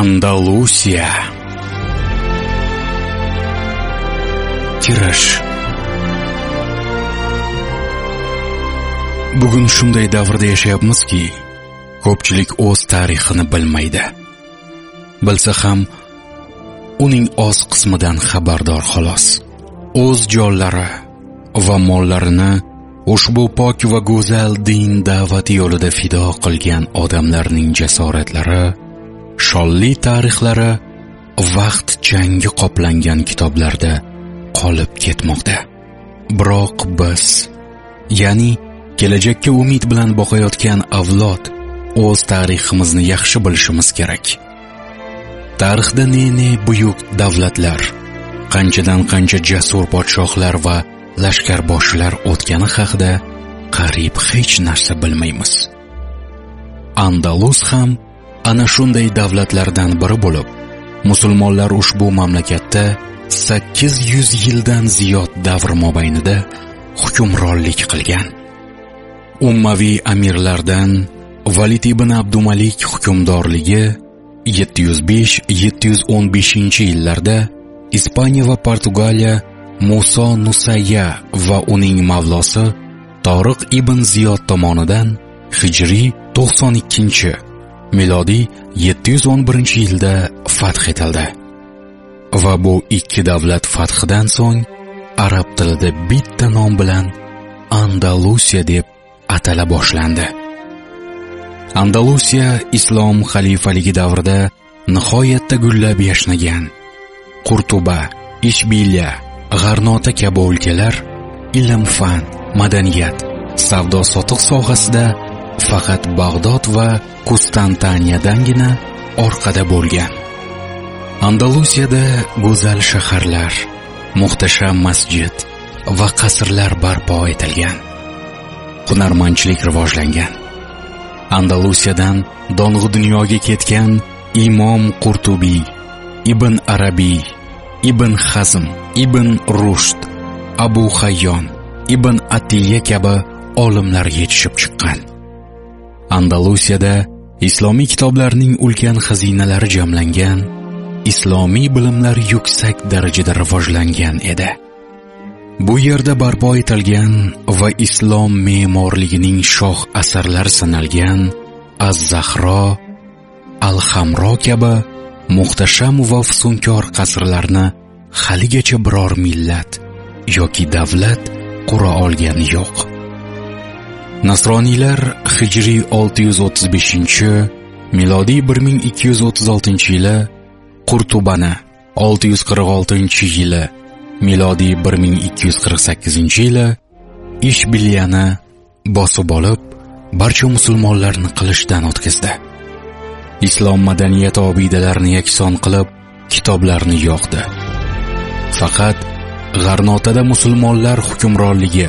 Андалусия. Тираж. Bugun shunday davrda yashayapmizki, ko'pchilik o'z tarixini bilmaydi. Bilsa ham uning oz qismidan xabardor xolos. O'z jonlari va mollarini ushbu pok va go'zal din da'vati yo'lida fido qilgan odamlarning jasoratlari sholli tarixlari vaqt jangi qoplangan kitoblarda qolib ketmoqda. Biroq biz ya'ni kelajakka umid bilan boqayotgan avlod o'z tariximizni yaxshi bilishimiz kerak. Tarixda ne ne buyuk davlatlar qanchadan qancha jasur podshohlar va lashkarboshilar o'tgani haqida qariyb hech narsa bilmaymiz. Andalus ham ana shunday davlatlardan biri bo'lib musulmonlar ushbu mamlakatda 800 yildan ziyod davr mobaynida hukmronlik qilgan. Ummaviy amirlardan valid ibn abdumalik hukmdorligi 705-715 yillarda ispaniya va portugaliya muso nusayya va uning mavlosi toriq ibn ziyod tomonidan hijriy 92 milodiy 711 yilda fath etildi va bu ikki davlat fathidan so'ng arab tilida bitta nom bilan Andalusiya deb atala boshlandi. Andalusiya islom xalifaligi davrida nihoyatda gullab yashnagan. Qurtuba, Ishbiliya, G'arnota kabi o'lkalar ilm fan, madaniyat, savdo sotiq sohasida faqat Bag'dod va Kustantaniyadangina orqada bo'lgan. Andalusiyada go'zal shaharlar, muhtasham masjid va qasrlar barpo etilgan. Hunarmandchilik rivojlangan. Andalusiyadan dong'i dunyoga ketgan Imom Qurtubiy, Ibn Arabiy, Ibn Hazm, Ibn Rushd, Abu Hayyon, Ibn Atiya kabi olimlar yetishib chiqqan. Andalusiyada islomiy kitoblarning ulkan xazinalari jamlangan, islomiy bilimlar yuksak darajada rivojlangan edi. Bu yerda barpo etilgan va islom me'morligining shoh asarlari sanalgan Az-Zahro, Al-Hamro kabi muhtasham va fusunkor qasrlarni haligacha biror millat yoki davlat qura olgani yo'q. Nasroniylar hijriy 635, milodiy 1236-yili Qurtubani, 646-yili milodiy 1248-yili Ishbiliyani bosib olib, barcha musulmonlarni qilishdan o'tkazdi. Islom madaniyati obidalarini yakson qilib, kitoblarni yoqdi. Faqat G'arnotada musulmonlar hukmronligi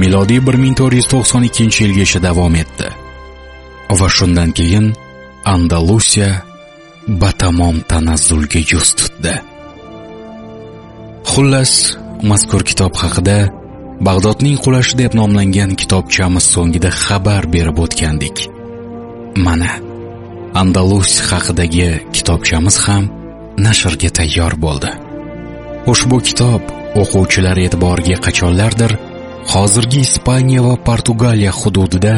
milodiy 1492 yilgacha davom etdi va shundan keyin Andalusiya batamom tanazzulga yuz tutdi. Xullas, mazkur kitob haqida Bag'dodning qulashi deb nomlangan kitobchamiz so'ngida xabar berib o'tgandik. Mana Andalus haqidagi kitobchamiz ham nashrga tayyor bo'ldi. Ushbu kitob o'quvchilar e'tiboriga qachonlardir hozirgi Ispaniya va Portugaliya hududida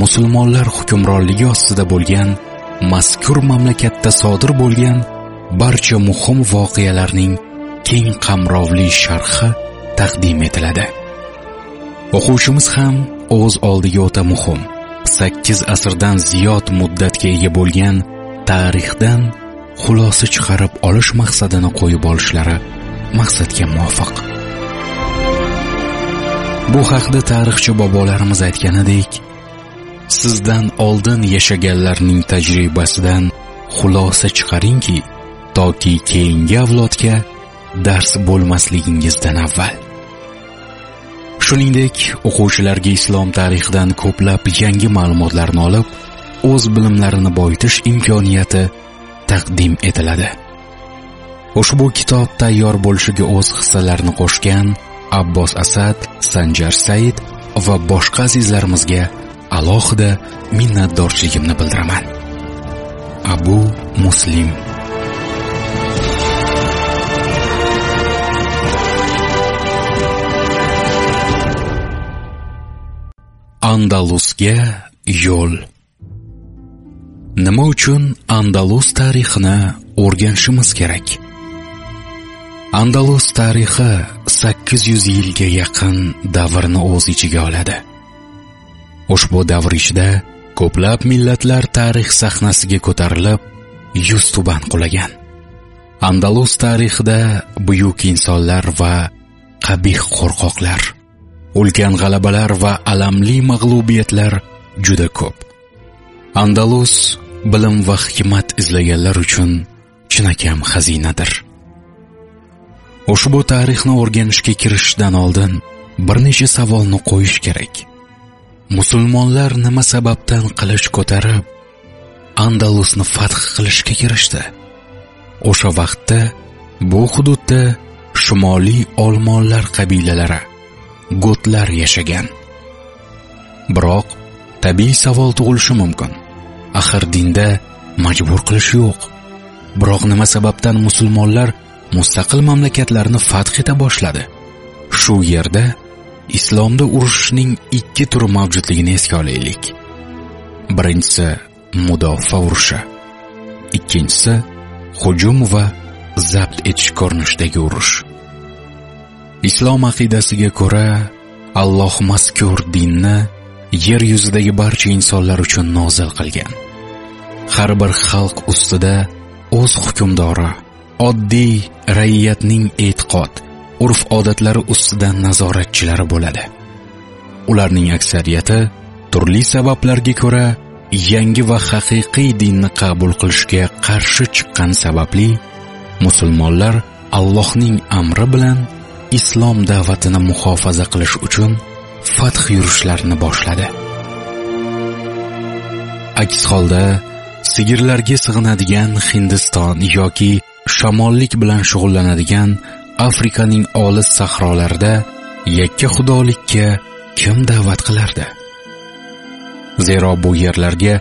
musulmonlar hukmronligi ostida bo'lgan mazkur mamlakatda sodir bo'lgan barcha muhim voqealarning keng qamrovli sharhi taqdim etiladi. O'quvchimiz ham o'z oldiga o'ta muhim 8 asrdan ziyod muddatga ega bo'lgan tarixdan xulosa chiqarib olish maqsadini qo'yib olishlari maqsadga muvofiq. Bu haqda tarixchi bobolarimiz aytganidek, sizdan oldin yashaganlarning tajribasidan xulosa chiqaringki, toki keyingi avlodga dars bo'lmasligingizdan avval. Shuningdek, o'quvchilarga islom tarixidan ko'plab yangi ma'lumotlarni olib, o'z bilimlarini boyitish imkoniyati taqdim etiladi. Ushbu kitob tayyor bo'lishiga o'z hissalarini qo'shgan Abbos Asad, Sanjar Said va boshqa azizlarimizga alohida minnatdorchiligimni bildiraman. abu muslim. Andalusga yo'l. Nima uchun andalus tarixini o'rganishimiz kerak? Andalus tarixi 800 yilga yaqin davrni o'z ichiga oladi. Ushbu davr ichida ko'plab millatlar tarix sahnasiga ko'tarilib yuz tuban qulagan. Andalus tarixida buyuk insonlar va qabih qo'rqoqlar ulkan g'alabalar va alamli mag'lubiyatlar juda ko'p. Andalus bilim va hikmat izlaganlar uchun chinakam xazinadir. Ushbu tarixni o'rganishga kirishishdan oldin bir necha savolni qo'yish kerak. Musulmonlar nima sababdan qilich ko'tarib andalusni fath qilishga kirishdi? O'sha vaqtda bu hududda shimoliy olmonlar qabilalari gotlar yashagan. Biroq tabiiy savol tug'ilishi mumkin. Axir dinda majbur qilish yo'q. Biroq nima sababdan musulmonlar mustaqil mamlakatlarni fath eta boshladi. Shu yerda islomda urushning ikki turi mavjudligini esga olaylik. Birinchisi mudofaa urushi ikkinchisi hujum va zabt etish ko'rinishidagi urush. Islom aqidasiga ko'ra Alloh mazkur dinni yer yuzidagi barcha insonlar uchun nozil qilgan. Har bir xalq ustida o'z hukmdori oddiy raiyatning e'tiqod urf odatlari ustidan nazoratchilari bo'ladi. Ularning aksariyati turli sabablarga ko'ra yangi va haqiqiy dinni qabul qilishga qarshi chiqqan sababli musulmonlar Allohning amri bilan islom da'vatini muhofaza qilish uchun fath yurishlarini boshladi. Aks holda sigirlarga sig'inadigan hindiston yoki shamollik bilan shug'ullanadigan afrikaning olis sahrolarida yakka xudolikka kim da'vat qilardi? Zero bu yerlarga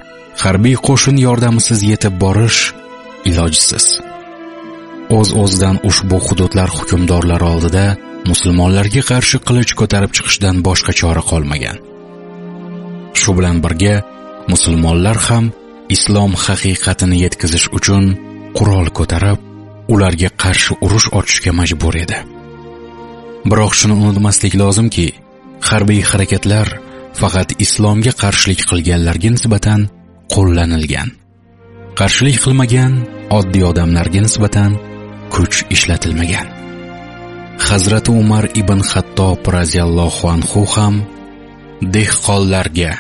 harbiy qo'shin yordamisiz yetib borish ilojsiz. O'z o'zidan ushbu hududlar hukmdorlari oldida musulmonlarga qarshi qilich ko'tarib chiqishdan boshqa chora qolmagan. Shu bilan birga musulmonlar ham islom haqiqatini yetkazish uchun qurol ko'tarib ularga qarshi urush ochishga majbur edi. Biroq shuni unutmaslik lozimki harbiy harakatlar faqat islomga qarshilik qilganlarga nisbatan qo'llanilgan. Qarshilik qilmagan oddiy odamlarga nisbatan kuch ishlatilmagan. Hazrati umar ibn xattob roziyallohu anhu ham dehqonlarga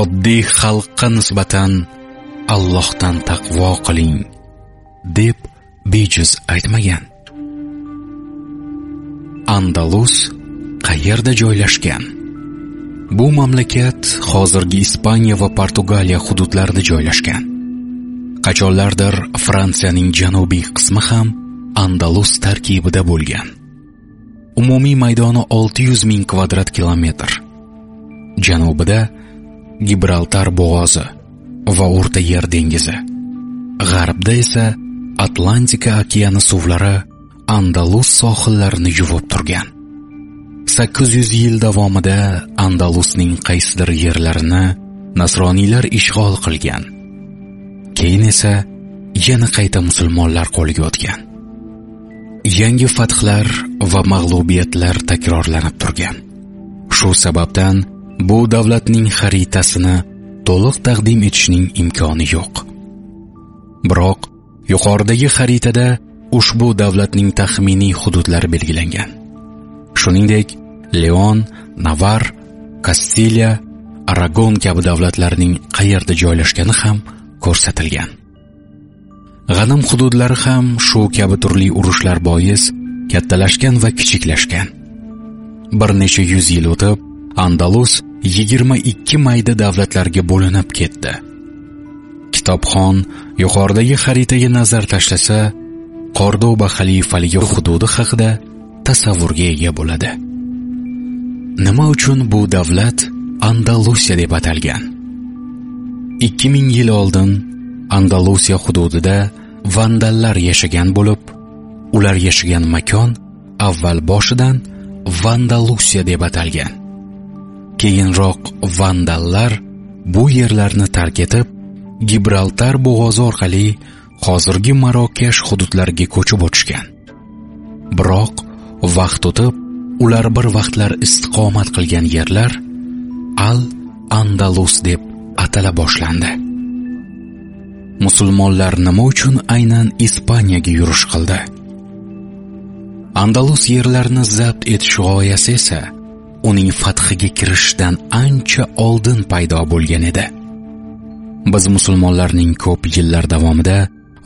oddiy xalqqa nisbatan Allohdan taqvo qiling deb bejiz aytmagan. Andalus qayerda joylashgan? Bu mamlakat hozirgi ispaniya va portugaliya hududlarida joylashgan. Qachonlardir fransiyaning janubiy qismi ham andalus tarkibida bo'lgan. Umumiy maydoni 600 ming kvadrat kilometr. Janubida gibraltar bo'g'ozi va o'rta yer dengizi. G'arbda esa atlantika okeani suvlari andalus sohillarini yuvib turgan. 800 yil davomida andalusning qaysidir yerlarini nasroniylar ishg'ol qilgan. Keyin esa yana qayta musulmonlar qo'liga o'tgan. Yangi fathlar va mag'lubiyatlar takrorlanib turgan. Shu sababdan bu davlatning xaritasini to'liq taqdim etishning imkoni yo'q. Biroq yuqoridagi xaritada ushbu davlatning taxminiy hududlari belgilangan. Shuningdek leon navar kastiliya aragon kabi davlatlarning qayerda joylashgani ham ko'rsatilgan. G'anim hududlari ham shu kabi turli urushlar bois kattalashgan va kichiklashgan. Bir necha yuz yil o'tib andalus 22 mayda davlatlarga bo'linib ketdi. Kitobxon yuqoridagi xaritaga nazar tashlasa qordoba xalifaligi hududi haqida tasavvurga ega bo'ladi. Nima uchun bu davlat andalusiya deb atalgan? 2000 yil oldin andalusiya hududida vandallar yashagan bo'lib ular yashagan makon avval boshidan vandalusiya deb atalgan. Keyinroq vandallar bu yerlarni tark etib gibraltar bo'g'ozi orqali hozirgi marokash hududlariga ko'chib o'tishgan. Biroq vaqt o'tib ular bir vaqtlar istiqomat qilgan yerlar al andalus deb atala boshlandi. Musulmonlar nima uchun aynan ispaniyaga yurish qildi? Andalus yerlarini zabt etish g'oyasi esa uning fathiga kirishdan ancha oldin paydo bo'lgan edi. Biz musulmonlarning ko'p yillar davomida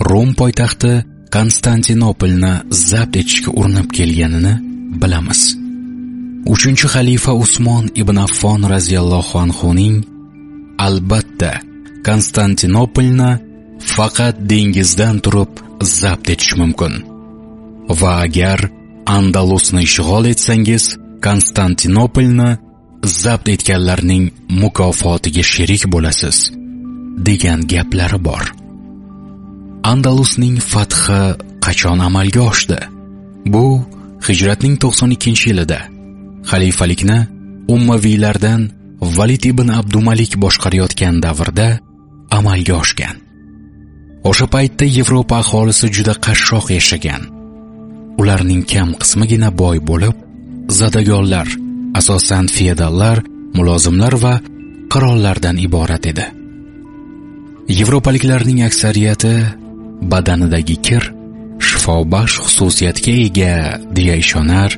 rum poytaxti konstantinopolni zabt etishga urinib kelganini bilamiz. Uchinchi xalifa usmon ibn affon roziyallohu anhuning albatta konstantinopolni faqat dengizdan turib zabt etish mumkin. Va agar andalusni ishg'ol etsangiz konstantinopolni zabt etganlarning mukofotiga sherik bo'lasiz. Degan gaplari bor. Andalusning fathi qachon amalga oshdi? Bu hijratning 92 yilida. Xalifalikni ummaviylardan valid ibn abdumalik boshqarayotgan davrda amalga oshgan. O'sha paytda yevropa aholisi juda qashshoq yashagan. Ularning kam qismigina boy bo'lib zadagonlar asosan feodallar mulozimlar va qirollardan iborat edi. Yevropaliklarning aksariyati badanidagi kir shifobaxsh xususiyatga ega deya ishonar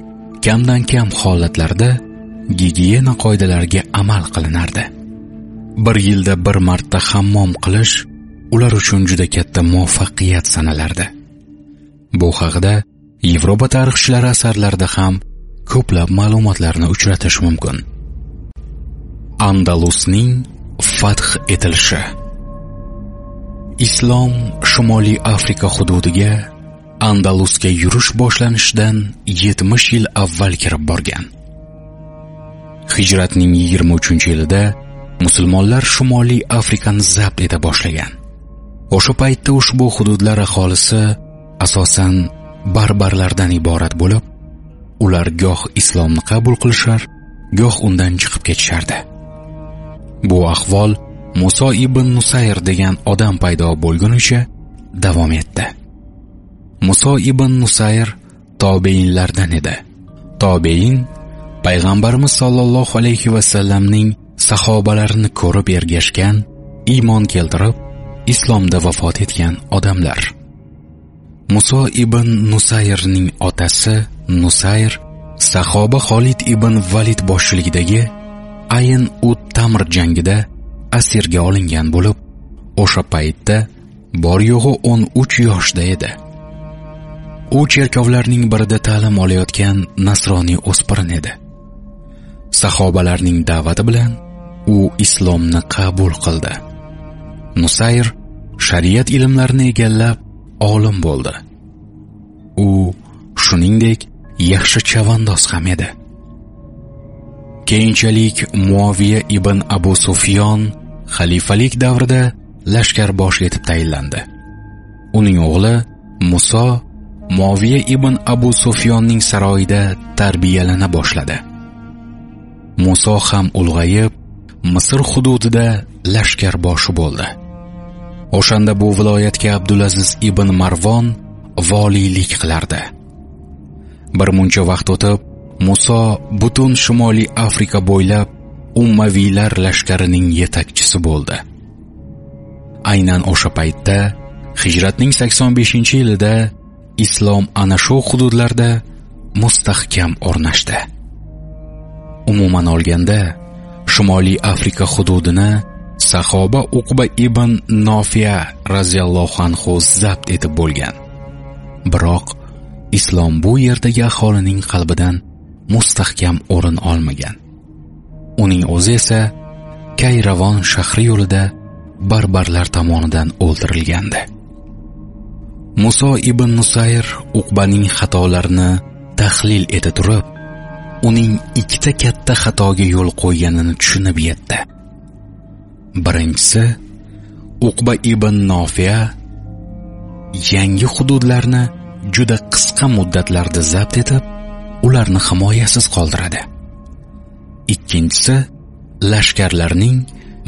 kamdan kam holatlarda gigiyena qoidalariga amal qilinardi. Bir yilda bir marta hammom qilish ular uchun juda katta muvaffaqiyat sanalardi. Bu haqida yevropa tarixchilari asarlarida ham ko'plab ma'lumotlarni uchratish mumkin. Andalusning fath etilishi islom shimoliy afrika hududiga andalusga yurish boshlanishidan 70 yil avval kirib borgan. Hijratning 23 yilida musulmonlar shimoliy afrikani zabt eta boshlagan. O'sha paytda ushbu hududlar aholisi asosan barbarlardan iborat bo'lib ular goh islomni qabul qilishar goh undan chiqib ketishardi. Bu ahvol Muso ibn Nusayr degan odam paydo bo'lgunicha davom etdi. Muso ibn Nusayr tobeinlardan edi. Tobein payg'ambarimiz sollallohu alayhi va sallamning sahobalarini ko'rib ergashgan iymon keltirib islomda vafot etgan odamlar. Muso ibn Nusayrning otasi Nusayr sahoba Xolid ibn Valid boshchiligidagi Ayn ut Tamr jangida asirga olingan bo'lib, o'sha paytda bor yo'g'i 13 yoshda edi. U cherkovlarning birida ta'lim olayotgan nasroniy o'spirin edi. Sahobalarning da'vati bilan u islomni qabul qildi. Nusayr shariat ilmlarini egallab olim bo'ldi. U shuningdek yaxshi chavandoz ham edi. Keyinchalik Muaviya ibn Abu Sufyon xalifalik davrida lashkarbosh etib tayinlandi. Uning o'g'li Muso Muaviya ibn Abu Sufyonning saroyida tarbiyalana boshladi. Muso ham ulg'ayib, Misr hududida lashkarboshi bo'ldi. O'shanda bu viloyatga Abdulaziz ibn Marvon voliylik qilardi. Bir muncha vaqt o'tib, Muso butun Shimoliy Afrika bo'ylab Ummaviylar lashkarining yetakchisi bo'ldi. Aynan o'sha paytda Hijratning 85-yilida islom ana shu hududlarda mustahkam o'rnashdi. Umuman olganda, Shimoliy Afrika hududini sahoba Uqba ibn Nofiya radhiyallohu anhu zabt etib bo'lgan. Biroq islom bu yerdagi aholining qalbidan mustahkam o'rin olmagan. Uning o'zi esa Kayravon shahri yo'lida barbarlar tomonidan o'ldirilgandi. Muso ibn Nusayr Uqbaning xatolarini tahlil eta turib, uning ikkita katta xatoga yo'l qo'yganini tushunib yetdi. Birinchisi, uqba ibn nofiya yangi hududlarni juda qisqa muddatlarda zabt etib ularni himoyasiz qoldiradi. Ikkinchisi lashkarlarning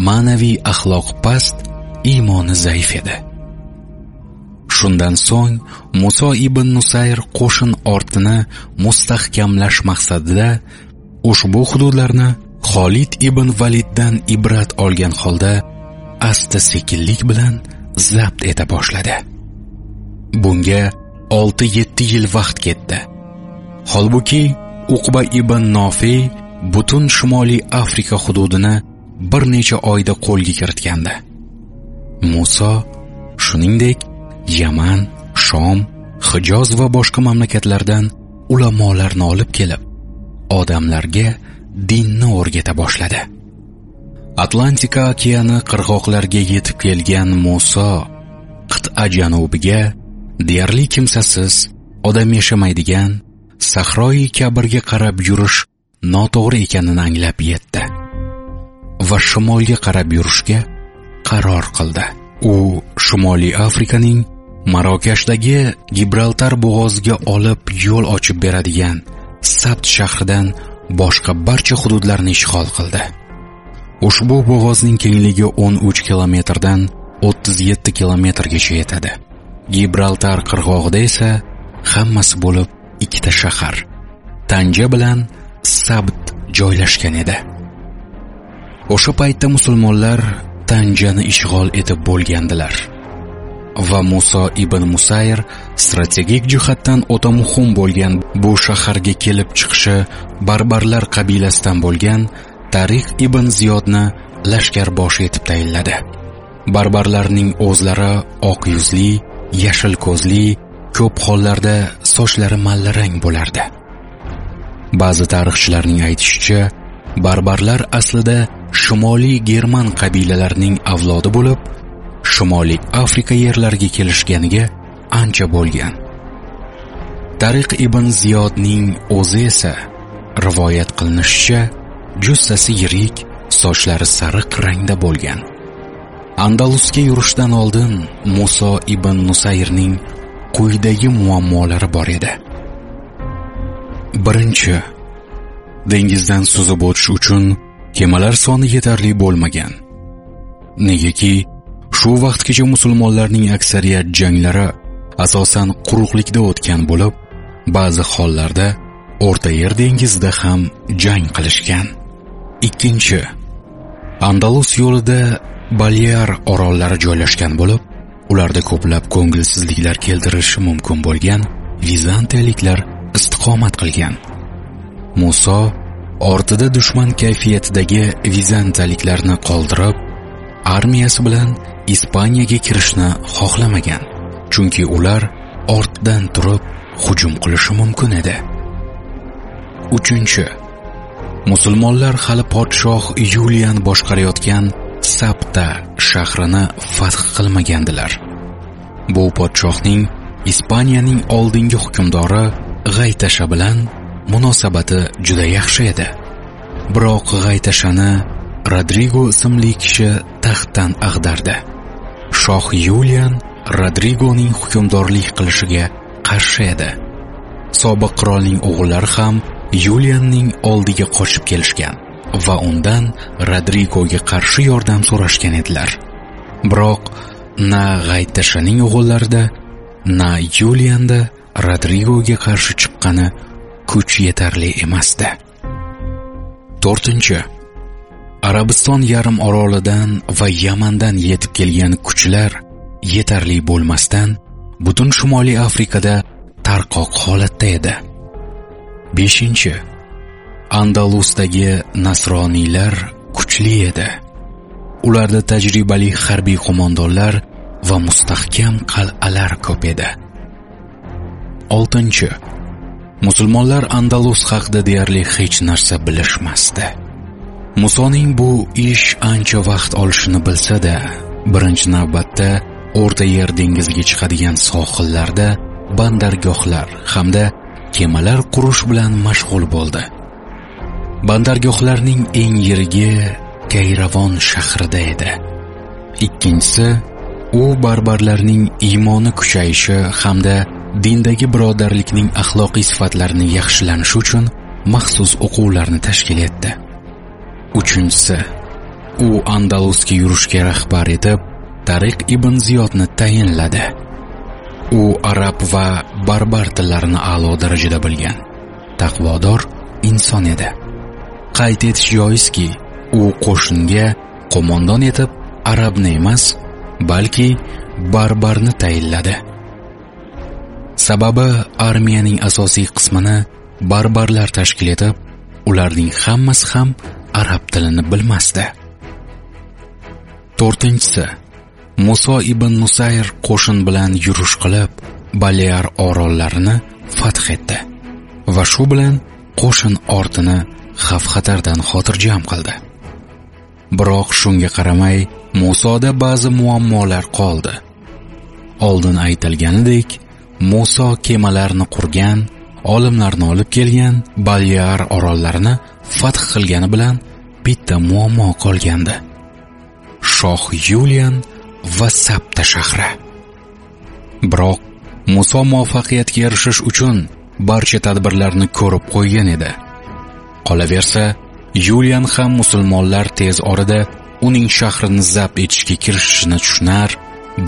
ma'naviy axloq past iymoni zaif edi. Shundan so'ng muso ibn nusayr qo'shin ortini mustahkamlash maqsadida ushbu hududlarni xolid ibn validdan ibrat olgan holda asta sekinlik bilan zabt eta boshladi. Bunga 6-7 yil vaqt ketdi. Holbuki uqba ibn nofiy butun shimoliy afrika hududini bir necha oyda qo'lga kiritgandi. Muso shuningdek yaman shom hijoz va boshqa mamlakatlardan ulamolarni olib kelib odamlarga dinni o'rgata boshladi. Atlantika okeani qirg'oqlarga yetib kelgan muso qit'a janubiga deyarli kimsasiz odam yashamaydigan sahroi kabrga qarab yurish noto'g'ri ekanini anglab yetdi va shimolga qarab yurishga qaror qildi. U shimoliy afrikaning marokashdagi gibraltar bo'g'oziga olib yo'l ochib beradigan sabt shahridan boshqa barcha hududlarni ishg'ol qildi. Ushbu bo'g'ozning kengligi 13 kilometrdan 37 kilometrgacha yetadi. Gibraltar qirg'og'ida esa hammasi bo'lib ikkita shahar. Tanja bilan sabt joylashgan edi. O'sha paytda musulmonlar tanjani ishg'ol etib bo'lgandilar. Va Muso ibn Musayr strategik jihatdan o'ta muhim bo'lgan bu shaharga kelib chiqishi barbarlar qabilasidan bo'lgan Tariq ibn Ziyodni lashkarboshi etib tayinladi. Barbarlarning o'zlari oq yuzli, yashil ko'zli, ko'p hollarda sochlari mallarang bo'lardi. Ba'zi tarixchilarning aytishicha, barbarlar aslida shimoliy german qabilalarining avlodi bo'lib, shimoliy Afrika yerlariga kelishganiga ancha bo'lgan. Tariq ibn Ziyodning o'zi esa rivoyat qilinishicha jussasi yirik, sochlari sariq rangda bo'lgan. Andalusga yurishdan oldin Muso ibn Nusayrning quyidagi muammolari bor edi. Birinchi, dengizdan suzib o'tish uchun kemalar soni yetarli bo'lmagan. Negaki, shu vaqtgacha musulmonlarning aksariyat janglari asosan quruqlikda o'tgan bo'lib, ba'zi hollarda O'rta Yer dengizida ham jang qilishgan. Ikkinchi, Andalus yo'lida balyar orollari joylashgan bo'lib, ularda ko'plab ko'ngilsizliklar keltirishi mumkin bo'lgan vizantiyaliklar istiqomat qilgan. Muso ortida dushman kayfiyatidagi vizantiyaliklarni qoldirib, armiyasi bilan Ispaniyaga kirishni xohlamagan, chunki ular ortdan turib hujum qilishi mumkin edi. Uchinchi musulmonlar hali podshoh Yulian boshqarayotgan Sapta shahrini fath qilmagandilar. Bu podshohning Ispaniyaning oldingi hukmdori G'aytasha bilan munosabati juda yaxshi edi. Biroq G'aytashani Rodrigo ismli kishi taxtdan ag'dardi. Shoh Yulian Rodrigoning hukmdorlik qilishiga qarshi edi. Sobiq qirolning o'g'illari ham Yulianning oldiga qochib kelishgan va undan Rodrigoga qarshi yordam so'rashgan edilar. Biroq na G'aytashaning o'g'illarida, na Yulianda Rodrigoga qarshi chiqqani kuch yetarli emasdi. 4. Arabiston yarim orolidan va Yamandan yetib kelgan kuchlar yetarli bo'lmasdan butun Shimoliy Afrikada tarqoq holatda edi. 5. Andalusdagi nasroniylar kuchli edi. Ularda tajribali harbiy qo'mondonlar va mustahkam qal'alar ko'p edi. 6. Musulmonlar Andalus haqida deyarli hech narsa bilishmasdi. Musoning bu ish ancha vaqt olishini bilsa-da, birinchi navbatda O'rta Yer dengiziga chiqadigan sohillarda bandargohlar hamda kemalar qurish bilan mashg'ul bo'ldi. Bandargohlarning eng yirigi Kayravon shahrida edi. ikkinchisi u barbarlarning iymoni kuchayishi hamda dindagi birodarlikning axloqiy sifatlarini yaxshilanishi uchun maxsus o'quvlarni tashkil etdi. Uchinchisi u andalusga yurishga rahbar etib tariq ibn ziyodni tayinladi. U arab va barbar tillarini a'lo darajada bilgan taqvodor inson edi. Qayd etish joizki u qo'shinga qo'mondon etib arabni emas balki barbarni tayinladi. Sababi armiyaning asosiy qismini barbarlar tashkil etib ularning hammasi ham arab tilini bilmasdi. To'rtinchisi muso ibn nusayr qo'shin bilan yurish qilib balear orollarini fath etdi va shu bilan qo'shin ortini xavf xatardan xotirjam qildi. Biroq shunga qaramay musoda ba'zi muammolar qoldi. Oldin aytilganidek muso kemalarni qurgan olimlarni olib kelgan balyar orollarini fath qilgani bilan bitta muammo qolgandi. Shoh yulian va sapta shahri. Biroq muso muvaffaqiyatga erishish uchun barcha tadbirlarni ko'rib qo'ygan edi. Qolaversa yulian ham musulmonlar tez orada uning shahrini zabt etishga kirishishini tushunar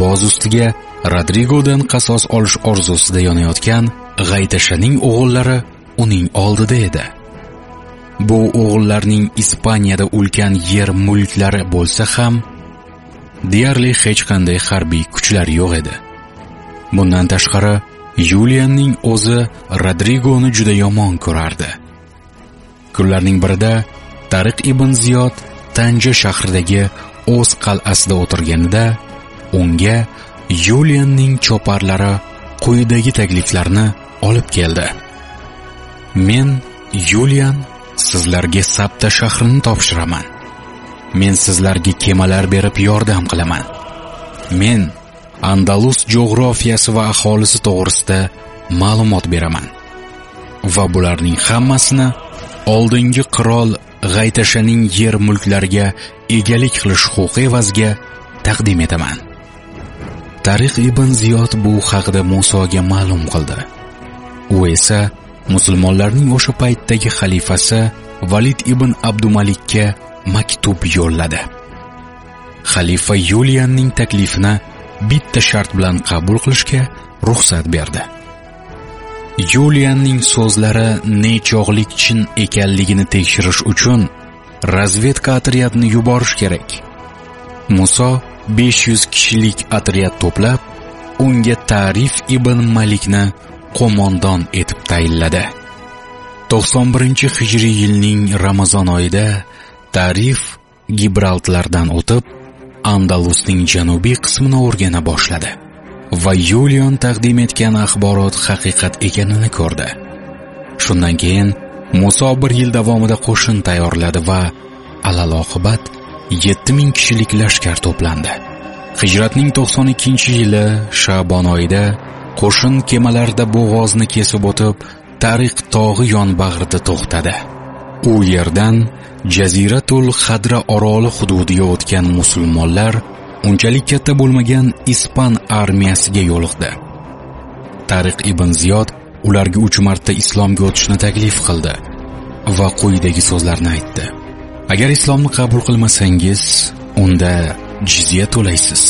boz ustiga rodrigodan qasos olish orzusida yonayotgan g'aytashaning o'g'illari uning oldida edi. Bu o'g'illarning ispaniyada ulkan yer mulklari bo'lsa ham deyarli hech qanday harbiy kuchlar yo'q edi. Bundan tashqari yulianning o'zi rodrigoni juda yomon ko'rardi. Kunlarning birida tariq ibn ziyod tanja shahridagi o'z qal'asida o'tirganida unga yulianning choparlari quyidagi takliflarni olib keldi. Men yulian sizlarga sabta shahrini topshiraman. Men sizlarga kemalar berib yordam qilaman. Men andalus jo'g'rofiyasi va aholisi to'g'risida ma'lumot beraman. Va bularning hammasini oldingi qirol g'aytashaning yer mulklariga egalik qilish huquqi evaziga taqdim etaman. Tarix ibn ziyod bu haqida musoga ma'lum qildi. U esa musulmonlarning o'sha paytdagi xalifasi valid ibn abdumalikka maktub yo'lladi. Xalifa yulianning taklifini bitta shart bilan qabul qilishga ruxsat berdi. Yulianning so'zlari nechog'lik chin ekanligini tekshirish uchun razvedka otryadini yuborish kerak. Muso 500 kishilik otryad to'plab unga Tarif ibn Malikni qo'mondon etib tayinladi. 91 hijriy yilning Ramazon oyida Tarif Gibraltlardan o'tib Andalusning janubiy qismini o'rgana boshladi. Va Yulion taqdim etgan axborot haqiqat ekanini ko'rdi. Shundan keyin Muso bir yil davomida qo'shin tayyorladi va alal oqibat 7000 kishilik lashkar to'plandi. Hijratning 92-yili Shabon oyida qo'shin kemalarda bo'g'ozni kesib o'tib, Tariq tog'i yonbag'rida to'xtadi. U yerdan Jaziratul Xadra oroli hududiga o'tgan musulmonlar unchalik katta bo'lmagan ispan armiyasiga yo'liqdi. Tariq ibn Ziyod ularga 3 marta islomga o'tishni taklif qildi va quyidagi so'zlarni aytdi. Agar islomni qabul qilmasangiz, unda jizya to'laysiz.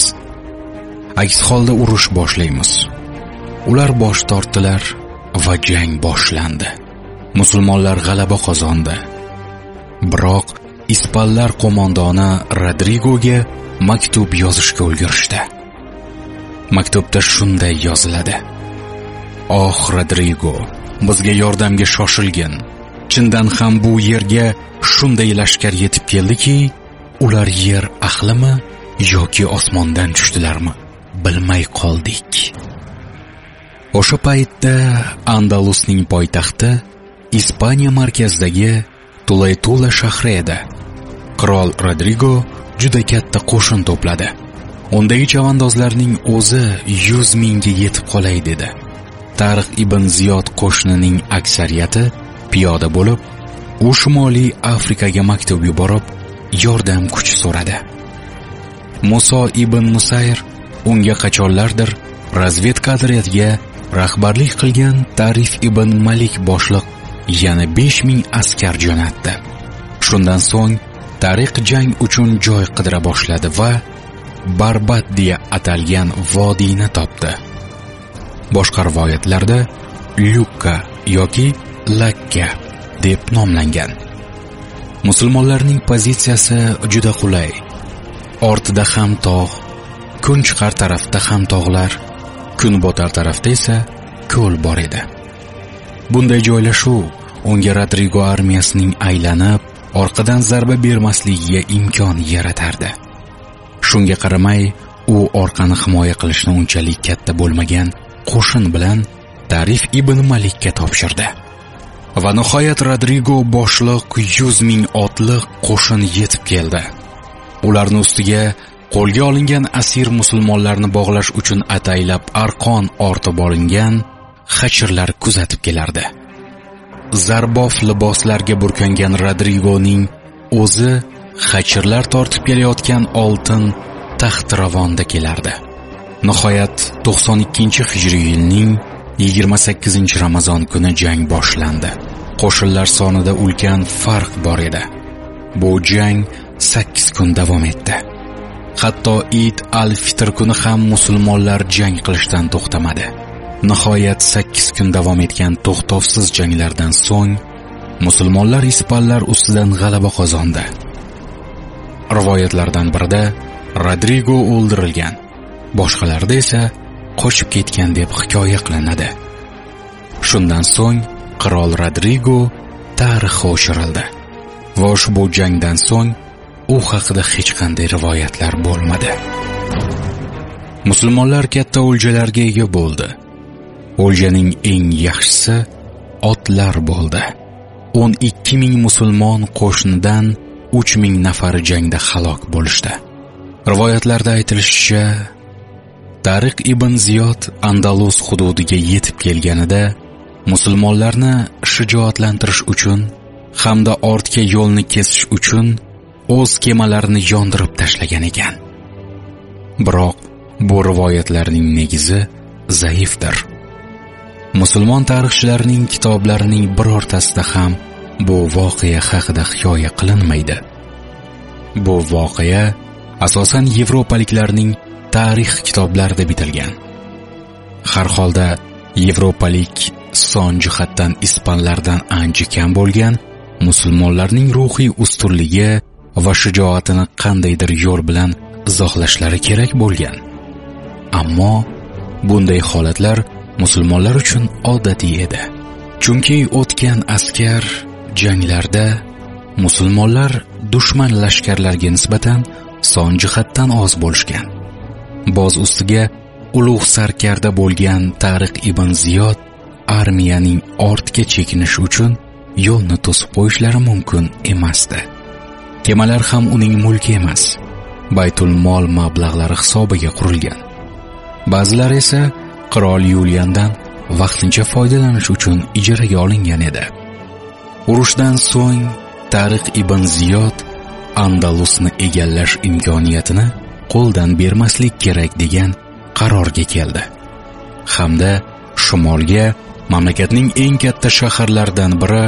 Aks holda urush boshlaymiz. Ular bosh tortdilar va jang boshlandi. Musulmonlar g'alaba qozondi. Biroq ispanlar qo'mondoni Rodrigoga maktub yozishga ulgurishdi. Maktubda shunday yoziladi: "Oh Rodrigo, bizga yordamga shoshilgin. Chindan ham bu yerga shunday lashkar yetib keldiki, ular yer ahlimi yoki osmondan tushdilarmi, bilmay qoldik." O'sha paytda Andalusning poytaxti Ispaniya markazidagi Tulaytula shahri edi. Qirol Rodrigo juda katta qo'shin to'pladi. Undagi chavandozlarning o'zi 100 mingga yetib qolay dedi. tarix ibn Ziyod qo'shnining aksariyati piyoda bo'lib, u Shimoliy Afrikaga maktub yuborib, yordam kuch so'radi. muso ibn musayr unga qachonlardir razvedka otryadiga rahbarlik qilgan tarif ibn malik boshliq yana 5000 askar jo'natdi shundan so'ng tariq jang uchun joy qidira boshladi va barbat deya atalgan vodiyni topdi. Boshqa rivoyatlarda lyukka yoki lakka deb nomlangan. Musulmonlarning pozitsiyasi juda qulay. Ortida ham tog' kun chiqar tarafda ham tog'lar kun botar tarafda esa ko'l bor edi. Bunday joylashuv unga rodrigo armiyasining aylanib orqadan zarba bermasligiga imkon yaratardi. Shunga qaramay u orqani himoya qilishni unchalik katta bo'lmagan qo'shin bilan tarif ibn malikka topshirdi. Va nihoyat rodrigo boshliq 100 ming otliq qo'shin yetib keldi. Ularni ustiga qo'lga olingan asir musulmonlarni bog'lash uchun ataylab arqon ortib olingan hachirlar kuzatib kelardi. Zarbof liboslarga burkangan rodrigoning o'zi xachirlar tortib kelayotgan oltin taxtiravonda kelardi. Nihoyat 92 hijriy yilning 28 ramazon kuni jang boshlandi. Qo'shinlar sonida ulkan farq bor edi. Bu jang 8 kun davom etdi. Hatto id al fitr kuni ham musulmonlar jang qilishdan to'xtamadi. Nihoyat 8 kun davom etgan to'xtovsiz janglardan so'ng musulmonlar ispanlar ustidan g'alaba qozondi. Rivoyatlardan birida rodrigo o'ldirilgan boshqalarida esa qochib ketgan deb hikoya qilinadi. Shundan so'ng qirol rodrigo tarixga o'chirildi va ushbu jangdan so'ng u haqida hech qanday rivoyatlar bo'lmadi. Musulmonlar katta o'ljalarga ega bo'ldi. O'ljaning eng yaxshisi otlar bo'ldi. 12 ming musulmon qo'shnidan 3 ming nafari jangda halok bo'lishdi. Rivoyatlarda aytilishicha tariq ibn ziyod andalus hududiga yetib kelganida musulmonlarni shijoatlantirish uchun hamda ortga yo'lni kesish uchun o'z kemalarini yondirib tashlagan ekan. Biroq bu rivoyatlarning negizi zaifdir. Musulmon tarixchilarining kitoblarining birortasida ham bu voqea haqida hikoya qilinmaydi. Bu voqea asosan yevropaliklarning tarix kitoblarida bitilgan har holda yevropalik son jihatdan ispanlardan ancha kam bo'lgan musulmonlarning ruhiy ustunligi va shijoatini qandaydir yo'l bilan izohlashlari kerak bo'lgan. Ammo bunday holatlar musulmonlar uchun odatiy edi. Chunki o'tgan askar janglarda musulmonlar dushman lashkarlariga nisbatan son jihatdan oz bo'lishgan. Boz ustiga ulug' sarkarda bo'lgan tariq ibn ziyod armiyaning ortga chekinishi uchun yo'lni to'sib qo'yishlari mumkin emasdi. Kemalar ham uning mulki emas. Baytul mol mablag'lari hisobiga qurilgan. Ba'zilar esa qirol yuliandan vaqtincha foydalanish uchun ijaraga olingan edi. Urushdan so'ng tariq ibn ziyod andalusni egallash imkoniyatini qo'ldan bermaslik kerak degan qarorga keldi. Hamda shimolga mamlakatning eng katta shaharlaridan biri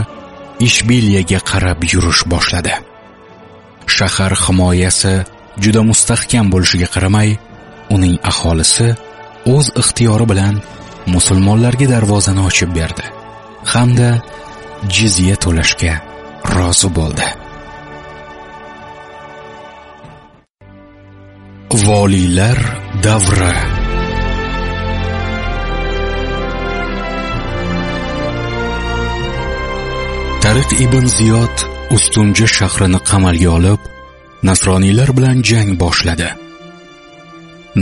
ishbiliyaga qarab yurish boshladi. Shahar himoyasi juda mustahkam bo'lishiga qaramay uning aholisi o'z ixtiyori bilan musulmonlarga darvozani ochib berdi hamda jizya to'lashga rozi bo'ldi. Voliylar davri. Tariq ibn ziyod ustunji shahrini qamalga olib nasroniylar bilan jang boshladi.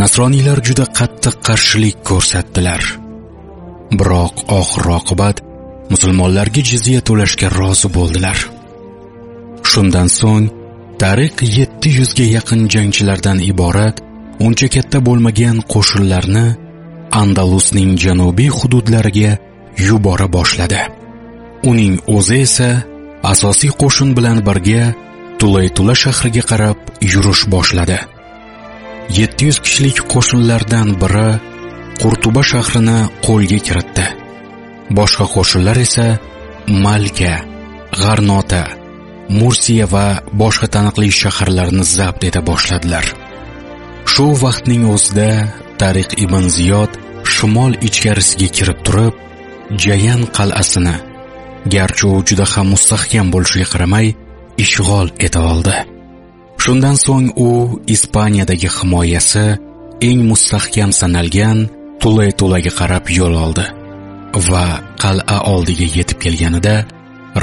Nasroniylar juda qattiq qarshilik ko'rsatdilar. Biroq oxir oqibat musulmonlarga jizya to'lashga rozi bo'ldilar. Shundan so'ng tariq 700 ga yaqin jangchilardan iborat uncha katta bo'lmagan qo'shinlarni andalusning janubiy hududlariga yubora boshladi. Uning o'zi esa asosiy qo'shin bilan birga tulaytula shahriga qarab yurish boshladi. 700 kishilik qo'shinlardan biri Qurtuba shahrini qo'lga kiritdi. Boshqa qo'shinlar esa Malka, G'arnota, Mursiya va boshqa taniqli shaharlarni zabt eta boshladilar. Shu vaqtning o'zida Tariq ibn Ziyod shimol ichkarisiga kirib turib, Jayan qal'asini, garchi u juda ham mustahkam bo'lishiga qaramay, ishg'ol eta oldi. Shundan so'ng u Ispaniyadagi himoyasi eng mustahkam sanalgan Tulay-Tulaga qarab yo'l oldi va qal'a oldiga yetib kelganida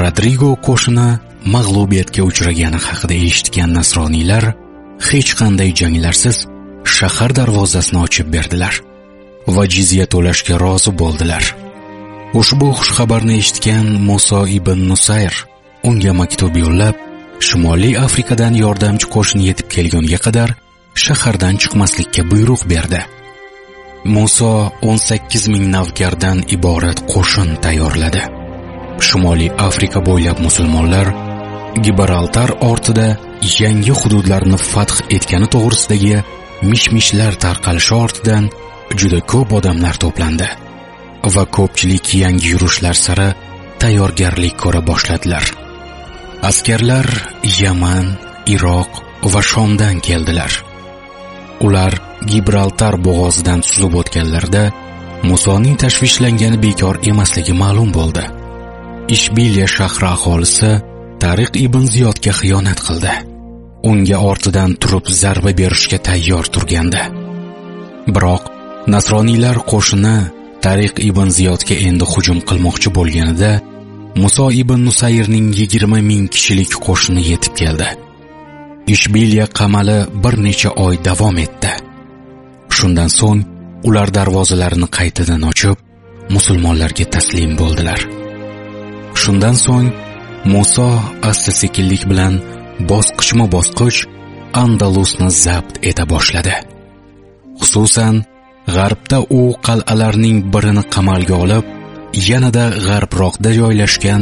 Rodrigo qo'shini mag'lubiyatga uchragani haqida eshitgan nasroniylar hech qanday janglarsiz shahar darvozasini ochib berdilar va jizya to'lashga rozi bo'ldilar. Ushbu xushxabarni eshitgan Muso ibn Nusayr unga maktub yo'llab, Shimoliy Afrikadan yordamchi qo'shin yetib kelgunga qadar shahardan chiqmaslikka buyruq berdi. Muso 18 ming navkardan iborat qo'shin tayyorladi. Shimoliy Afrika bo'ylab musulmonlar Gibraltar ortida yangi hududlarni fath etgani to'g'risidagi mish-mishlar tarqalishi ortidan juda ko'p odamlar to'plandi va ko'pchilik yangi yurishlar sari tayyorgarlik ko'ra boshladilar. Askarlar Yaman, Iroq va Shomdan keldilar. Ular Gibraltar bo'g'ozidan suzib o'tganlarida Musoning tashvishlangani bekor emasligi ma'lum bo'ldi. Ishbiliya shahri aholisi Tariq ibn Ziyodga xiyonat qildi. Unga ortidan turib zarba berishga tayyor turgandi. Biroq Nasroniylar qo'shini Tariq ibn Ziyodga endi hujum qilmoqchi bo'lganida Muso ibn Nusayrning 20 ming kishilik qo'shini yetib keldi. Ishbiliya qamali bir necha oy davom etdi. Shundan so'ng ular darvozalarini qaytadan ochib, musulmonlarga taslim bo'ldilar. Shundan so'ng Muso asta-sekinlik bilan bosqichma-bosqich Andalusni zabt eta boshladi. Xususan, g'arbda u qal'alarning birini qamalga olib, yanada g'arbroqda joylashgan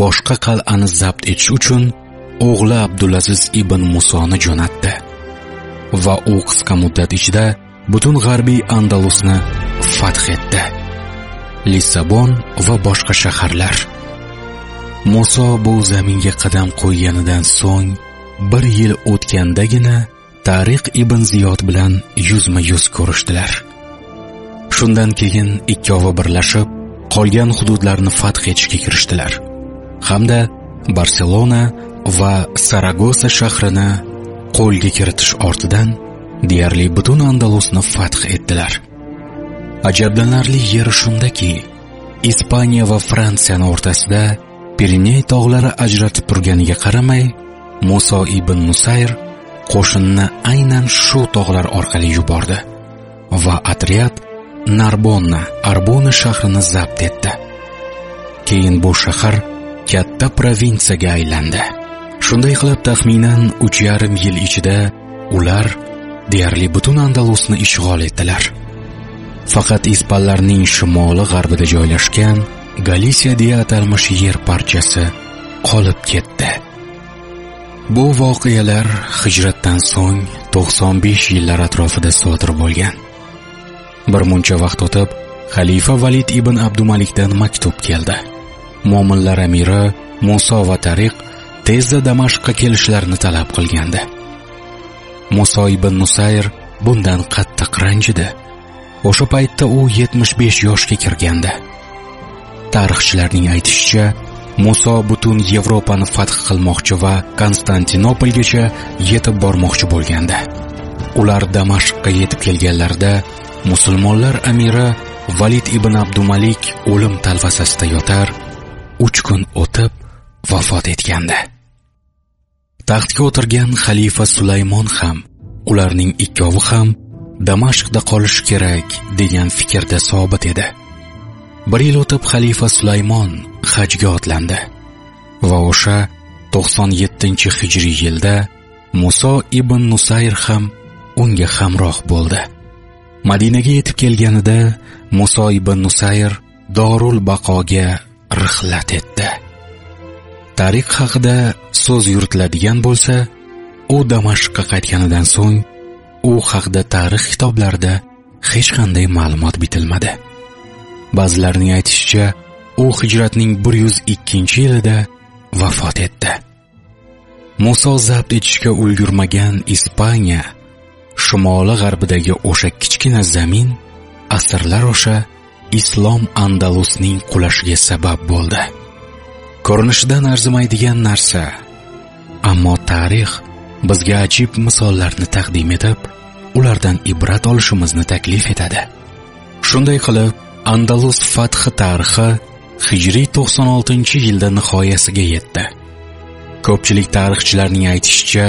boshqa qal'ani zabt etish uchun o'g'li Abdulaziz ibn Musoni jo'natdi. Va u qisqa muddat ichida butun g'arbiy Andalusni fath etdi. Lissabon va boshqa shaharlar. Muso bu zaminga qadam qo'yganidan so'ng bir yil o'tgandagina Tariq ibn Ziyod bilan yuzma-yuz ko'rishdilar. Shundan keyin ikkovi birlashib, qolgan hududlarni fath etishga kirishdilar. Hamda Barselona va Saragosa shahrini qo'lga kiritish ortidan deyarli butun Andalusni fath etdilar. Ajablanarli yeri shundaki, Ispaniya va Fransiyani o'rtasida Piriney tog'lari ajratib turganiga qaramay, Muso ibn musayr qo'shinni aynan shu tog'lar orqali yubordi va otryad Narbonna, Arbona shahrini zabt etdi. Keyin bu shahar katta provinsiyaga aylandi. Shunday qilib taxminan 3,5 yil ichida ular deyarli butun Andalusni ishg'ol etdilar. Faqat ispanlarning shimoli g'arbida joylashgan Galisiya deya atalmish yer parchasi qolib ketdi. Bu voqealar hijratdan so'ng 95 yillar atrofida sodir bo'lgan. Bir muncha vaqt o'tib, xalifa Valid ibn Abdumalikdan maktub keldi. Mo'minlar amiri Muso va Tariq tezda Damashqqa kelishlarini talab qilgandi. Muso ibn Nusayr bundan qattiq ranjidi. O'sha paytda u 75 yoshga kirgandi. Tarixchilarning aytishicha, Muso butun Yevropani fath qilmoqchi va Konstantinopolgacha yetib bormoqchi bo'lgandi. Ular Damashqqa yetib kelganlarida musulmonlar amiri Valid ibn Abdumalik o'lim talvasasida yotar, uch kun o'tib vafot etgandi. Taxtga o'tirgan xalifa Sulaymon ham, ularning ikkovi ham Damashqda qolishi kerak degan fikrda sobit edi. Bir yil o'tib xalifa Sulaymon hajga otlandi va o'sha 97-hijriy yilda Muso ibn Nusayr ham unga hamroh bo'ldi. Madinaga yetib kelganida Muso ibn Nusayr Dorul Baqoga rixlat etdi. Tariq haqida so'z yuritiladigan bo'lsa, u Damashqqa qaytganidan so'ng u haqida tarix kitoblarida hech qanday ma'lumot bitilmadi ba'zilarning aytishicha u hijratning 102 yilida vafot etdi muso zabt etishga ulgurmagan ispaniya shimoli g'arbidagi o'sha kichkina zamin asrlar o'sha islom andalusning qulashiga sabab bo'ldi. Ko'rinishidan arzimaydigan narsa ammo tarix bizga ajib misollarni taqdim etib ulardan ibrat olishimizni taklif etadi. Shunday qilib andalus fathi tarixi hijriy 96 yilda nihoyasiga yetdi. Ko'pchilik tarixchilarning aytishicha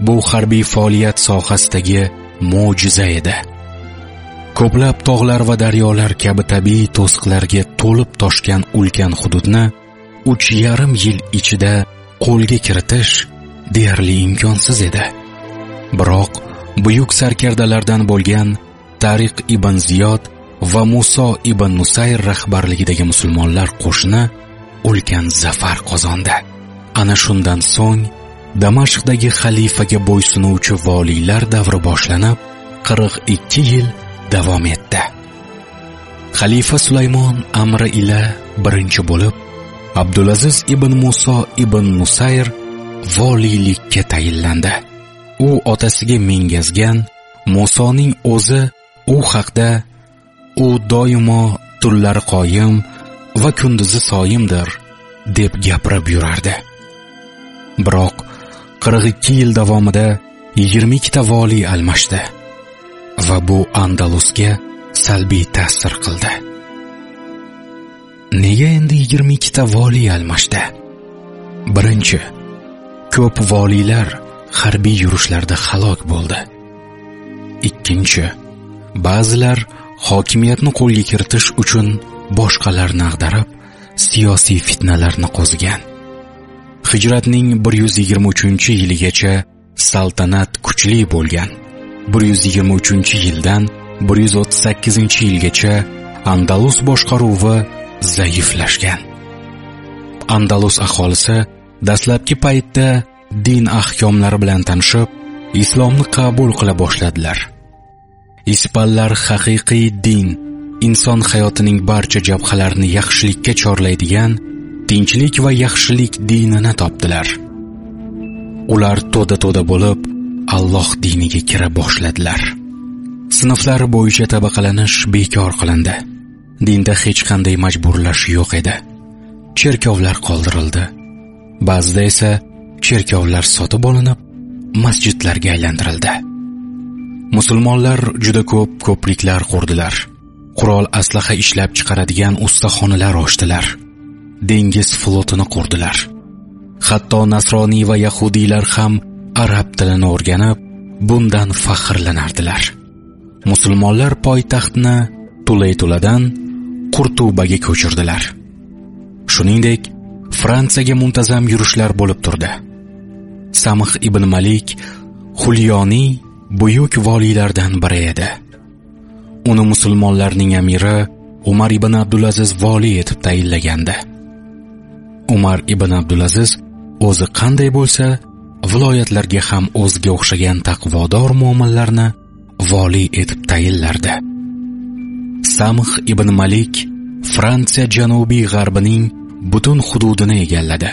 bu harbiy faoliyat sohasidagi mo'jiza edi. Ko'plab tog'lar va daryolar kabi tabiiy to'siqlarga to'lib toshgan ulkan hududni uch yarim yil ichida qo'lga kiritish deyarli imkonsiz edi. Biroq buyuk sarkardalardan bo'lgan tariq ibn ziyod va muso ibn nusayr rahbarligidagi musulmonlar qo'shini ulkan zafar qozondi. Ana shundan so'ng damashqdagi xalifaga bo'ysunuvchi voliylar davri boshlanib 42 yil davom etdi. Xalifa sulaymon amri ila birinchi bo'lib abdulaziz ibn muso ibn musayr voliylikka tayinlandi. U otasiga mengazgan musoning o'zi u haqda u doimo tunlari qoyim va kunduzi soyimdir deb gapirib yurardi. Biroq 42 yil davomida 22 ta voliy almashdi va bu Andalusga salbiy ta'sir qildi. Nega endi 22 ta vali almashdi? Birinchi, ko'p voliylar harbiy yurishlarda halok bo'ldi. Ikkinchi, ba'zilar hokimiyatni qo'lga kiritish uchun boshqalarni ag'darib, siyosiy fitnalarni qo'zgan. Hijratning 123-yiligacha saltanat kuchli bo'lgan. 123 yildan 138 yilgacha Andalus boshqaruvi zaiflashgan. Andalus aholisi dastlabki paytda din ahkomlari bilan tanishib, islomni qabul qila boshladilar. Ispanlar haqiqiy din inson hayotining barcha jabhalarini yaxshilikka chorlaydigan tinchlik va yaxshilik dinini topdilar. Ular to'da-to'da bo'lib, Alloh diniga kira boshladilar. Sinflar bo'yicha tabaqalanish bekor qilindi. Dinda hech qanday majburlash yo'q edi. Cherkovlar qoldirildi. Ba'zida esa cherkovlar sotib olinib, masjidlarga aylantirildi. Musulmonlar juda ko'p ko'priklar qurdilar. Qurol aslaha ishlab chiqaradigan ustaxonalar ochdilar. Dengiz flotini qurdilar. Hatto nasroniy va yahudiylar ham arab tilini o'rganib bundan faxrlanardilar. Musulmonlar poytaxtni tulaytuladan qurtubaga ko'chirdilar. Shuningdek fransiyaga muntazam yurishlar bo'lib turdi. Samih ibn malik xulyoniy buyuk voliylardan biri edi. Uni musulmonlarning amiri umar ibn abdulaziz voliy etib tayinlagandi. Umar ibn abdulaziz o'zi qanday bo'lsa viloyatlarga ham o'ziga o'xshagan taqvodor mo'minlarni voliy etib tayinlardi. Samh ibn malik fransiya janubiy g'arbining butun hududini egalladi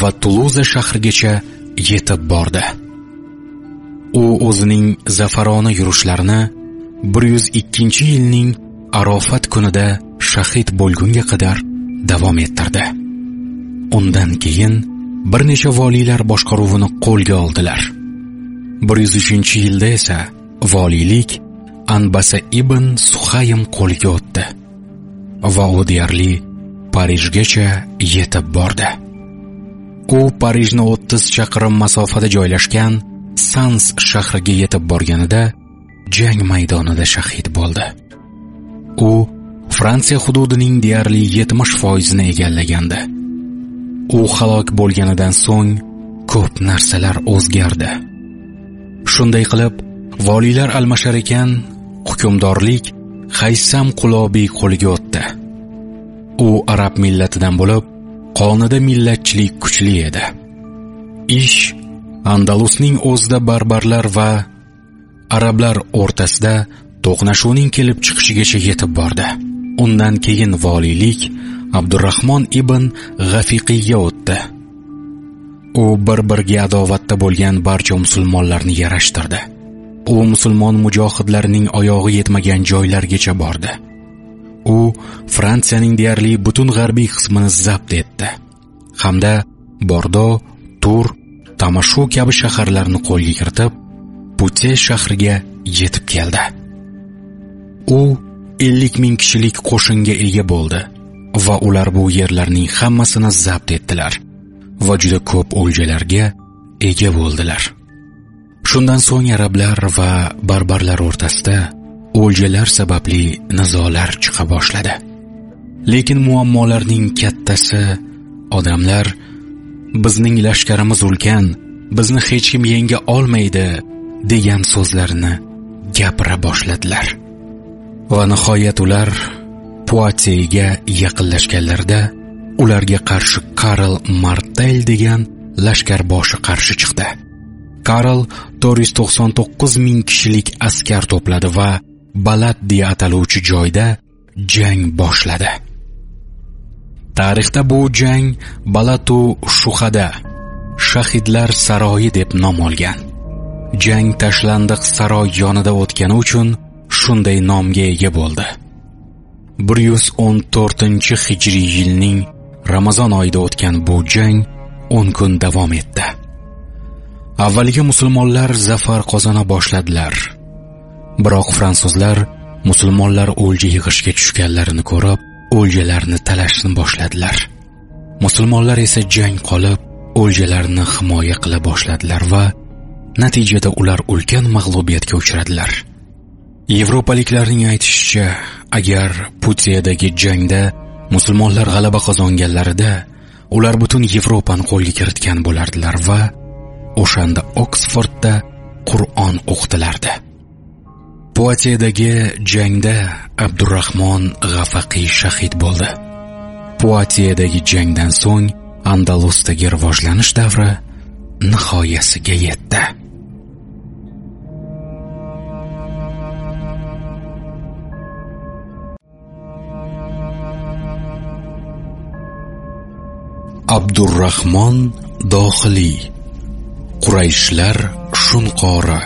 va tuluza shahrigacha yetib bordi. U o'zining zafarona yurishlarini 102 yilning arofat kunida shahid bo'lgunga qadar davom ettirdi. Undan keyin bir necha voliylar boshqaruvini qo'lga oldilar. 103 yilda esa voliylik anbasa ibn suhaym qo'liga o'tdi va u deyarli parijgacha yetib bordi. U parijni 30 chaqirim masofada joylashgan sans shahriga yetib borganida jang maydonida shahid bo'ldi. U fransiya hududining deyarli 70 foizini egallagandi. U halok bo'lganidan so'ng ko'p narsalar o'zgardi. Shunday qilib voliylar almashar ekan hukmdorlik haysam qulobiy qo'liga o'tdi. U arab millatidan bo'lib qonida millatchilik kuchli edi. Ish andalusning o'zida barbarlar va arablar o'rtasida to'qnashuvning kelib chiqishigacha yetib bordi. Undan keyin voliylik abdurahmon ibn g'afiqiyga o'tdi. U bir biriga adovatda bo'lgan barcha musulmonlarni yarashtirdi. U musulmon mujohidlarining oyog'i yetmagan joylargacha bordi. U fransiyaning deyarli butun g'arbiy qismini zabt etdi. Hamda bordo tur tamashu kabi shaharlarni qo'lga kiritib pute shahriga yetib keldi. U ellik ming kishilik qo'shinga ega bo'ldi. Va ular bu yerlarning hammasini zabt etdilar va juda ko'p o'ljalarga ega bo'ldilar. Shundan so'ng arablar va barbarlar o'rtasida o'ljalar sababli nizolar chiqa boshladi. Lekin muammolarning kattasi odamlar bizning lashkarimiz ulkan bizni hech kim yenga olmaydi degan so'zlarini gapira boshladilar. Va nihoyat ular puatiyga yaqinlashganlarida ularga qarshi karl Martel degan lashkarboshi qarshi chiqdi. Karl 499 ming kishilik askar to'pladi va balat deya ataluvchi joyda jang boshladi. Tarixda bu jang balatu shuhada shahidlar saroyi deb nom olgan. Jang tashlandiq saroy yonida o'tgani uchun shunday nomga ega bo'ldi. 114 hijriy yilning ramazon oyida o'tgan bu jang 10 kun davom etdi. Avvaliga musulmonlar zafar qozona boshladilar. Biroq fransuzlar musulmonlar o'lja yig'ishga tushganlarini ko'rib o'ljalarni talashni boshladilar. Musulmonlar esa jang qolib o'ljalarni himoya qila boshladilar va natijada ular ulkan mag'lubiyatga uchradilar. Yevropaliklarning aytishicha agar putiyadagi jangda musulmonlar g'alaba qozonganlarida ular butun yevropani qo'lga kiritgan bo'lardilar va o'shanda oksfordda qur'on o'qitilardi. Puatiyadagi jangda abdurahmon g'afaqiy shahid bo'ldi. Puatiyadagi jangdan so'ng andalusdagi rivojlanish davri nihoyasiga yetdi. Abdurahmon dohiliy. Qurayshlar shunqori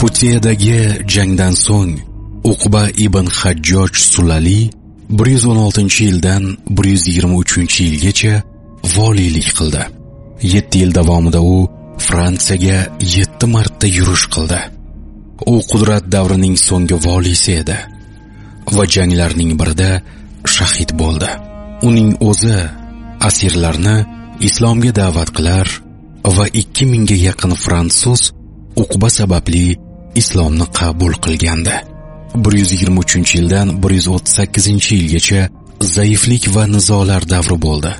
putiyadagi jangdan so'ng uqba ibn hajjoj sulali 116 yildan 123 yilgacha voliylik qildi. 7 yil davomida u fransiyaga 7 marta yurish qildi. U qudrat davrining so'nggi voliysi edi va janglarning birida shahid bo'ldi. Uning o'zi asirlarni islomga da'vat qilar va 2000 ga yaqin fransuz uqba sababli islomni qabul qilgandi. 123 yildan 138 yilgacha zaiflik va nizolar davri bo'ldi.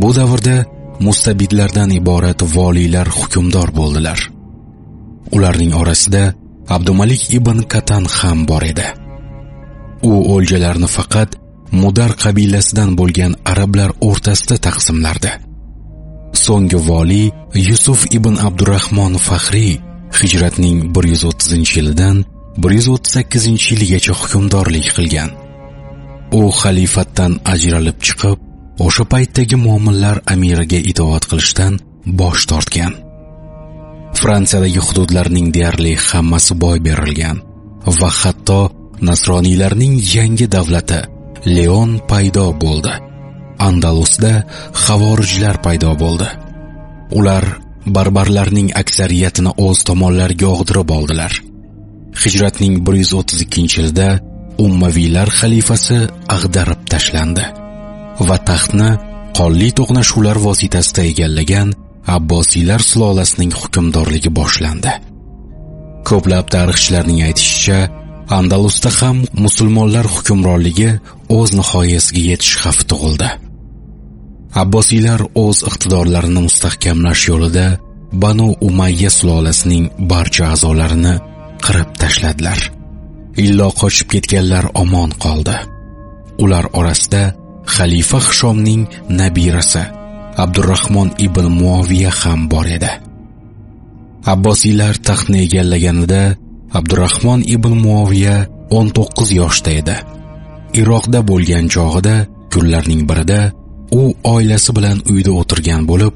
Bu davrda mustabidlardan iborat voliylar hukmdor bo'ldilar. Ularning orasida abdumalik ibn katan ham bor edi. U o'ljalarni faqat mudar qabilasidan bo'lgan arablar o'rtasida taqsimlardi. So'nggi voliy yusuf ibn abdurahmon faxriy hijratning 130 yilidan 138 yiligacha hukmdorlik qilgan. U xalifatdan ajralib chiqib o'sha paytdagi mo'minlar amiriga itoat qilishdan bosh tortgan. Fransiyadagi hududlarning deyarli hammasi boy berilgan va hatto nasroniylarning yangi davlati leon paydo bo'ldi. Andalusda havorijlar paydo bo'ldi. Ular barbarlarning aksariyatini o'z tomonlariga og'dirib oldilar. Hijratning 132 yilida ummaviylar xalifasi ag'darib tashlandi va taxtni qonli to'qnashuvlar vositasida egallagan abbosiylar sulolasining hukmdorligi boshlandi. Ko'plab tarixchilarning aytishicha andalusda ham musulmonlar hukmronligi o'z nihoyasiga yetish xavfi tug'ildi. Abbosiylar o'z iqtidorlarini mustahkamlash yo'lida banu umayya sulolasining barcha a'zolarini qirib tashladilar. Illo qochib ketganlar omon qoldi. Ular orasida xalifa hishomning nabirasi abdurahmon ibn muoviya ham bor edi. Abbosiylar taxtni egallaganida abdurahmon ibn muoviya 19 yoshda edi. Iroqda bo'lgan chog'ida kunlarning birida u oilasi bilan uyda o'tirgan bo'lib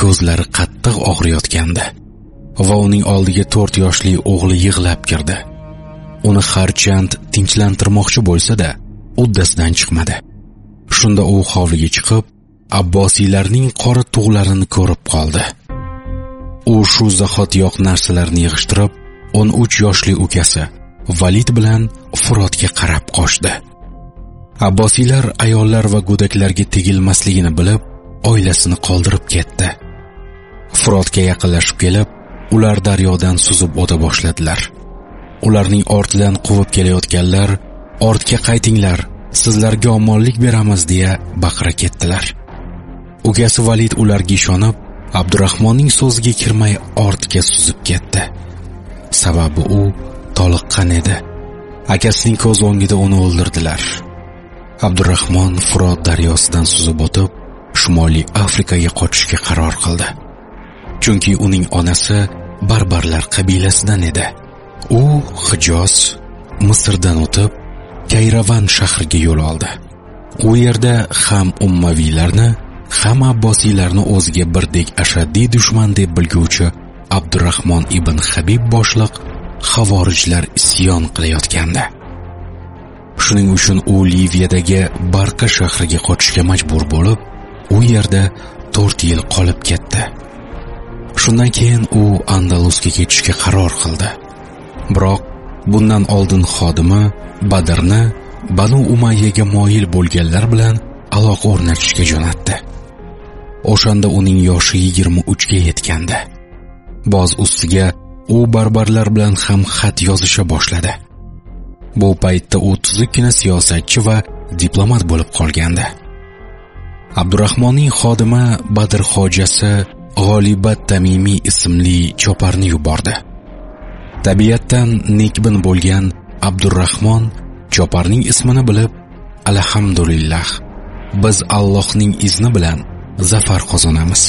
ko'zlari qattiq og'riyotgandi va uning oldiga 4 yoshli o'g'li yig'lab kirdi. Uni harchand tinchlantirmoqchi bo'lsa-da uddasidan chiqmadi. Shunda u hovliga chiqib abbosiylarning qora tug'larini ko'rib qoldi. U shu zahotiyoq narsalarni yig'ishtirib 13 yoshli ukasi valid bilan furotga qarab qochdi. Abbosiylar ayollar va go'daklarga tegilmasligini bilib oilasini qoldirib ketdi. Furotga yaqinlashib kelib ular daryodan suzib o'ta boshladilar. Ularning ortidan quvib kelayotganlar ortga qaytinglar sizlarga omonlik beramiz deya baqira ketdilar. Ukasi valid ularga ishonib abdurahmonning so'ziga kirmay ortga suzib ketdi. Sababi u toliqqan edi. Akasining ko'z o'ngida uni o'ldirdilar. Abdurahmon furot daryosidan suzib o'tib shimoliy afrikaga qochishga qaror qildi. Chunki uning onasi barbarlar qabilasidan edi. U hijoz misrdan o'tib kayravan shahriga yo'l oldi. U yerda ham ummaviylarni ham abbosiylarni o'ziga birdek ashaddiy dushman deb bilguvchi abdurahmon ibn habib boshliq havorijlar isyon qilayotgandi. Shuning uchun u liviyadagi barqa shahriga qochishga majbur bo'lib u yerda to'rt yil qolib ketdi. Shundan keyin u andalusga ketishga qaror qildi. Biroq bundan oldin xodimi badrni banu umayyaga moyil bo'lganlar bilan aloqa o'rnatishga jo'natdi. O'shanda uning yoshi yigirma uchga yetgandi. Boz ustiga u barbarlar bilan ham xat yozisha boshladi. Bu paytda u tuzukkina siyosatchi va diplomat bo'lib qolgandi. Abdurahmonning xodimi badr hojasi g'olibat tamimiy ismli choparni yubordi. Tabiatdan nekbin bo'lgan abdurahmon choparning ismini bilib alhamdulillah biz allohning izni bilan zafar qozonamiz.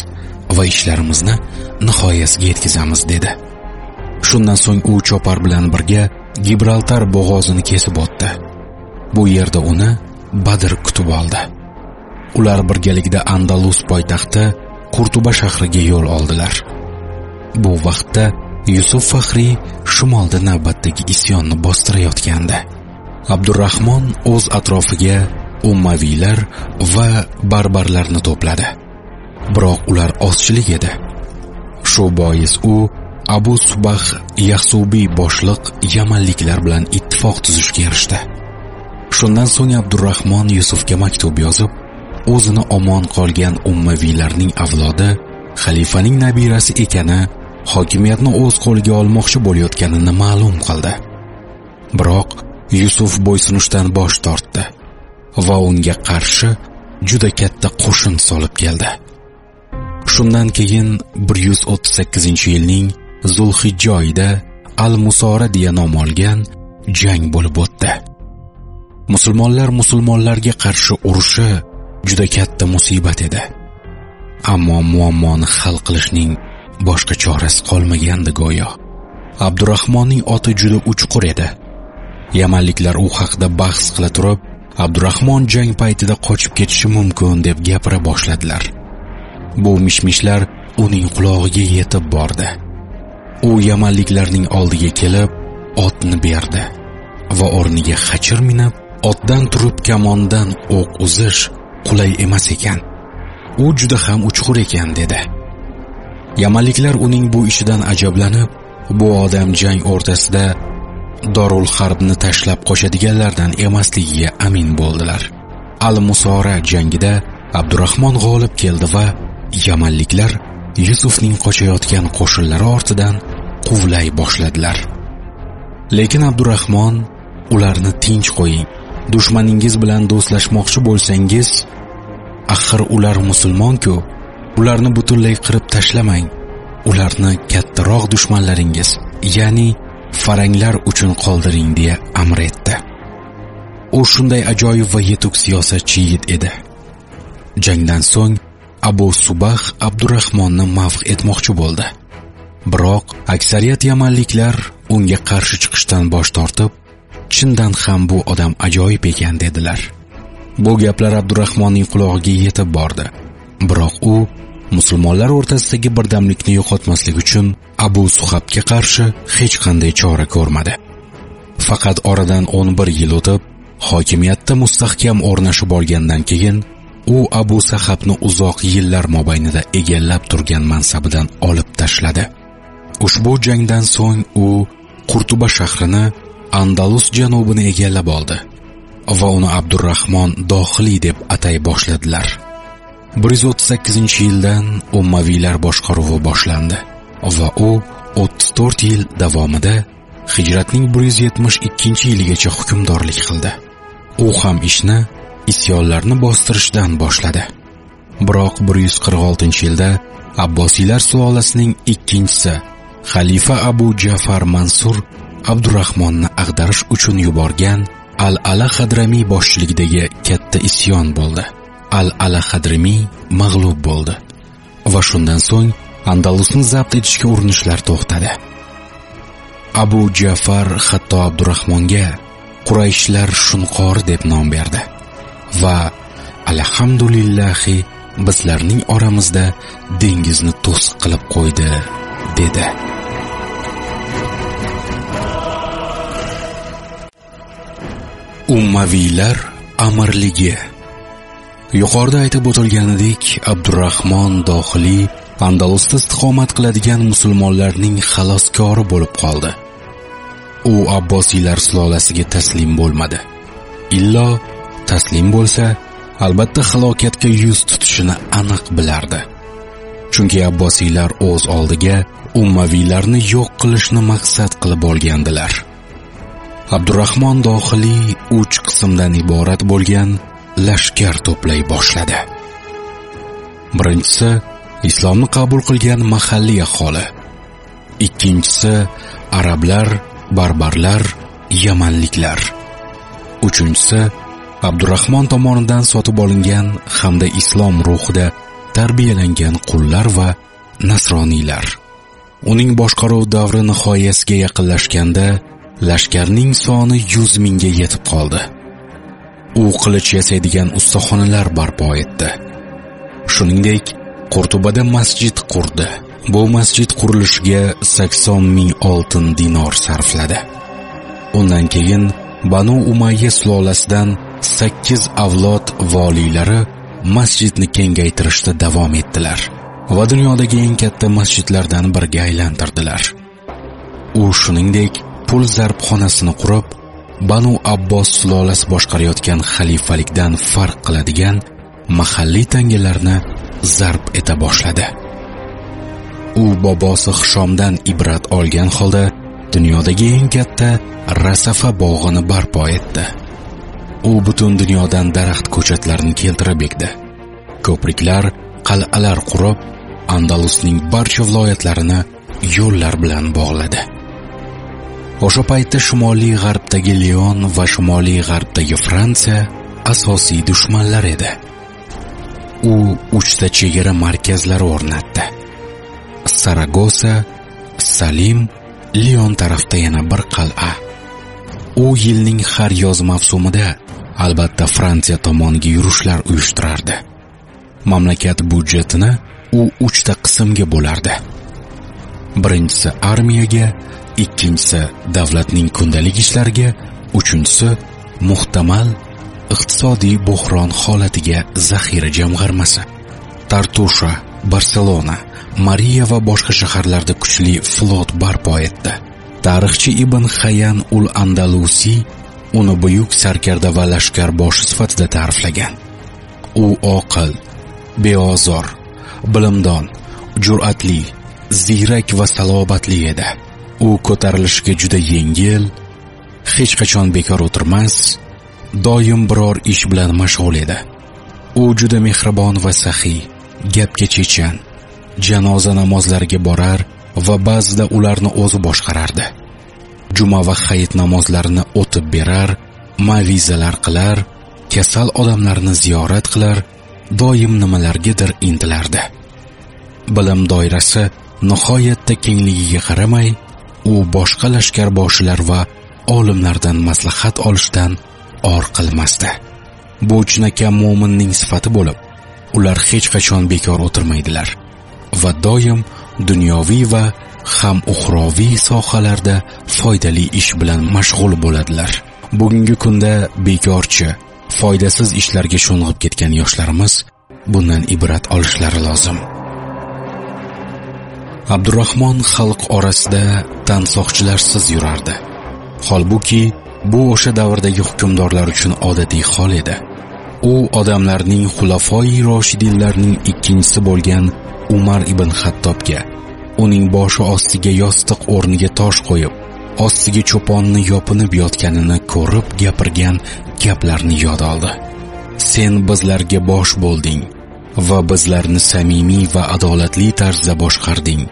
Va ishlarimizni nihoyasiga yetkazamiz dedi. Shundan so'ng u chopar bilan birga gibraltar bo'g'ozini kesib o'tdi. Bu yerda uni badr kutib oldi. Ular birgalikda andalus poytaxti qurtuba shahriga yo'l oldilar. Bu vaqtda yusuf faxriy shimolda navbatdagi isyonni bostirayotgandi. Abdurahmon o'z atrofiga ummaviylar va barbarlarni to'pladi. Biroq ular ozchilik edi. Shu bois u abu subah yahsubiy boshliq yamanliklar bilan ittifoq tuzishga erishdi. Shundan so'ng abdurahmon yusufga maktub yozib o'zini omon qolgan ummaviylarning avlodi xalifaning nabirasi ekani hokimiyatni o'z qo'liga olmoqchi bo'layotganini ma'lum qildi. Biroq yusuf bo'ysunishdan bosh tortdi va unga qarshi juda katta qo'shin solib keldi. Shundan keyin 138 yilning zulhijja oyida al musora deya nom olgan jang bo'lib o'tdi. Musulmonlar musulmonlarga qarshi urushi juda katta musibat edi. Ammo muammoni hal qilishning boshqa chorasi qolmagandi go'yo. Abdurahmonning oti juda uchqur edi. Yamanliklar u haqida bahs qila turib abdurahmon jang paytida qochib ketishi mumkin deb gapira boshladilar. Bu mishmishlar uning qulog'iga yetib bordi. U yamanliklarning oldiga kelib otni berdi va o'rniga xachir minib otdan turib kamondan o'q uzish qulay emas ekan. U juda ham uchqur ekan dedi. Yamanliklar uning bu ishidan ajablanib bu odam jang o'rtasida dorul harbni tashlab qochadiganlardan emasligiga amin bo'ldilar. Al musora jangida abdurahmon g'olib keldi va yamanliklar yusufning qochayotgan qo'shinlari ortidan quvlay boshladilar. Lekin abdurahmon ularni tinch qo'ying. Dushmaningiz bilan do'stlashmoqchi bo'lsangiz axir ular musulmonku ularni butunlay qirib tashlamang. Ularni kattaroq dushmanlaringiz ya'ni faranglar uchun qoldiring deya amr etdi. U shunday ajoyib va yetuk siyosatchi yigit edi. Jangdan so'ng abu subax abdurahmonni mavh etmoqchi bo'ldi. Biroq aksariyat yamanliklar unga qarshi chiqishdan bosh tortib chindan ham bu odam ajoyib ekan dedilar. Bu gaplar abdurahmonning qulog'iga yetib bordi. Biroq u musulmonlar o'rtasidagi birdamlikni yo'qotmaslik uchun abu suhabga qarshi hech qanday chora ko'rmadi. Faqat oradan 11 yil o'tib hokimiyatda mustahkam o'rnashib olgandan keyin u abu sahabni uzoq yillar mobaynida egallab turgan mansabidan olib tashladi. Ushbu jangdan so'ng u qurtuba shahrini andalus janubini egallab oldi va uni abdurahmon dohiliy deb atay boshladilar. 138 yildan ummaviylar boshqaruvi boshlandi va u 34 yil davomida hijratning 172 yiligacha hukmdorlik qildi. U ham ishni isyonlarni bostirishdan boshladi. Biroq 146 yilda abbosiylar sulolasining ikkinchisi xalifa abu jafar mansur abdurahmonni ag'darish uchun yuborgan al ala hadramiy boshchiligidagi katta isyon bo'ldi. Al ala Hadramiy mag'lub bo'ldi va shundan so'ng andalusni zabt etishga urinishlar to'xtadi. Abu jafar hatto abdurahmonga qurayshlar shunqor deb nom berdi. Va alhamdulillahi bizlarning oramizda dengizni to'siq qilib qo'ydi dedi. Ummaviylar amirligi. Yuqorida aytib o'tilganidek abdurahmon dohiliy andalusda istiqomat qiladigan musulmonlarning xaloskori bo'lib qoldi. U abbosiylar sulolasiga taslim bo'lmadi. Illo taslim bo'lsa albatta halokatga yuz tutishini aniq bilardi. Chunki abbosiylar o'z oldiga ummaviylarni yo'q qilishni maqsad qilib olgandilar. Abdurahmon dohiliy uch qismdan iborat bo'lgan lashkar to'play boshladi. Birinchisi islomni qabul qilgan mahalliy aholi. Ikkinchisi arablar barbarlar yamanliklar. Uchinchisi abdurahmon tomonidan sotib olingan hamda islom ruhida tarbiyalangan qullar va nasroniylar. Uning boshqaruv davri nihoyasiga yaqinlashganda lashkarning soni 100 mingga yetib qoldi. U qilich yasaydigan ustaxonalar barpo etdi. Shuningdek qurtubada masjid qurdi. Bu masjid qurilishiga 80 ming oltin dinor sarfladi. Undan keyin banu umayya sulolasidan 8 avlod voliylari masjidni kengaytirishda davom etdilar va dunyodagi eng katta masjidlardan biriga aylantirdilar. U shuningdek pul zarbxonasini qurib banu abbos sulolasi boshqarayotgan xalifalikdan farq qiladigan mahalliy tangalarni zarb eta boshladi. U bobosi hishomdan ibrat olgan holda dunyodagi eng katta rasafa bog'ini barpo etdi. U butun dunyodan daraxt ko'chatlarini keltirib ekdi. Ko'priklar qal'alar qurib andalusning barcha viloyatlarini yo'llar bilan bog'ladi. O'sha paytda shimoliy g'arbdagi leon va shimoliy g'arbdagi fransiya asosiy dushmanlar edi. U uchta chegara markazlari o'rnatdi. Saragosa salim leon tarafda yana bir qal'a. U yilning har yoz mavsumida albatta fransiya tomoniga yurishlar uyushtirardi. Mamlakat budjetini u 3 ta qismga bo'lardi. Birinchisi armiyaga ikkinchisi davlatning kundalik ishlariga uchinchisi muhtamal iqtisodiy bo'hron holatiga zaxira jamg'armasi. Tartusha barselona mariya va boshqa shaharlarda kuchli flot barpo etdi. Tarixchi ibn Hayyan ul andalusiy uni buyuk sarkarda va lashkarboshi sifatida ta'riflagan. U oqil beozor bilimdon jur'atli ziyrak va salobatli edi. U ko'tarilishiga juda yengil hech qachon bekor o'tirmas doim biror ish bilan mashg'ul edi. U juda mehribon va saxiy gapga chechan janoza namozlariga borar va ba'zida ularni o'zi boshqarardi. Juma va hayit namozlarini o'tib berar mavizalar qilar kasal odamlarni ziyorat qilar doim nimalargadir intilardi. Bilim doirasi nihoyatda kengligiga qaramay u boshqa lashkarboshilar va olimlardan maslahat olishdan or qilmasdi. Bu chinakam mo'minning sifati bo'lib ular hech qachon bekor o'tirmaydilar va doim dunyoviy va ham uxroviy sohalarda foydali ish bilan mashg'ul bo'ladilar. Bugungi kunda bekorchi foydasiz ishlarga sho'ng'ib ketgan yoshlarimiz bundan ibrat olishlari lozim. Abdurahmon xalq orasida tansoqchilarsiz yurardi. Holbuki bu o'sha davrdagi hukmdorlar uchun odatiy hol edi. U odamlarning xulafoi roshidinlarning ikkinchisi bo'lgan umar ibn xattobga uning boshi ostiga yostiq o'rniga tosh qo'yib ostiga cho'ponni yopinib yotganini ko'rib gapirgan gaplarni yod oldi. Sen bizlarga bosh bo'lding va bizlarni samimiy va adolatli tarzda boshqarding.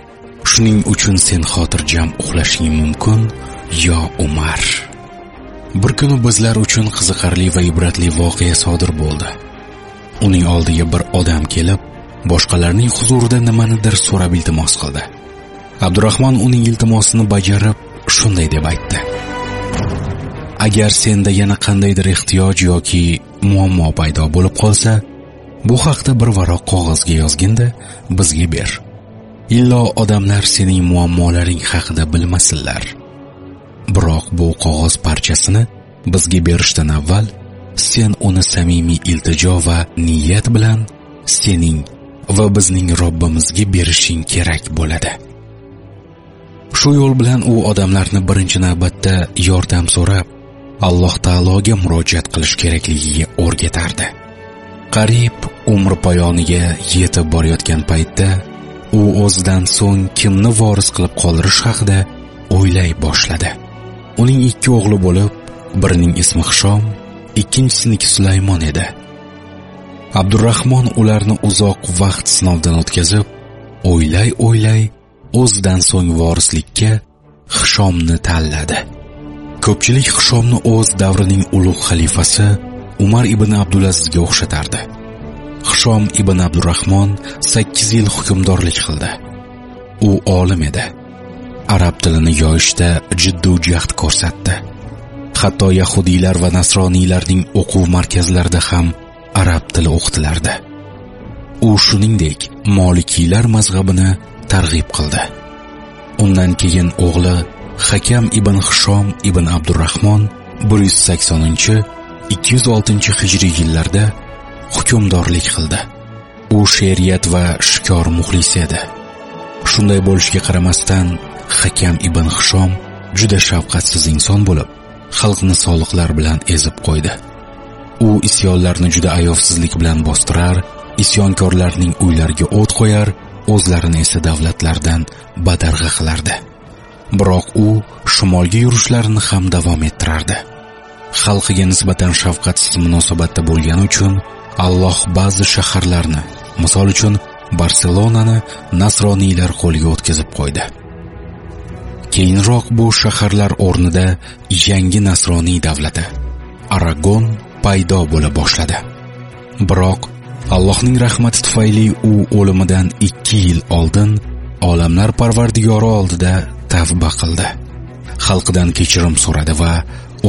Shuning uchun sen xotirjam uxlashing mumkin yo umar. Bir kuni bizlar uchun qiziqarli va ibratli voqea sodir bo'ldi. Uning oldiga bir odam kelib boshqalarning huzurida nimanidir so'rab iltimos qildi. Abdurahmon uning iltimosini bajarib shunday deb aytdi. Agar senda yana qandaydir ehtiyoj yoki muammo paydo bo'lib qolsa bu haqda bir varoq qog'ozga yozginda bizga ber. Illo odamlar sening muammolaring haqida bilmasinlar. Biroq bu qog'oz parchasini bizga berishdan avval sen uni samimiy iltijo va niyat bilan sening va bizning Robbimizga berishing kerak bo'ladi. Shu yo'l bilan u odamlarni birinchi navbatda yordam so'rab, Alloh taologa murojaat qilish kerakligiga o'rgatardi. Qarib umr poyoniga yetib borayotgan paytda u o'zidan so'ng kimni voris qilib qoldirish haqida o'ylay boshladi. Uning ikki o'g'li bo'lib, birining ismi Hishom, ikkinchisiniki Sulaymon edi. Abdurrahmon ularni uzoq vaqt sinovdan o'tkazib, o'ylay-o'ylay o'zidan so'ng vorislikka Hishomni tanladi. Ko'pchilik Hishomni o'z davrining ulug' xalifasi Umar ibn Abdulazizga o'xshatardi. Hishom ibn Abdurrahmon 8 yil hukmdorlik qildi. U olim edi. Arab tilini yoyishda jiddiy jahd ko'rsatdi. Hatto yahudiylar va nasroniylarning o'quv markazlarida ham arab tili o'qitilardi. U shuningdek Malikiylar mazhabini targ'ib qildi. Undan keyin o'g'li Hakam ibn Hishom ibn Abdurrahmon 180-206 hijriy yillarda hukmdorlik qildi. U she'riyat va shikor muxlisi edi. Shunday bo'lishiga qaramasdan Hakam ibn Hishom juda shafqatsiz inson bo'lib, xalqni soliqlar bilan ezib qo'ydi. u isyonlarni juda ayovsizlik bilan bostirar isyonkorlarning uylariga o't qo'yar o'zlarini esa davlatlardan badarg'a qilardi. Biroq u shimolga yurishlarini ham davom ettirardi. Xalqiga nisbatan shafqatsiz munosabatda bo'lgani uchun alloh ba'zi shaharlarni misol uchun barselonani nasroniylar qo'liga o'tkazib qo'ydi. Keyinroq bu shaharlar o'rnida yangi nasroniy davlati aragon paydo bo'la boshladi. Biroq allohning rahmati tufayli u o'limidan ikki yil oldin olamlar parvardigori oldida tavba qildi. Xalqidan kechirim so'radi va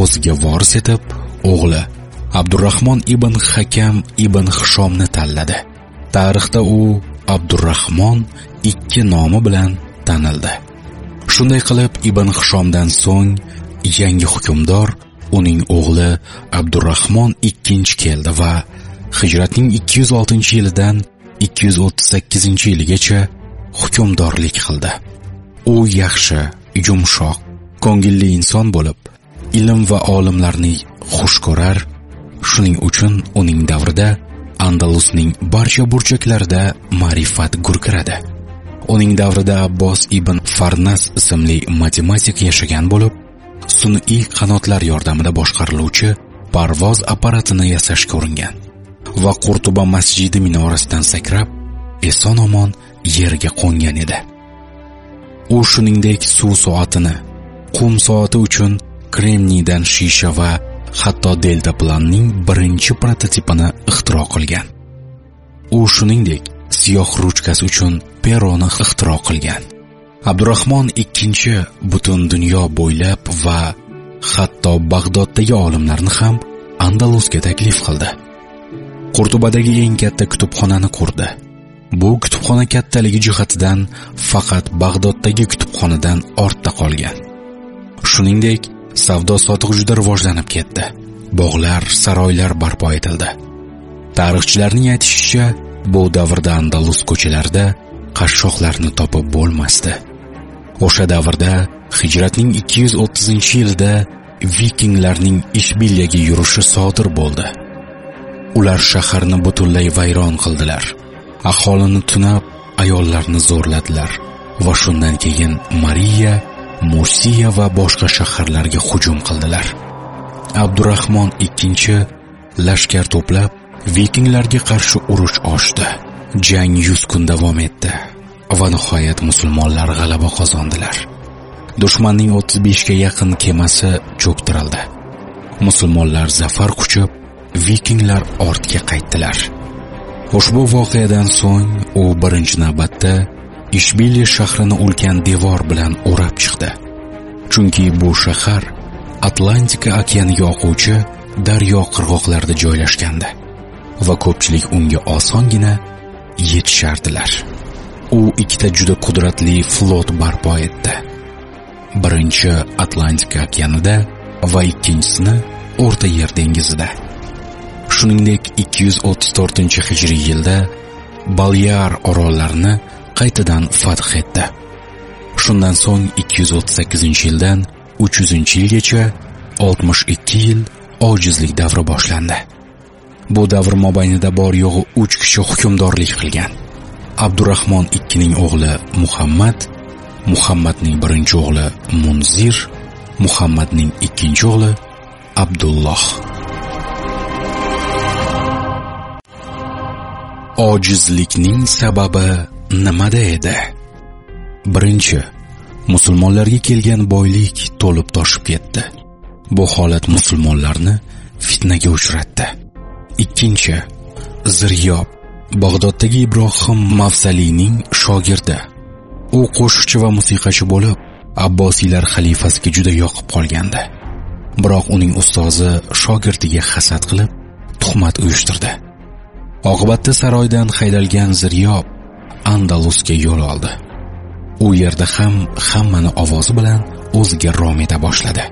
o'ziga voris etib o'g'li abdurahmon ibn hakam ibn hishomni tanladi. Tarixda u abdurahmon ikki nomi bilan tanildi. Shunday qilib ibn hishomdan so'ng yangi hukmdor uning o'g'li abdurahmon ikkinchi keldi va hijratning 206 yilidan 238 yiligacha hukmdorlik qildi. U yaxshi, yumshoq, ko'ngilli inson bo'lib, ilm va olimlarni xush ko'rar. Shuning uchun uning davrida Andalusning barcha burchaklarida ma'rifat gurkiradi. Uning davrida Abbos ibn Farnas ismli matematik yashagan bo'lib, sun'iy qanotlar yordamida boshqariluvchi parvoz apparatini yasashga uringan va Qurtuba masjidi minorasidan sakrab eson-omon yerga qo'ngan edi. U shuningdek suv soatini, qum soati uchun kremniydan shisha va hatto delta planning birinchi prototipini ixtiro qilgan. U shuningdek siyoh ruchkasi uchun peroni ixtiro qilgan abdurahmon ikkinchi butun dunyo bo'ylab va hatto bag'doddagi olimlarni ham andalusga taklif qildi qurtubadagi eng katta kutubxonani qurdi. Bu kutubxona kattaligi jihatidan faqat bag'doddagi kutubxonadan ortda qolgan. Shuningdek savdo sotiq juda rivojlanib ketdi. Bog'lar saroylar barpo etildi. Tarixchilarning aytishicha bu davrda andalus ko'chalarida qashshoqlarni topib bo'lmasdi. O'sha davrda hijratning 230 yilida vikinglarning ishbilyaga yurishi sodir bo'ldi. Ular shaharni butunlay vayron qildilar. Aholini tunab ayollarni zo'rladilar va shundan keyin mariya mursiya va boshqa shaharlarga hujum qildilar. Abdurahmon ikkinchi lashkar to'plab vikinglarga qarshi urush ochdi. Jang 100 kun davom etdi va nihoyat musulmonlar g'alaba qozondilar. Dushmanning 35 ga yaqin kemasi cho'ktirildi musulmonlar zafar quchib vikinglar ortga qaytdilar. Ushbu voqeadan so'ng u birinchi navbatda ishbili shahrini ulkan devor bilan o'rab chiqdi. Chunki bu shahar atlantika okeaniga oquvchi daryo qirg'oqlarida joylashgandi va ko'pchilik unga osongina yetishardilar. U ikkita juda qudratli flot barpo etdi. Birinchi atlantika okeanida va ikkinchisini o'rta yer dengizida. Shuningdek 234 hijriy yilda balyar orollarini qaytadan fath etdi. Shundan so'ng 238 yildan 300 yilgacha 62 yil ojizlik davri boshlandi. Bu davr mobaynida bor yo'g'i 3 kishi hukmdorlik qilgan. Abdurahmon ikkining o'g'li muhammad muhammadning birinchi o'g'li munzir muhammadning ikkinchi o'g'li abdulloh. Ojizlikning sababi nimada edi? Birinchi musulmonlarga kelgan boylik to'lib toshib ketdi. Bu holat musulmonlarni fitnaga uchratdi. Ikkinchi ziryob bag'doddagi ibrohim mavsaliyning shogirdi. U qo'shiqchi va musiqachi bo'lib abbosiylar xalifasiga juda yoqib qolgandi. Biroq uning ustozi shogirdiga hasad qilib tuhmat uyushtirdi. Oqibatda saroydan haydalgan ziryob andalusga yo'l oldi. U yerda ham hammani ovozi bilan o'ziga rom eta boshladi.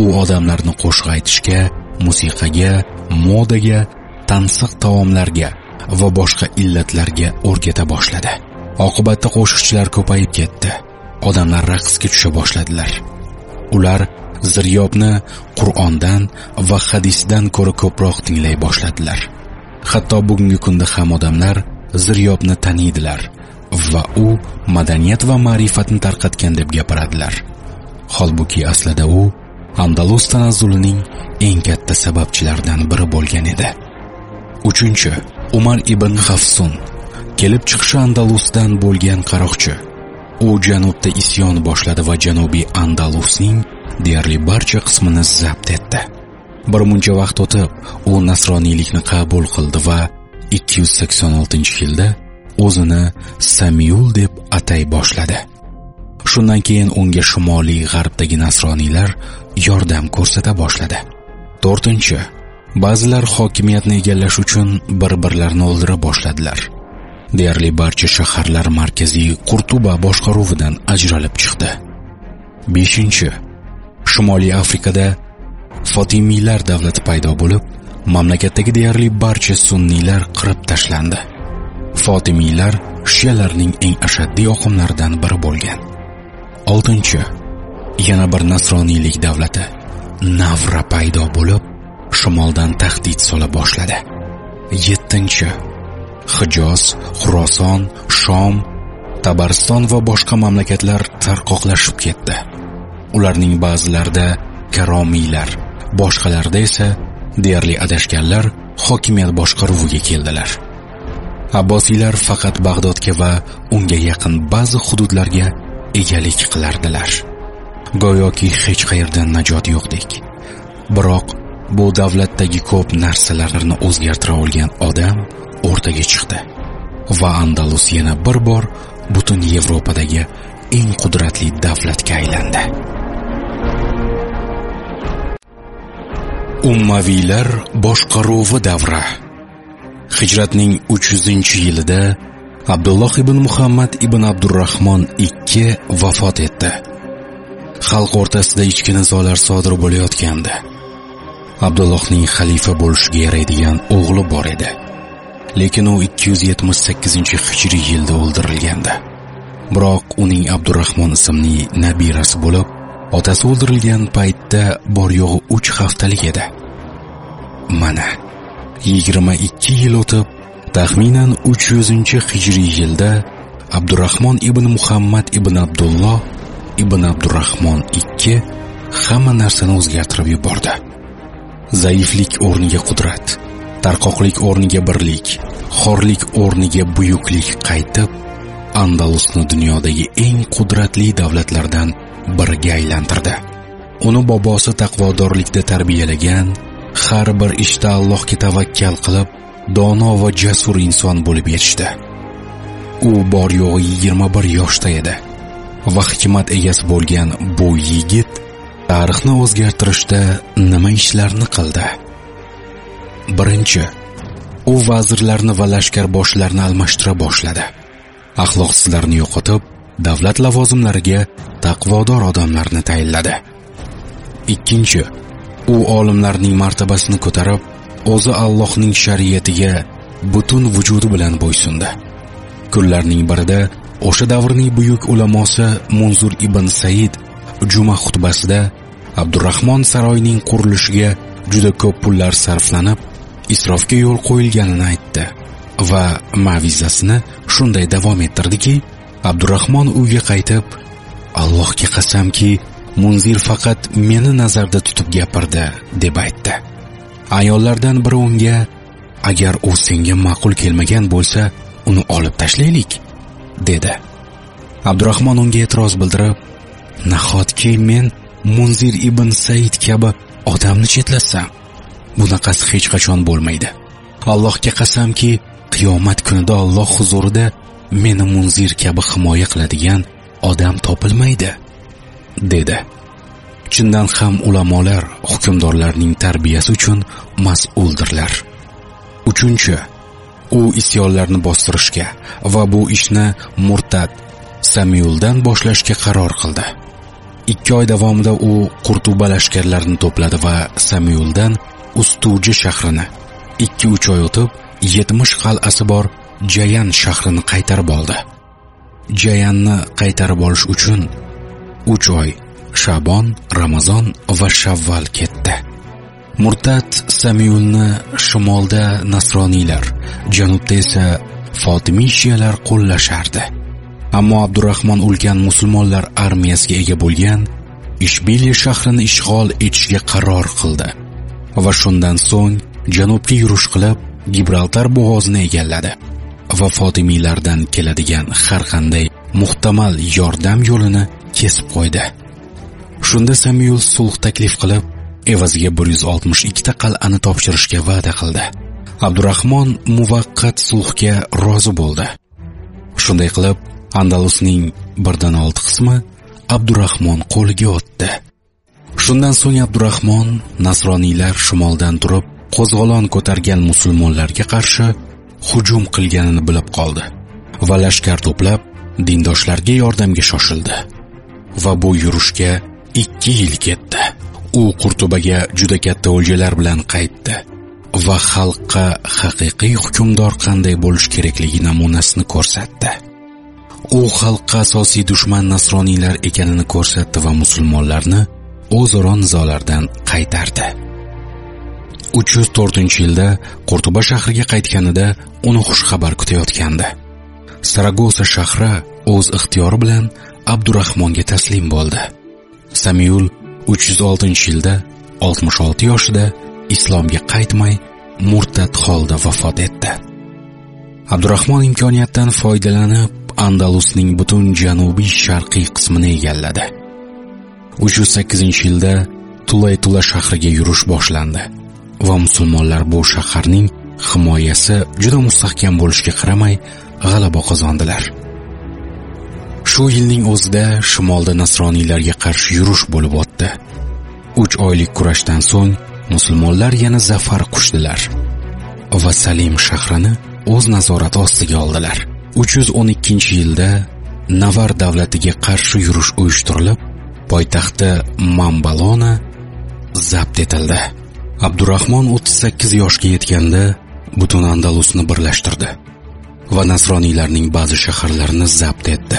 U odamlarni qo'shiq aytishga musiqaga modaga tansiq taomlarga va boshqa illatlarga o'rgata boshladi. Oqibatda qo'shiqchilar ko'payib ketdi. Odamlar raqsga tusha boshladilar. Ular ziryobni qur'ondan va hadisdan ko'ra ko'proq tinglay boshladilar. Hatto bugungi kunda ham odamlar ziryobni taniydilar va u madaniyat va ma'rifatni tarqatgan deb gapiradilar. Holbuki aslida u andalus tanazzulining eng katta sababchilaridan biri bo'lgan edi. Uchinchi umar ibn hafsun kelib chiqishi andalusdan bo'lgan qaroqchi. U janubda isyon boshladi va janubiy andalusning deyarli barcha qismini zabt etdi. Bir muncha vaqt o'tib u nasroniylikni qabul qildi va 286 yilda o'zini Samyul deb atay boshladi. Shundan keyin unga shimoliy g'arbdagi nasroniylar yordam ko'rsata boshladi. To'rtinchi ba'zilar hokimiyatni egallash uchun bir birlarini o'ldira boshladilar. Deyarli barcha shaharlar markaziy qurtuba boshqaruvidan ajralib chiqdi. Beshinchi shimoliy afrikada fotimiylar davlati paydo bo'lib mamlakatdagi deyarli barcha sunniylar qirib tashlandi fotimiylar shiyalarning eng ashaddiy oqimlaridan biri bo'lgan 6. yana bir nasroniylik davlati navra paydo bo'lib shimoldan tahdid sola boshladi 7. hijoz xuroson shom tabariston va boshqa mamlakatlar tarqoqlashib ketdi ularning ba'zilarida karomiylar boshqalarda esa deyarli adashganlar hokimiyat boshqaruviga keldilar. Abbosiylar faqat bag'dodga va unga yaqin ba'zi hududlarga egalik qilardilar. Go'yoki hech qayerdan najot yo'qdek. Biroq bu davlatdagi ko'p narsalarni o'zgartira olgan odam o'rtaga chiqdi va Andalus yana bir bor butun Yevropadagi eng qudratli davlatga aylandi. Ummaviylar boshqaruvi davri Hijratning 300-yilida Abdulloh ibn Muhammad ibn Abdurrahmon ikki vafot etdi. Xalq o'rtasida ichki nizolar sodir bo'layotgandi. Abdullohning xalifa bo'lishiga yaraydigan o'g'li bor edi. Lekin u 278-hijriy yilda o'ldirilgandi. Biroq uning Abdurrahmon ismli nabirasi bo'lib, otasi o'ldirilgan paytda bor yo'g'i 3 haftalik edi. Mana 22 yil o'tib, taxminan 300-hijriy yilda abdurahmon ibn Muhammad ibn Abdulloh ibn abdurahmon ikki hamma narsani o'zgartirib yubordi. Zaiflik o'rniga qudrat, tarqoqlik o'rniga birlik, xorlik o'rniga buyuklik qaytib, Andalusni dunyodagi eng qudratli davlatlardan biriga aylantirdi. Uni bobosi taqvodorlikda tarbiyalagan, har bir ishda Allohga tavakkal qilib, dono va jasur inson bo'lib yetishdi. U bor yo'g'i 21 yoshda edi. Va hikmat egasi bo'lgan bu yigit tarixni o'zgartirishda nima ishlarni qildi? Birinchi, u vazirlarni va lashkar boshlarini almashtira boshladi. Axloqsizlarni yo'qotib, davlat lavozimlariga taqvodor odamlarni tayinladi. Ikkinchi, u olimlarning martabasini ko'tarib, o'zi Allohning shariatiga butun vujudi bilan bo'ysundi. Kunlarning birida o'sha davrning buyuk ulamosi Munzur ibn Said juma xutbasida Abdurrahmon saroyining qurilishiga juda ko'p pullar sarflanib, isrofga yo'l qo'yilganini aytdi va mavizasini shunday davom ettirdiki, abdurahmon uyga qaytib, Allohga qasamki, Munzir faqat meni nazarda tutib gapirdi deb aytdi. Ayollardan biri unga agar u senga ma'qul kelmagan bo'lsa, uni olib tashlaylik dedi. Abdurahmon unga e'tiroz bildirib, nahotki men Munzir ibn Said kabi odamni chetlatsam, bunaqasi hech qachon bo'lmaydi. Allohga qasamki, qiyomat kunida Alloh huzurida meni Munzir kabi himoya qiladigan odam topilmaydi, dedi. chindan ham ulamolar hukmdorlarning tarbiyasi uchun mas'uldirlar. Uchinchi, u isyonlarni bostirishga va bu ishni murtad samyuldan boshlashga qaror qildi. Ikki oy davomida u Qurtuba lashkarlarini to'pladi va samyuldan Ustuji shahrini 2-3 oy o'tib 70 qal'asi bor Jayan shahrini qaytarib oldi. Jayanni qaytarib olish uchun 3 oy Shabon, Ramazon va Shavval ketdi. Murtad Samiulni shimolda nasroniylar, janubda esa fotimishiyalar qo'llashardi. Ammo abdurahmon ulkan musulmonlar armiyasiga ega bo'lgan ishbili shahrini ishg'ol etishga qaror qildi va shundan so'ng janubga yurish qilib Gibraltar bo'g'ozini egalladi va Fotimiylardan keladigan har qanday muhtamal yordam yo'lini kesib qo'ydi. Shunda Samuel sulh taklif qilib, evaziga 162 ta qal'ani topshirishga va'da qildi. Abdurahmon muvaqqat sulhga rozi bo'ldi. Shunday qilib, Andalusning birdan olti qismi Abdurahmon qo'liga o'tdi. Shundan so'ng Abdurahmon nasroniylar shimoldan turib qo'zg'olon ko'targan musulmonlarga qarshi hujum qilganini bilib qoldi va lashkar to'plab dindoshlarga yordamga shoshildi. Va bu yurishga ikki yil ketdi. U Qurtubaga juda katta o'ljalar bilan qaytdi va xalqqa haqiqiy hukmdor qanday bo'lish kerakligi namunasini ko'rsatdi. U xalqqa asosiy dushman nasroniylar ekanini ko'rsatdi va musulmonlarni o'zaro nizolardan qaytardi. 304-yilda Qurtuba shahriga qaytganida uni xush xabar kutayotgandi. Saragosa shahri o'z ixtiyori bilan Abdurahmonga taslim bo'ldi. Samiul 306-yilda 66 yoshida islomga qaytmay murtad holda vafot etdi. Abdurahmon imkoniyatdan foydalanib Andalusning butun janubiy sharqiy qismini egalladi. 308-yilda Tulaytula shahriga yurish boshlandi va musulmonlar bu shaharning himoyasi juda mustahkam bo'lishiga qaramay g'alaba qozondilar. Shu yilning o'zida shimolda nasroniylarga qarshi yurish bo'lib o'tdi. Uch oylik kurashdan so'ng musulmonlar yana zafar quchdilar va salim shahrini o'z nazorati ostiga oldilar. 312 yilda navar davlatiga qarshi yurish uyushtirilib poytaxti mambalona zabt etildi. Abdurahmon 38 yoshga yetganda butun andalusni birlashtirdi va nasroniylarning ba'zi shaharlarini zabt etdi.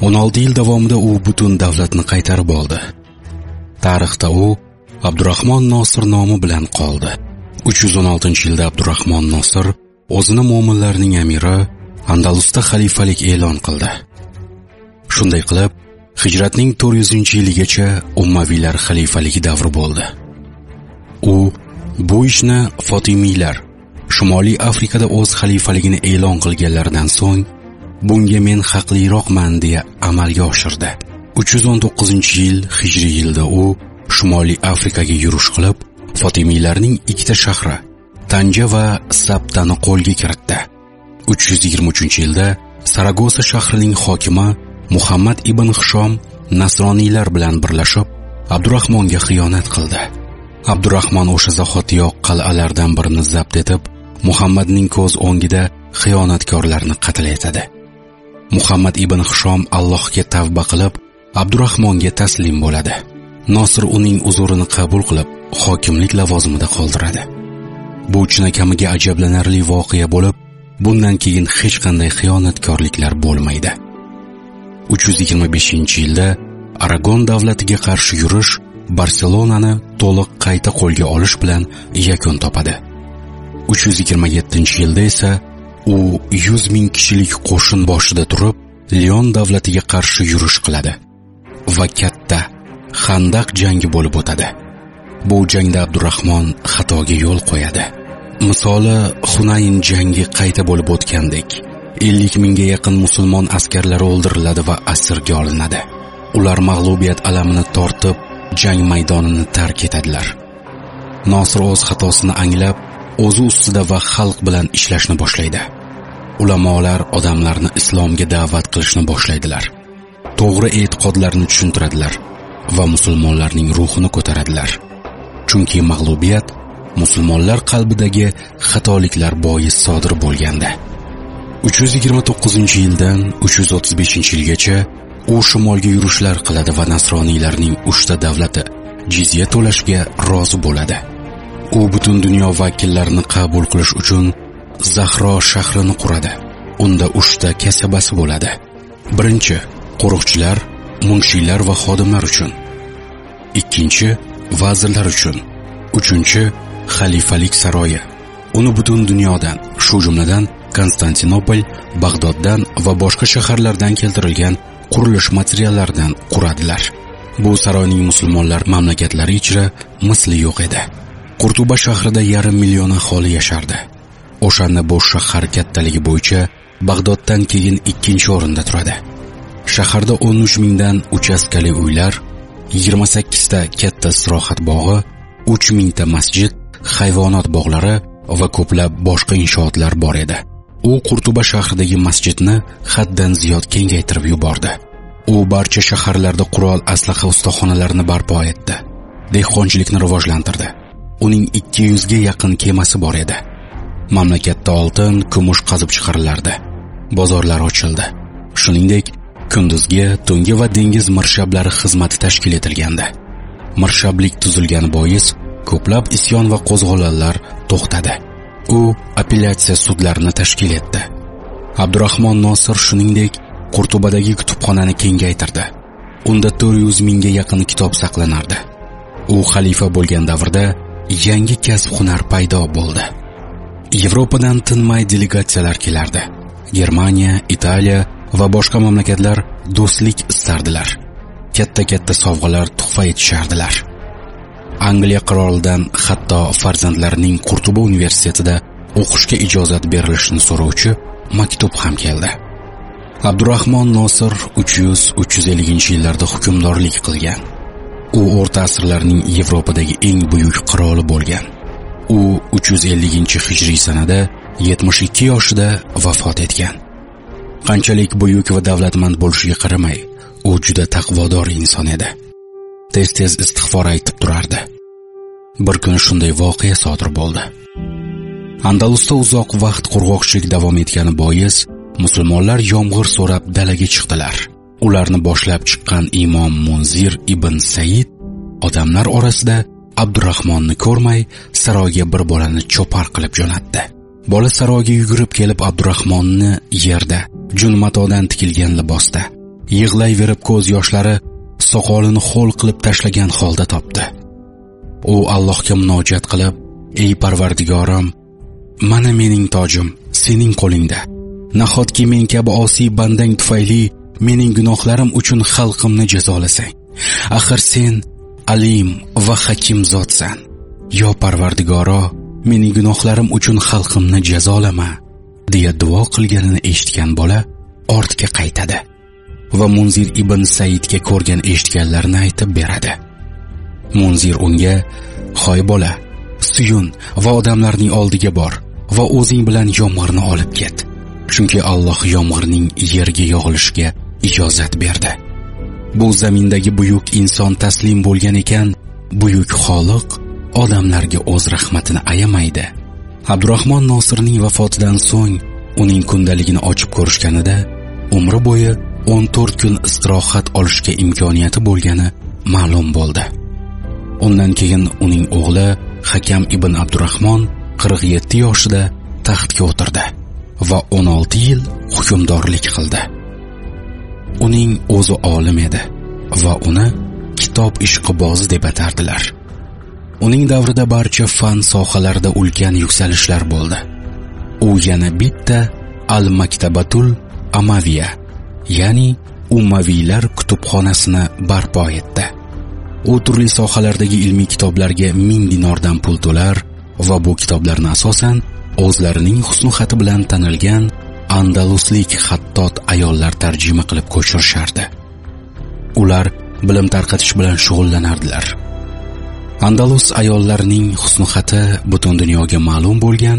16 yil davomida u butun davlatni qaytarib oldi. Tarixda u abdurahmon nosir nomi bilan qoldi. 316 yilda abdurahmon nosir o'zini mo'minlarning amiri andalusda xalifalik e'lon qildi. Shunday qilib hijratning 400 yiligacha ummaviylar xalifaligi davri bo'ldi. U bu ishni fotimiylar shimoliy afrikada o'z xalifaligini e'lon qilganlaridan so'ng bunga men haqliroqman deya amalga oshirdi. 319 yil hijriy yilda u shimoliy afrikaga yurish qilib fotimiylarning ikkita shahri tanja va sabtani qo'lga kiritdi. 323 yilda saragosa shahrining hokimi muhammad ibn hishom nasroniylar bilan birlashib abdurahmonga xiyonat qildi. Abdurahmon o'sha zahotiyoq qal'alardan birini zabt etib muhammadning ko'z o'ngida xiyonatkorlarni qatl etadi. Muhammad ibn hishom allohga tavba qilib abdurahmonga taslim bo'ladi. Nosir uning uzurini qabul qilib hokimlik lavozimida qoldiradi. Bu chinakamiga ajablanarli voqea bo'lib bundan keyin hech qanday xiyonatkorliklar bo'lmaydi. 325 yilda aragon davlatiga qarshi yurish barselonani to'liq qayta qo'lga olish bilan yakun topadi 327 yilda esa u 100 ming kishilik qo'shin boshida turib Leon davlatiga qarshi yurish qiladi va katta Xandaq jangi bo'lib o'tadi. Bu jangda Abdurahmon xatoga yo'l qo'yadi. Misoli Hunayn jangi qayta bo'lib o'tgandek 50 mingga yaqin musulmon askarlari o'ldiriladi va asirga olinadi. Ular mag'lubiyat alamini tortib, jang maydonini tark etadilar. Nosir o'z xatosini anglab, o'zi ustida va xalq bilan ishlashni boshlaydi. Ulamolar odamlarni islomga da'vat qilishni boshlaydilar. To'g'ri e'tiqodlarni tushuntiradilar va musulmonlarning ruhini ko'taradilar. Chunki mag'lubiyat musulmonlar qalbidagi xatoliklar bois sodir bo'lganda. 329-yildan 335-yilgacha u shimolga yurishlar qiladi va nasroniylarning uchta davlati jizya to'lashga rozi bo'ladi. U butun dunyo vakillarini qabul qilish uchun Zahro shahrini quradi. Unda uchta kasabasi bo'ladi. Birinchi qo'riqchilar, munshiylar va xodimlar uchun. Ikkinchi vazirlar uchun. Uchinchi xalifalik saroyi. Uni butun dunyodan, shu jumladan Konstantinopol, Bag'doddan va boshqa shaharlardan keltirilgan qurilish materiallaridan quradilar. Bu saroyning musulmonlar mamlakatlari ichra misli yo'q edi. Qurtuba shahrida yarim million aholi yashardi. O'shanda bo'sh shahar kattaligi bo'yicha Bag'doddan keyin ikkinchi o'rinda turadi. Shaharda 13 mingdan uchastkali uylar, 28 ta katta istirohat bog'i, 3 mingta masjid, hayvonot bog'lari va ko'plab boshqa inshootlar bor edi. U Qurtuba shahridagi masjidni haddan ziyod kengaytirib yubordi. U barcha shaharlarda qurol aslaha ustaxonalarini barpo etdi. Dehqonchilikni rivojlantirdi. Uning 200 ga yaqin kemasi bor edi. Mamlakatda oltin, kumush qazib chiqarilardi. Bozorlar ochildi. Shuningdek, kunduzgi, tungi va dengiz mirshablari xizmati tashkil etilgandi. Mirshablik tuzilgani bois ko'plab isyon va qo'zg'olonlar to'xtadi. U apellyatsiya sudlarini tashkil etdi. Abdurahmon Nosir shuningdek Qurtubadagi kutubxonani kengaytirdi. Unda 400 mingga yaqin kitob saqlanardi. U xalifa bo'lgan davrda yangi kasb-hunar paydo bo'ldi. Yevropadan tinmay delegatsiyalar kelardi. Germaniya, Italiya va boshqa mamlakatlar do'stlik istardilar. Katta-katta sovg'alar tuhfa etishardilar. Angliya qirolidan hatto farzandlarining Qurtuba universitetida o'qishga ijozat berilishini so'rovchi maktub ham keldi. Abdurahmon Nosir 300-350 yillarda hukmdorlik qilgan. U o'rta asrlarning Yevropadagi eng buyuk qiroli bo'lgan. U 350-hijriy sanada 72 yoshida vafot etgan. qanchalik buyuk va davlatmand bo'lishiga qaramay u juda taqvodor inson edi tez tez istig'for aytib turardi. Bir kun shunday voqea sodir bo'ldi. Andalusda uzoq vaqt qurg'oqchilik davom etgani bois musulmonlar yomg'ir so'rab dalaga chiqdilar. Ularni boshlab chiqqan imom munzir ibn said odamlar orasida abdurahmonni ko'rmay saroyga bir bolani cho'par qilib jo'natdi. Bola saroyga yugurib kelib abdurahmonni yerda jun matodan tikilgan libosda yig'layverib ko'z yoshlari soqolini ho'l qilib tashlagan holda topdi. U allohga munojat qilib ey parvardigorim mana mening tojim sening qo'lingda. Nahotki men kabi osiy bandang tufayli mening gunohlarim uchun xalqimni jazolasang? Axir sen alim va hakim zotsan yo parvardigoro mening gunohlarim uchun xalqimni jazolama deya duo qilganini eshitgan bola ortga qaytadi. Va munzir ibn saidga ko'rgan eshitganlarini aytib beradi. Munzir unga hoy bola suyun va odamlarning oldiga bor va o'zing bilan yomg'irni olib ket. Chunki Alloh yomg'irning yerga yog'ilishiga ijozat berdi. Bu zamindagi buyuk inson taslim bo'lgan ekan buyuk xoliq odamlarga o'z rahmatini ayamaydi. Abdurahmon nosirning vafotidan so'ng uning kundaligini ochib ko'rishganida umri bo'yi 14 kun istirohat olishga imkoniyati bo'lgani ma'lum bo'ldi. Undan keyin uning o'g'li hakam ibn abdurahmon 47 yoshida taxtga o'tirdi va 16 yil hukmdorlik qildi. Uning o'zi olim edi va uni kitob ishqibozi deb atardilar. Uning davrida barcha fan sohalarida ulkan yuksalishlar bo'ldi. U yana bitta al maktabatul amaviya ya'ni ummaviylar kutubxonasini barpo etdi. U turli sohalardagi ilmiy kitoblarga ming dinordan pul to'lar va bu kitoblarni asosan o'zlarining husn xati bilan tanilgan andaluslik xattot ayollar tarjima qilib ko'chirishardi. Ular bilim tarqatish bilan shug'ullanardilar. Andalus ayollarining husn xati butun dunyoga ma'lum bo'lgan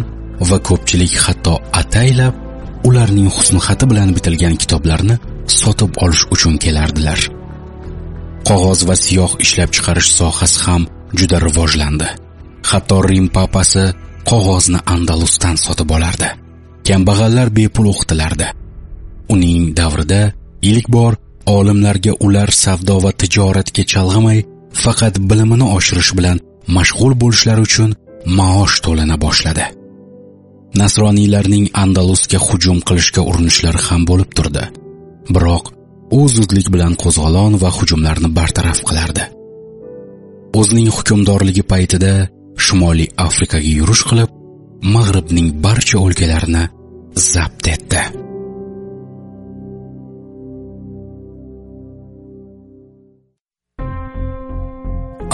va ko'pchilik hatto ataylab ularning husn xati bilan bitilgan kitoblarni sotib olish uchun kelardilar. Qog'oz va siyoh ishlab chiqarish sohasi ham juda rivojlandi. Hatto rim papasi qog'ozni andalusdan sotib olardi. Kambag'allar bepul o'qitilardi. Uning davrida ilk bor olimlarga ular savdo va tijoratga chalg'imay faqat bilimini oshirish bilan mashg'ul bo'lishlari uchun maosh to'lana boshladi. Nasroniylarning andalusga hujum qilishga urinishlari ham bo'lib turdi. Biroq u zudlik bilan qo'zg'olon va hujumlarni bartaraf qilardi. O'zining hukmdorligi paytida shimoliy afrikaga yurish qilib mag'ribning barcha o'lkalarini zabt etdi.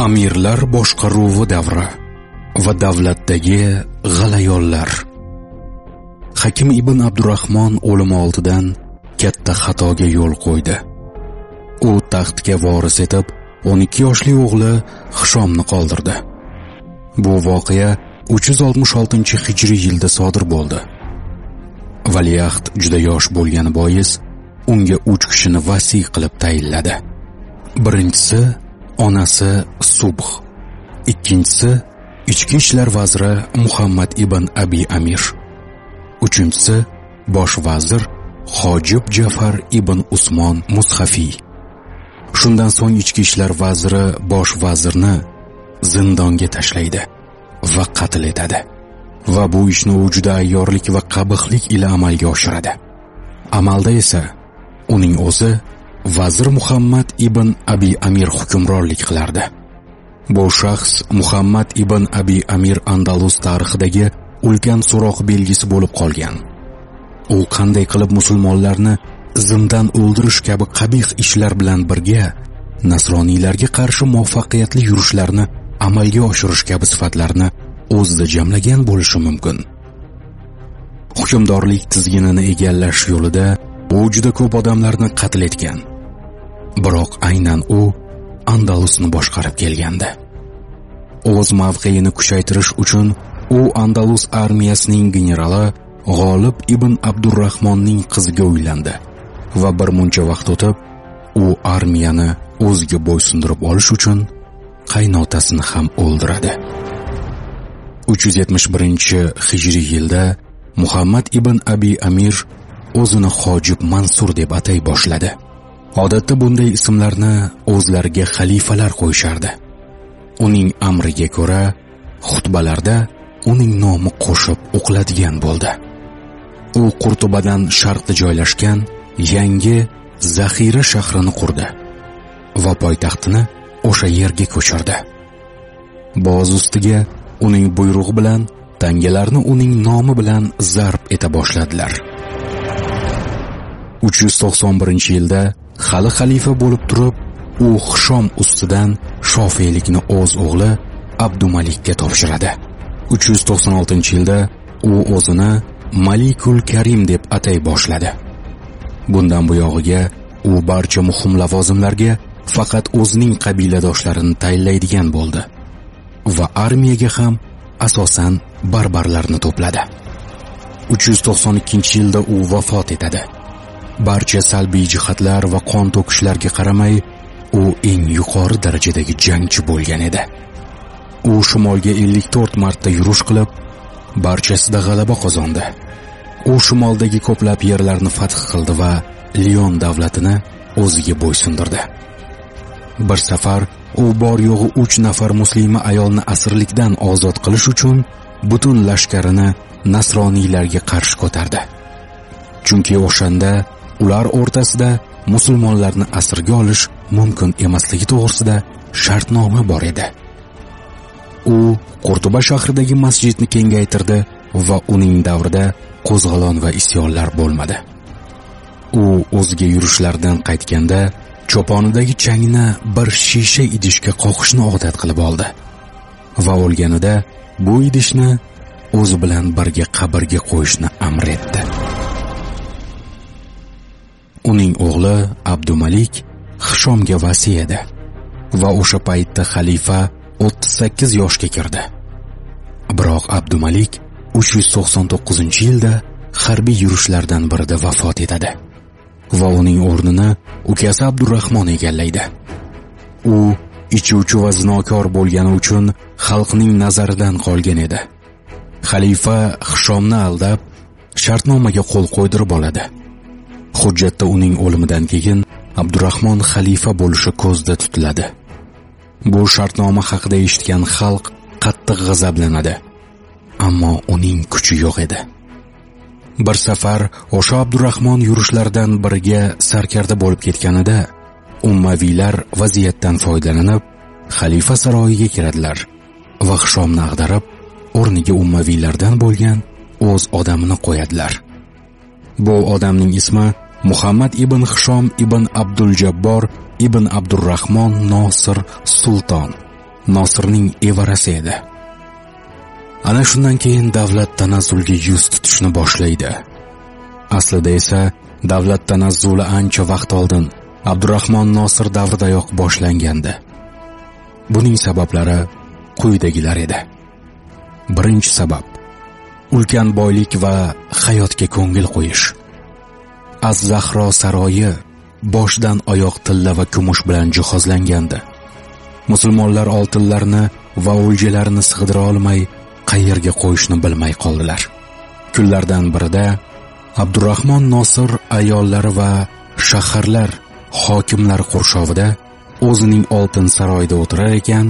Amirlar boshqaruvi davri va davlatdagi g'alayonlar hakim ibn abdurahmon o'limi oldidan katta xatoga yo'l qo'ydi. U taxtga voris etib 12 yoshli o'g'li hishomni qoldirdi. Bu voqea 366 hijriy yilda sodir bo'ldi. Valiahd juda yosh bo'lgani bois unga 3 kishini vasiy qilib tayinladi. Birinchisi onasi subh ikkinchisi ichki ishlar vaziri muhammad ibn abi amir. Uchinchisi bosh vazir hojib jafar ibn usmon mushafiy shundan so'ng ichki ishlar vaziri bosh vazirni zindonga tashlaydi va qatl etadi va bu ishni u juda ayyorlik va qabihlik ila amalga oshiradi. Amalda esa uning o'zi vazir muhammad ibn abi amir hukmronlik qilardi. Bu shaxs muhammad ibn abi amir andalus tarixidagi ulkan so'roq belgisi bo'lib qolgan. U qanday qilib musulmonlarni zimdan o'ldirish kabi qabih ishlar bilan birga nasroniylarga qarshi muvaffaqiyatli yurishlarni amalga oshirish kabi sifatlarni o'zida jamlagan bo'lishi mumkin. Hukmdorlik tizginini egallash yo'lida u juda ko'p odamlarni qatl etgan. Biroq aynan u andalusni boshqarib kelgandi. O'z mavqeini kuchaytirish uchun u andalus armiyasining generali g'olib ibn abdurahmonning qiziga uylandi va bir muncha vaqt o'tib u armiyani o'ziga bo'ysundirib olish uchun qaynotasini ham o'ldiradi. 371 hijriy yilda muhammad ibn abi amir o'zini hojib mansur deb atay boshladi. Odatda bunday ismlarni o'zlariga xalifalar qo'yishardi. Uning amriga ko'ra xutbalarda uning nomi qo'shib o'qiladigan bo'ldi. U qurtubadan sharqda joylashgan yangi zaxira shahrini qurdi va poytaxtini o'sha yerga ko'chirdi. Boz ustiga uning buyrug'i bilan tangalarni uning nomi bilan zarb eta boshladilar. 391 yilda hali xalifa bo'lib turib u Hishom ustidan shofiylikni o'z o'g'li Abdumalikka topshiradi. 396 yilda u o'zini Malikul Karim deb atay boshladi. Bundan buyog'iga u barcha muhim lavozimlarga faqat o'zining qabiladoshlarini tayinlaydigan bo'ldi va armiyaga ham asosan barbarlarni to'pladi. 392 yilda u vafot etadi. Barcha salbiy jihatlar va qon to'kishlarga qaramay u eng yuqori darajadagi jangchi bo'lgan edi. U shimolga 54 marta yurish qilib barchasida g'alaba qozondi. U shimoldagi ko'plab yerlarni fath qildi va lion davlatini o'ziga bo'ysundirdi. Bir safar u bor yo'g'i 3 nafar muslima ayolni asirlikdan ozod qilish uchun butun lashkarini nasroniylarga qarshi ko'tardi. Chunki o'shanda ular o'rtasida musulmonlarni asirga olish mumkin emasligi to'g'risida shartnoma bor edi. U qurtuba shahridagi masjidni kengaytirdi va uning davrida qo'zg'alon va isyonlar bo'lmadi. U o'ziga yurishlardan qaytganda cho'ponidagi changni bir shisha idishga qoqishni odat qilib oldi va o'lganida bu idishni o'zi bilan birga qabrga qo'yishni amr etdi. Uning o'g'li abdumalik hishomga vasiy edi va o'sha paytda xalifa 38 yoshga kirdi. Biroq abdumalik 399 yilda harbiy yurishlardan birida vafot etadi va uning o'rnini ukasi abdurahmon egallaydi. U ichuvchi va zinokor bo'lgani uchun xalqning nazaridan qolgan edi. Xalifa hishomni aldab shartnomaga qo'l qo'ydirib oladi. Hujjatda uning o'limidan keyin abdurahmon xalifa bo'lishi ko'zda tutiladi. Bu shartnoma haqida eshitgan xalq qattiq g'azablanadi. Ammo uning kuchi yo'q edi. Bir safar o'sha abdurahmon yurishlaridan biriga sarkarda bo'lib ketganida ummaviylar vaziyatdan foydalanib xalifa saroyiga kiradilar va hishomni ag'darib o'rniga ummaviylardan bo'lgan o'z odamini qo'yadilar. Bu odamning ismi muhammad ibn hishom ibn abduljabbor ibn abdurahmon nosir sulton nosirning evarasi edi. Ana shundan keyin davlat tanazzulga yuz tutishni boshlaydi. Aslida esa davlat tanazzuli ancha vaqt oldin abdurahmon nosir davridayoq boshlangandi. Buning sabablari quyidagilar edi. Birinchi sabab ulkan boylik va hayotga ko'ngil qo'yish az zahro saroyi boshdan oyoq tilla va kumush bilan jihozlangandi. Musulmonlar oltinlarni va o'ljalarni sig'dira olmay qayerga qo'yishni bilmay qoldilar. Kunlardan birida abdurahmon nosir ayollari va shaharlar hokimlari qurshovida o'zining oltin saroyida o'tirar ekan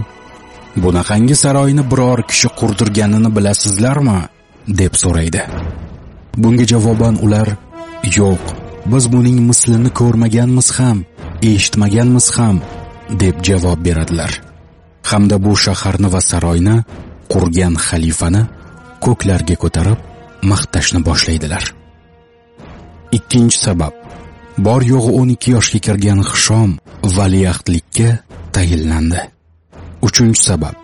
bunaqangi saroyni biror kishi qurdirganini bilasizlarmi? deb so'raydi. Bunga javoban ular yo'q biz buning mislini ko'rmaganmiz ham eshitmaganmiz ham deb javob beradilar. Hamda bu shaharni va saroyni qurgan xalifani ko'klarga ko'tarib maqtashni boshlaydilar. Ikkinchi sabab bor yo'g'i 12 yoshga kirgan Hishom valiahdlikka tayinlandi. Uchinchi sabab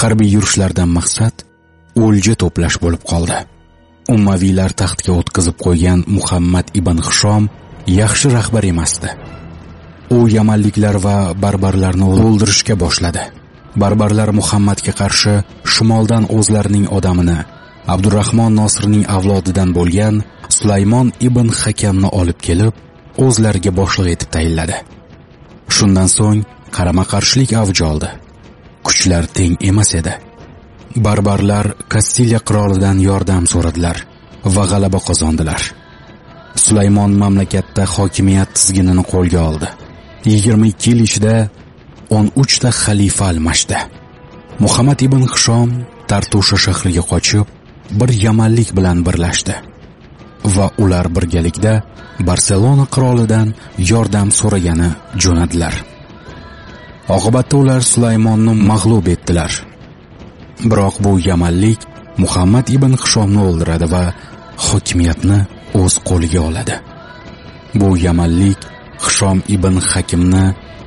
harbiy yurishlardan maqsad o'lja to'plash bo'lib qoldi. Ummaviylar taxtga o'tkazib qo'ygan muhammad ibn hishom yaxshi rahbar emasdi. U yamanliklar va barbarlarni o'ldirishga boshladi. Barbarlar muhammadga qarshi shimoldan o'zlarining odamini abdurahmon nosirning avlodidan bo'lgan sulaymon ibn hakamni olib kelib o'zlariga boshliq etib tayinladi. Shundan so'ng qarama qarshilik avj oldi. Kuchlar teng emas edi. Barbarlar kastiliya qirolidan yordam so'radilar va g'alaba qozondilar. Sulaymon mamlakatda hokimiyat tizginini qo'lga oldi. 22 yil ichida 13 ta xalifa almashdi. Muhammad ibn hishom tartusha shahriga qochib bir yamanlik bilan birlashdi va ular birgalikda barselona qirolidan yordam so'ragani jo'nadilar. Oqibatda ular sulaymonni mag'lub etdilar. Biroq bu yamanlik muhammad ibn hishomni o'ldiradi va hokimiyatni o'z qo'liga oladi. Bu yamanlik hishom ibn hakimni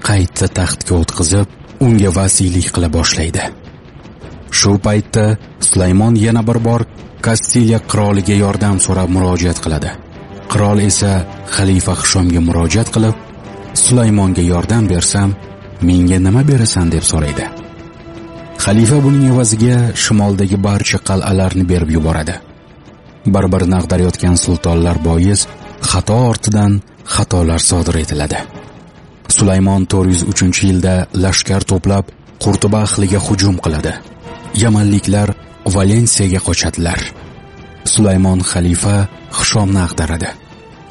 qayta taxtga o'tqizib unga vasiylik qila boshlaydi. Shu paytda sulaymon yana bir bor kastiliya qiroliga yordam so'rab murojaat qiladi. Qirol esa xalifa hishomga murojaat qilib sulaymonga yordam bersam menga nima berasan deb so'raydi. Xalifa buning evaziga shimoldagi barcha qal'alarni berib yuboradi. Bir birini ag'darayotgan sultonlar bois xato ortidan xatolar sodir etiladi. Sulaymon 403 yilda lashkar to'plab qurtuba ahliga hujum qiladi. Yamanliklar valensiyaga qochadilar. Sulaymon xalifa hishomni ag'daradi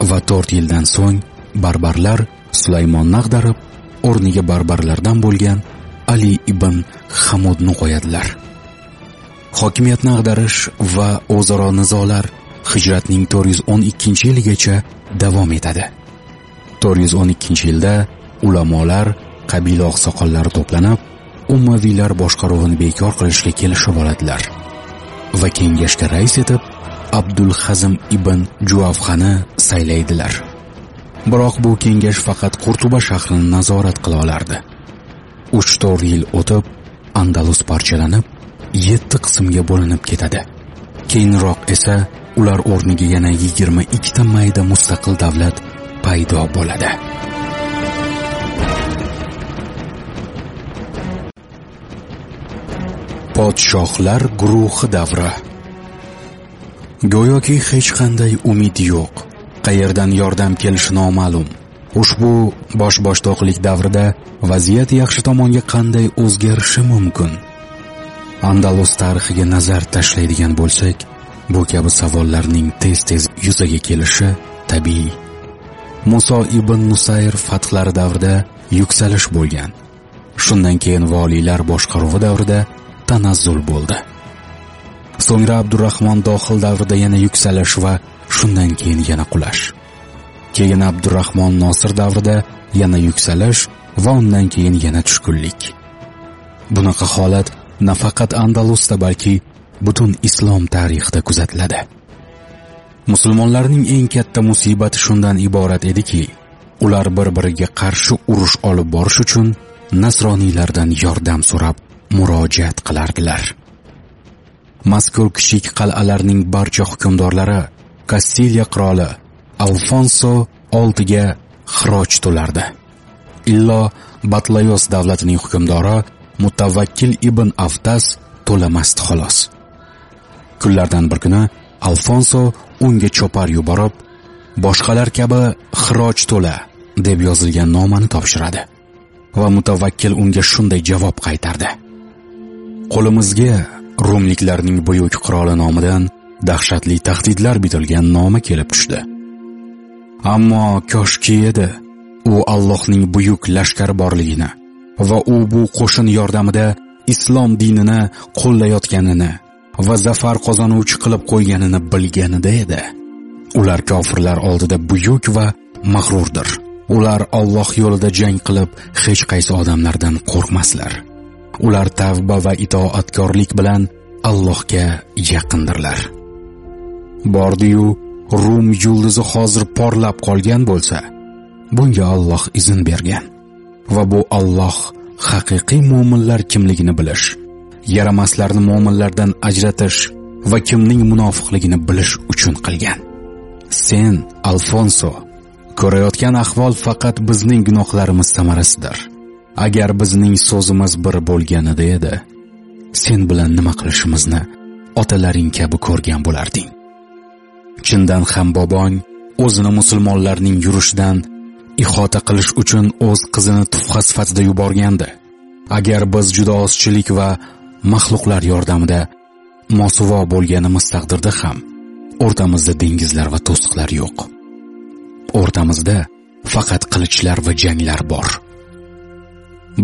va 4 yildan so'ng barbarlar sulaymonni ag'darib o'rniga barbarlardan bo'lgan ali ibn hamudni qo'yadilar. Hokimiyatni ag'darish va o'zaro nizolar hijratning 412 yiligacha davom etadi. 412 yilda ulamolar qabila oqsoqollari to'planib ummaviylar boshqaruvini bekor qilishga kelishib oladilar. Va kengashga rais etib abdulhazm ibn juavxani saylaydilar. Biroq bu kengash faqat qurtuba shahrini nazorat qila olardi. Uch to'rt yil o'tib andalus parchalanib yetti qismga bo'linib ketadi. Keyinroq esa ular o'rniga yana yigirma ikkita mayda mustaqil davlat paydo bo'ladi. Podshohlar guruhi davri. Go'yoki hech qanday umid yo'q. Qayerdan yordam kelishi noma'lum. Ushbu bosh boshdoqlik davrida vaziyat yaxshi tomonga qanday o'zgarishi mumkin? Andalus tarixiga nazar tashlaydigan bo'lsak bu kabi savollarning tez tez yuzaga kelishi tabiiy. Muso ibn nusayr fathlari davrida yuksalish bo'lgan. Shundan keyin voliylar boshqaruvi davrida tanazzul bo'ldi. So'ngra abdurahmon dohil davrida yana yuksalish va shundan keyin yana qulash. Keyin abdurahmon nosir davrida yana yuksalish va undan keyin yana tushkunlik. Bunaqa holat nafaqat andalusda balki butun islom tarixida kuzatiladi. Musulmonlarning eng katta musibati shundan iborat ediki ular bir biriga qarshi urush olib borish uchun nasroniylardan yordam so'rab murojaat qilardilar. Mazkur kichik qal'alarning barcha hukmdorlari kastiliya qiroli alfonso oltiga xiroj to'lardi. Illo batlayos davlatining hukmdori mutavakkil ibn aftas to'lamasdi xolos. Kunlardan bir kuni alfonso unga chopar yuborib boshqalar kabi xiroj to'la deb yozilgan nomani topshiradi va mutavakkil unga shunday javob qaytardi. Qo'limizga rumliklarning buyuk qiroli nomidan dahshatli tahdidlar bitilgan noma kelib tushdi. Ammo koshki edi. U allohning buyuk lashkari borligini va u bu qo'shin yordamida islom dinini qo'llayotganini va zafar qozonuvchi qilib qo'yganini bilganida edi. Ular kofirlar oldida buyuk va mag'rurdir. Ular Alloh yo'lida jang qilib hech qaysi odamlardan qo'rqmaslar. Ular tavba va itoatkorlik bilan Allohga yaqindirlar. Bordiyu rum yulduzi hozir porlab qolgan bo'lsa bunga Alloh izn bergan. Va bu Alloh haqiqiy mu'minlar kimligini bilish yaramaslarni mu'minlardan ajratish va kimning munofiqligini bilish uchun qilgan. Sen alfonso ko'rayotgan ahvol faqat bizning gunohlarimiz samarasidir. Agar bizning so'zimiz bir bo'lganida edi sen bilan nima qilishimizni otalaring kabi ko'rgan bo'larding. Chindan ham bobong o'zini musulmonlarning yurishidan ihota qilish uchun o'z qizini tuhfa sifatida yuborgandi. Agar biz juda ozchilik va maxluqlar yordamida mosuvo bo'lganimiz taqdirda ham o'rtamizda dengizlar va to'siqlar yo'q. O'rtamizda faqat qilichlar va janglar bor.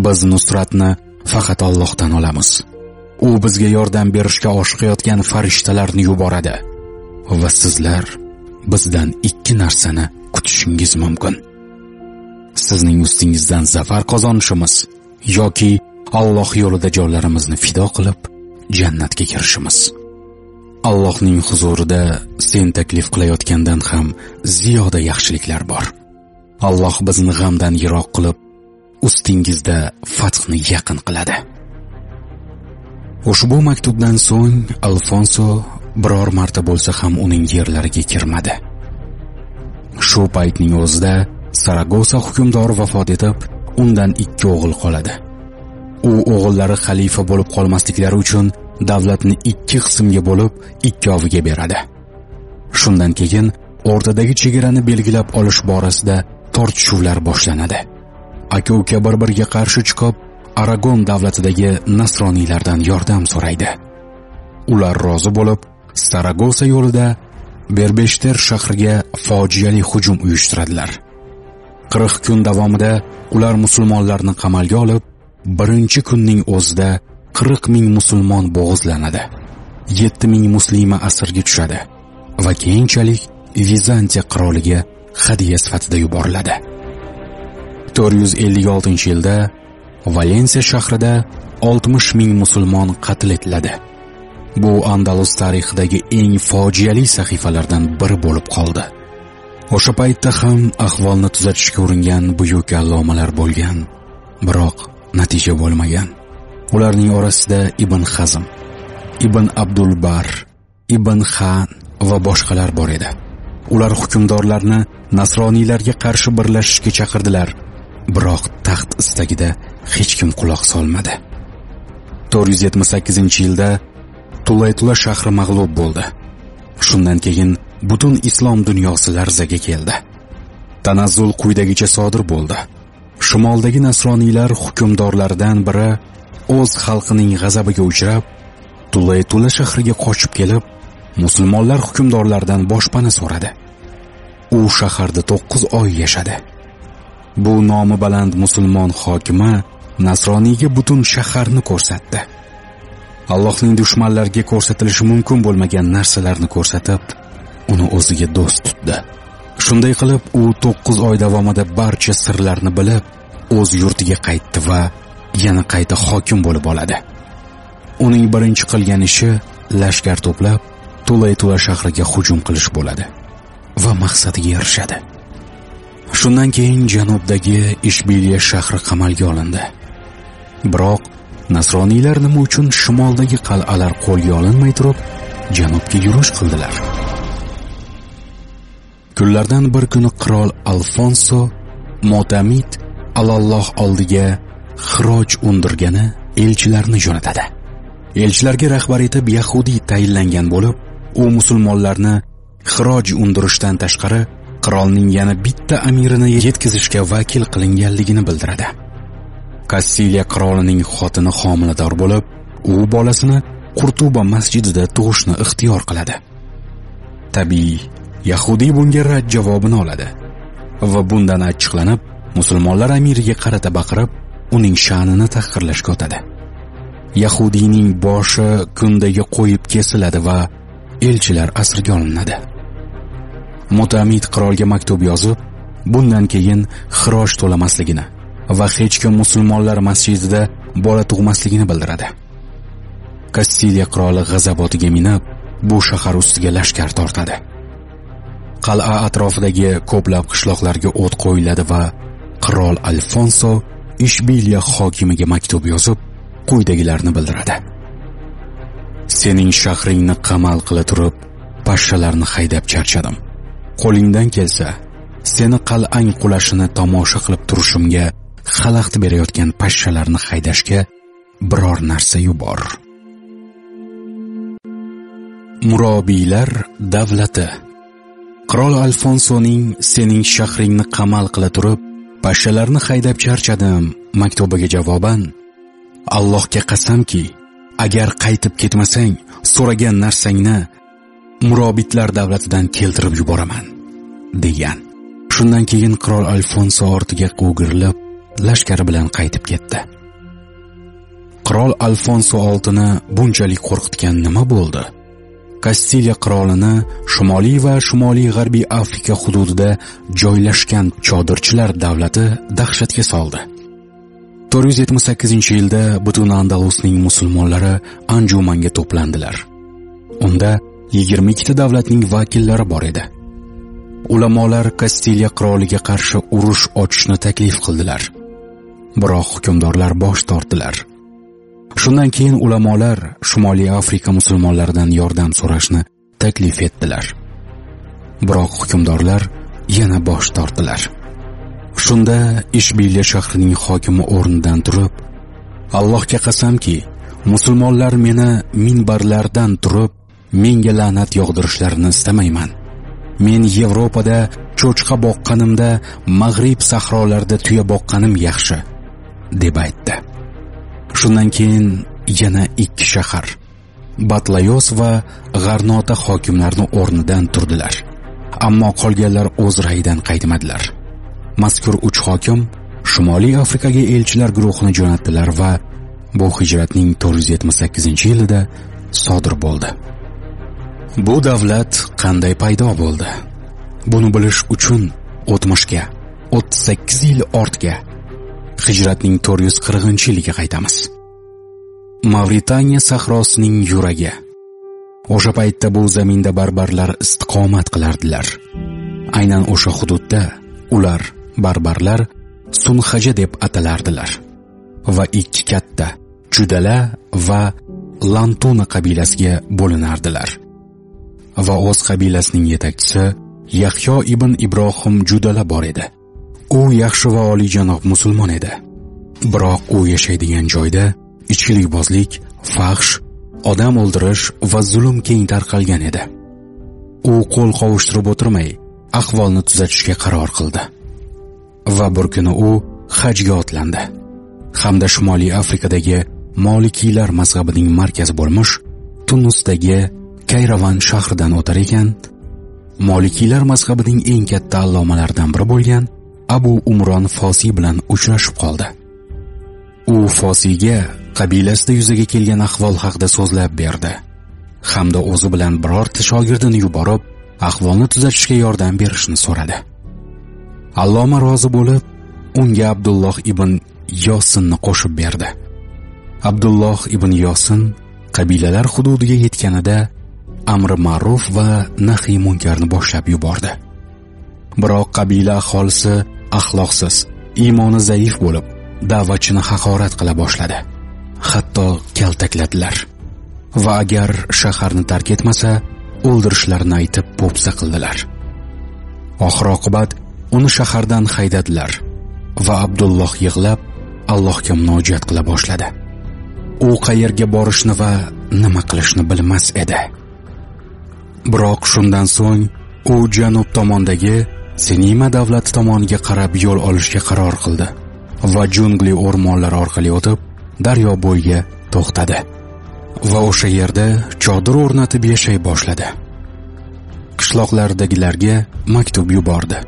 Biz nusratni faqat Allohdan olamiz. U bizga yordam berishga oshiqayotgan farishtalarni yuboradi. Va sizlar bizdan ikki narsani kutishingiz mumkin. Sizning ustingizdan zafar qozonishimiz yoki Alloh yo'lida jonlarimizni fido qilib jannatga kirishimiz. Allohning huzurida sen taklif qilayotgandan ham ziyoda yaxshiliklar bor. Alloh bizni g'amdan yiroq qilib ustingizda fathni yaqin qiladi. Ushbu maktubdan so'ng alfonso biror marta bo'lsa ham uning yerlariga kirmadi. Shu paytning o'zida saragosa hukmdori vafot etib undan ikki o'g'il qoladi. U o'g'illari xalifa bo'lib qolmasliklari uchun davlatni ikki qismga bo'lib ikkoviga beradi. Shundan keyin o'rtadagi chegarani belgilab olish borasida tortishuvlar boshlanadi. Aka uka bir biriga qarshi chiqib aragon davlatidagi nasroniylardan yordam so'raydi. Ular rozi bo'lib saragosa yo'lida berbeshter shahriga fojiali hujum uyushtiradilar. Qirq kun davomida ular musulmonlarni qamalga olib birinchi kunning o'zida qirq ming musulmon bo'g'izlanadi. 7 ming muslima asirga tushadi va keyinchalik vizantiya qiroliga hadiya sifatida yuboriladi. 456 yilda valensiya shahrida 60 ming musulmon qatl etiladi. Bu andalus tarixidagi eng fojiali sahifalardan biri bo'lib qoldi. O'sha paytda ham ahvolni tuzatishga uringan buyuk allomalar bo'lgan biroq natija bo'lmagan. Ularning orasida ibn hazm ibn abdulbar ibn xan va boshqalar bor edi. Ular hukmdorlarni nasroniylarga qarshi birlashishga chaqirdilar biroq taxt istagida hech kim quloq solmadi. 478 yilda tulaytula shahri mag'lub bo'ldi. Shundan keyin butun islom dunyosi larzaga keldi. Tanazzul quyidagicha sodir bo'ldi. Shimoldagi nasroniylar hukmdorlaridan biri o'z xalqining g'azabiga uchrab tulaytula shahriga qochib kelib musulmonlar hukmdorlaridan boshpana so'radi. U shaharda 9 oy yashadi. Bu nomi baland musulmon hokimi nasroniyga butun shaharni ko'rsatdi. Allohning dushmanlariga ko'rsatilishi mumkin bo'lmagan narsalarni ko'rsatib uni o'ziga do'st tutdi. Shunday qilib u to'qqiz oy davomida barcha sirlarni bilib o'z yurtiga qaytdi va yana qayta hokim bo'lib oladi. Uning birinchi qilgan ishi lashkar to'plab tulaytula shahriga hujum qilish bo'ladi va maqsadiga erishadi shundan keyin janubdagi ishbiliya shahri qamalga olindi. Biroq nasroniylar nima uchun shimoldagi qal'alar qo'lga olinmay turib janubga yurish qildilar? Kunlardan bir kuni qirol alfonso motamid alalloh oldiga xiroj undirgani elchilarni jo'natadi. Elchilarga rahbar etib yahudiy tayinlangan bo'lib u musulmonlarni xiroj undirishdan tashqari qirolning yana bitta amirini yetkazishga vakil qilinganligini bildiradi. Kassiliya qirolining xotini homilador bo'lib u bolasini qurtuba masjidida tug'ishni ixtiyor qiladi. Tabiiy yahudiy bunga rad javobini oladi va bundan achchiqlanib musulmonlar amiriga qarata baqirib uning sha'nini tahqirlashga o'tadi. Yahudiyning boshi kundagi qo'yib kesiladi va elchilar asirga olinadi. Mutamid qirolga maktub yozib bundan keyin xiroj to'lamasligini va hech kim musulmonlar masjidida bola tug'masligini bildiradi. Kastiliya qiroli g'azabotiga minib bu shahar ustiga lashkar tortadi. Qal'a atrofidagi ko'plab qishloqlarga o't qo'yiladi va qirol alfonso ishbiliya hokimiga maktub yozib quyidagilarni bildiradi. Sening shahringni qamal qila turib pashshalarni haydab charchadim. Qo'lingdan kelsa seni qal'ang qulashini tomosha qilib turishimga xalaqit berayotgan pashshalarni haydashga biror narsa yubor. Murobiylar davlati. Qirol alfonsoning sening shahringni qamal qila turib pashshalarni haydab charchadim maktubiga javoban allohga qasamki agar qaytib ketmasang so'ragan narsangni murobitlar davlatidan keltirib yuboraman degan. Shundan keyin qirol alfonso ortiga o'girilib lashkari bilan qaytib ketdi qirol alfonso oltini bunchalik qo'rqitgan nima bo'ldi Kastiliya qirolini shimoliy va shimoliy g'arbiy Afrika hududida joylashgan chodirchilar davlati dahshatga soldi. 478-yilda butun Andalusning musulmonlari anjumanga to'plandilar. Unda 22 ta davlatning vakillari bor edi. Ulamolar Kastiliya qiroliga qarshi urush ochishni taklif qildilar. Biroq hukmdorlar bosh tortdilar. Shundan keyin ulamolar Shimoliy Afrika musulmonlaridan yordam so'rashni taklif etdilar. Biroq hukmdorlar yana bosh tortdilar. Shunda Ishbiliya shahrining hokimi o'rnidan turib, Allohga qasamki, musulmonlar meni minbarlardan turib, menga la'nat yog'dirishlarini istamayman. Men Yevropada cho'chqa boqqanimda, Mag'rib sahrolarida tuya boqqanim yaxshi, deb aytdi. Shundan keyin yana ikki shahar Batlayos va G'arnota hokimlarini o'rnidan turdilar. Ammo qolganlar o'z rayidan qaytmadilar. Mazkur uch hokim Shimoliy Afrikaga elchilar guruhini jo'natdilar va bu hijratning 478-yilida sodir bo'ldi. Bu davlat qanday paydo bo'ldi? Buni bilish uchun o'tmishga 38 yil ortga hijratning 440-yiliga qaytamiz. Mavritaniya sahrosining yuragi. O'sha paytda bu zaminda barbarlar istiqomat qilardilar. Aynan o'sha hududda ular barbarlar Sunhaja deb atalardilar va ikki katta Judala va Lantuna qabilasiga bo'linardilar. Va o'z qabilasining yetakchisi Yahyo ibn Ibrohim Judala bor edi. U yaxshi va oliyjanob musulmon edi. Biroq u yashaydigan joyda ichkilikbozlik, fahsh, odam o'ldirish va zulm keng tarqalgan edi. U qo'l qovushtirib o'tirmay, ahvolni tuzatishga qaror qildi. Va bir kuni u hajga otlandi. Hamda Shimoliy Afrikadagi Molikiylar mazhabining markazi bo'lmish Tunusdagi Kayravan shahridan o'tar ekan, Molikiylar mazhabining eng katta allomalaridan biri bo'lgan Abu Umron Fosiy bilan uchrashib qoldi. U Fosiyga qabilasida yuzaga kelgan ahvol haqida so'zlab berdi. Hamda o'zi bilan birorta shogirdini yuborib, ahvolni tuzatishga yordam berishni so'radi. Alloma rozi bo'lib, unga Abdulloh ibn Yosinni qo'shib berdi. Abdulloh ibn Yosin qabilalar hududiga yetganida amri ma'ruf va nahiy munkarni boshlab yubordi. Biroq qabila aholisi axloqsiz, iymoni zaif bo'lib, da'vatchini haqorat qila boshladi. Hatto kaltakladilar. Va agar shaharni tark etmasa, o'ldirishlarini aytib po'pisa qildilar. Oxir oqibat uni shahardan haydadilar va Abdulloh yig'lab Allohga munojat qila boshladi. U qayerga borishni va nima qilishni bilmas edi. Biroq shundan so'ng u janub tomondagi Senima davlati tomoniga qarab yo'l olishga qaror qildi va jungli o'rmonlar orqali o'tib daryo bo'yiga to'xtadi va o'sha yerda chodir o'rnatib yashay boshladi. Qishloqlardagilarga maktub yubordi.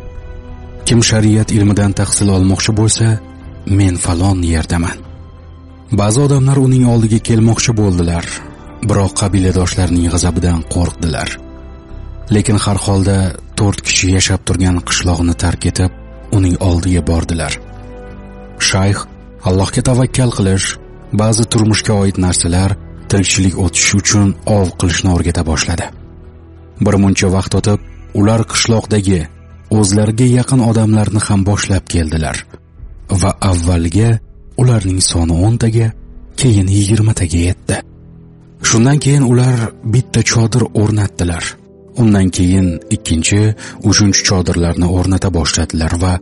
Kim shariat ilmidan tahsil olmoqchi bo'lsa, men falon yerdaman. Ba'zi odamlar uning oldiga kelmoqchi bo'ldilar, biroq qabiladoshlarining g'azabidan qo'rqdilar. Lekin har holda to'rt kishi yashab turgan qishloqni tark etib uning oldiga bordilar. Shayx allohga tavakkal qilish ba'zi turmushga oid narsalar tirikchilik o'tishi uchun ov qilishni o'rgata boshladi. Bir muncha vaqt o'tib ular qishloqdagi o'zlariga yaqin odamlarni ham boshlab keldilar va avvalga ularning soni o'ntaga keyin yigirmataga yetdi. Shundan keyin ular bitta chodir o'rnatdilar. Undan keyin ikkinchi, uchinchi chodirlarni o'rnata boshladilar va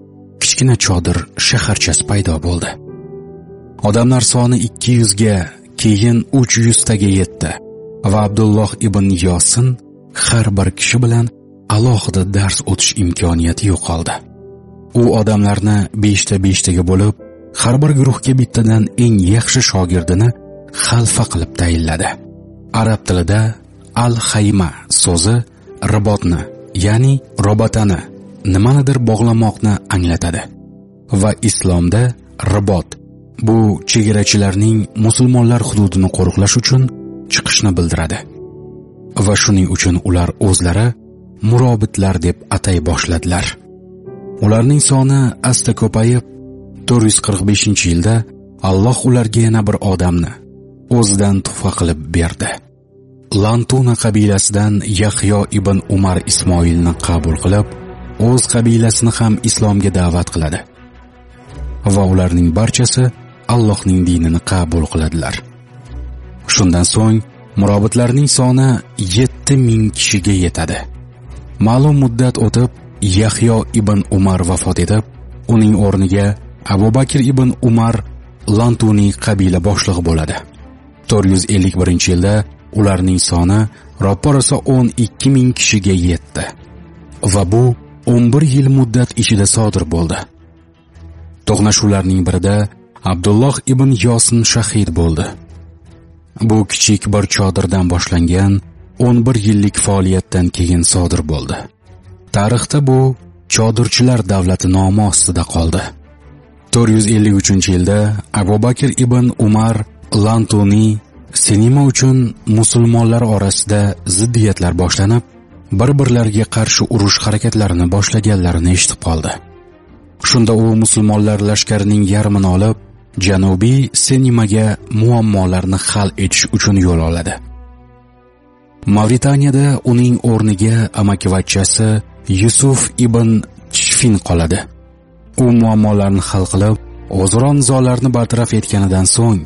kichkina chodir shaharchasi paydo bo'ldi. Odamlar soni 200 ga, keyin 300 yuztaga yetdi va abdulloh ibn yosin har bir kishi bilan alohida dars o'tish imkoniyati yo'qoldi u odamlarni beshta beshtaga bo'lib har bir guruhga bittadan eng yaxshi shogirdini xalfa qilib tayinladi arab tilida al hayma so'zi ribotni ya'ni robotani nimanidir bog'lamoqni anglatadi. Va islomda ribot bu chegarachilarning musulmonlar hududini qo'riqlash uchun chiqishni bildiradi. Va shuning uchun ular o'zlari murobitlar deb atay boshladilar. Ularning soni asta ko'payib 445 yilda alloh ularga yana bir odamni o'zidan tuhfa qilib berdi. Lantuna qabilasidan yahyo ibn umar ismoilni qabul qilib o'z qabilasini ham islomga da'vat qiladi. Va ularning barchasi allohning dinini qabul qiladilar. Shundan so'ng murobitlarning soni yetti ming kishiga yetadi. Ma'lum muddat o'tib yahyo ibn umar vafot etib uning o'rniga abu bakr ibn umar lantuniy qabila boshlig'i bo'ladi. 451 yilda ularning soni roppa rosa 12 ming kishiga yetdi. Va bu 11 yil muddat ichida sodir bo'ldi. To'qnashuvlarning birida abdulloh ibn yosin shahid bo'ldi. Bu kichik bir chodirdan boshlangan 11 yillik faoliyatdan keyin sodir bo'ldi. Tarixda bu chodirchilar davlati nomi ostida qoldi. 453 yilda abu bakr ibn umar lantuniy sinema uchun musulmonlar orasida ziddiyatlar boshlanib bir birlariga qarshi urush harakatlarini boshlaganlarini eshitib qoldi. Shunda u musulmonlar lashkarining yarmini olib janubiy senimaga muammolarni hal etish uchun yo'l oladi. Mavritaniyada uning o'rniga amakivachchasi yusuf ibn chfin qoladi. U muammolarni hal qilib o'zaro nizolarni bartaraf etganidan so'ng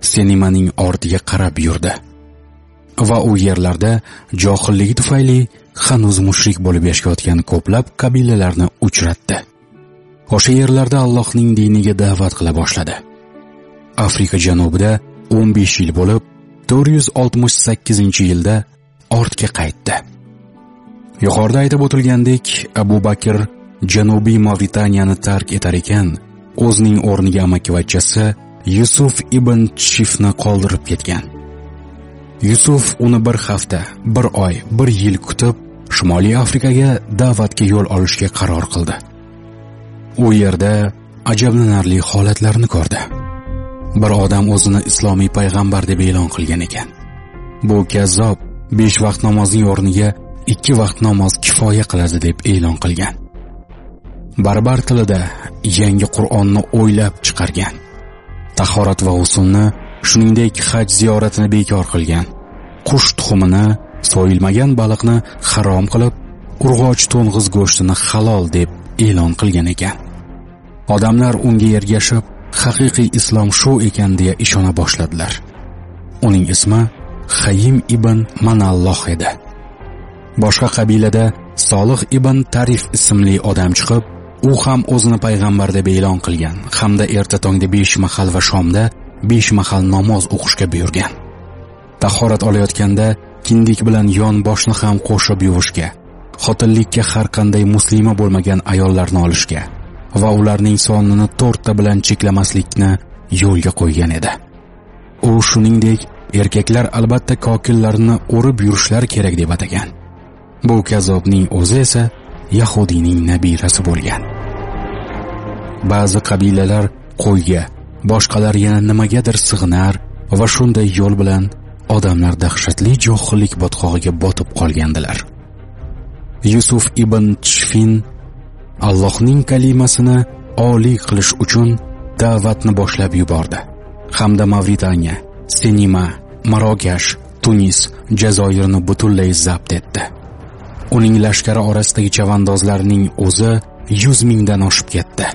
senimaning ortiga qarab yurdi. Va u yerlarda johilligi tufayli hanuz mushrik bo'lib yashayotgan ko'plab qabilalarni uchratdi. O'sha yerlarda allohning diniga da'vat qila boshladi. Afrika janubida 15 yil bo'lib 468 yilda ortga qaytdi. Yuqorida aytib o'tilgandek abu bakr janubiy mavritaniyani tark etar ekan o'zining o'rniga amakivachchasi yusuf ibn chifni qoldirib ketgan. Yusuf uni bir hafta bir oy bir yil kutib shimoliy afrikaga da'vatga yo'l olishga qaror qildi. U yerda ajablanarli holatlarni ko'rdi. Bir odam o'zini islomiy payg'ambar deb e'lon qilgan ekan. Bu kazzob besh vaqt namozning o'rniga ikki vaqt namoz kifoya qiladi deb e'lon qilgan. Barbar tilida yangi qur'onni o'ylab chiqargan. Tahorat va g'usulni shuningdek haj ziyoratini bekor qilgan. Qush tuxumini so'yilmagan baliqni harom qilib urg'och to'ng'iz go'shtini halol deb e'lon qilgan ekan. Odamlar unga ergashib haqiqiy islom shu ekan deya ishona boshladilar. Uning ismi hayim ibn manalloh edi. Boshqa qabilada solih ibn tarif ismli odam chiqib u ham o'zini payg'ambar deb e'lon qilgan hamda erta tongda besh mahal va shomda besh mahal namoz o'qishga buyurgan. Tahorat olayotganda kindik bilan yon boshni ham qo'shib yuvishga xotinlikka har qanday muslima bo'lmagan ayollarni olishga va ularning sonini to'rtta bilan cheklamaslikni yo'lga qo'ygan edi. U shuningdek erkaklar albatta kokillarini o'rib yurishlari kerak deb atagan. Bu kazobning o'zi esa yahudiyning nabirasi bo'lgan. Ba'zi qabilalar qo'yga boshqalar yana nimagadir sig'inar va shunday yo'l bilan odamlar dahshatli johillik botqog'iga botib qolgandilar. Yusuf ibn chfin allohning kalimasini oliy qilish uchun da'vatni boshlab yubordi. Hamda mavritaniya senima marokash tunis jazoirni butunlay zabt etdi. Uning lashkari orasidagi chavandozlarning o'zi yuz mingdan oshib ketdi.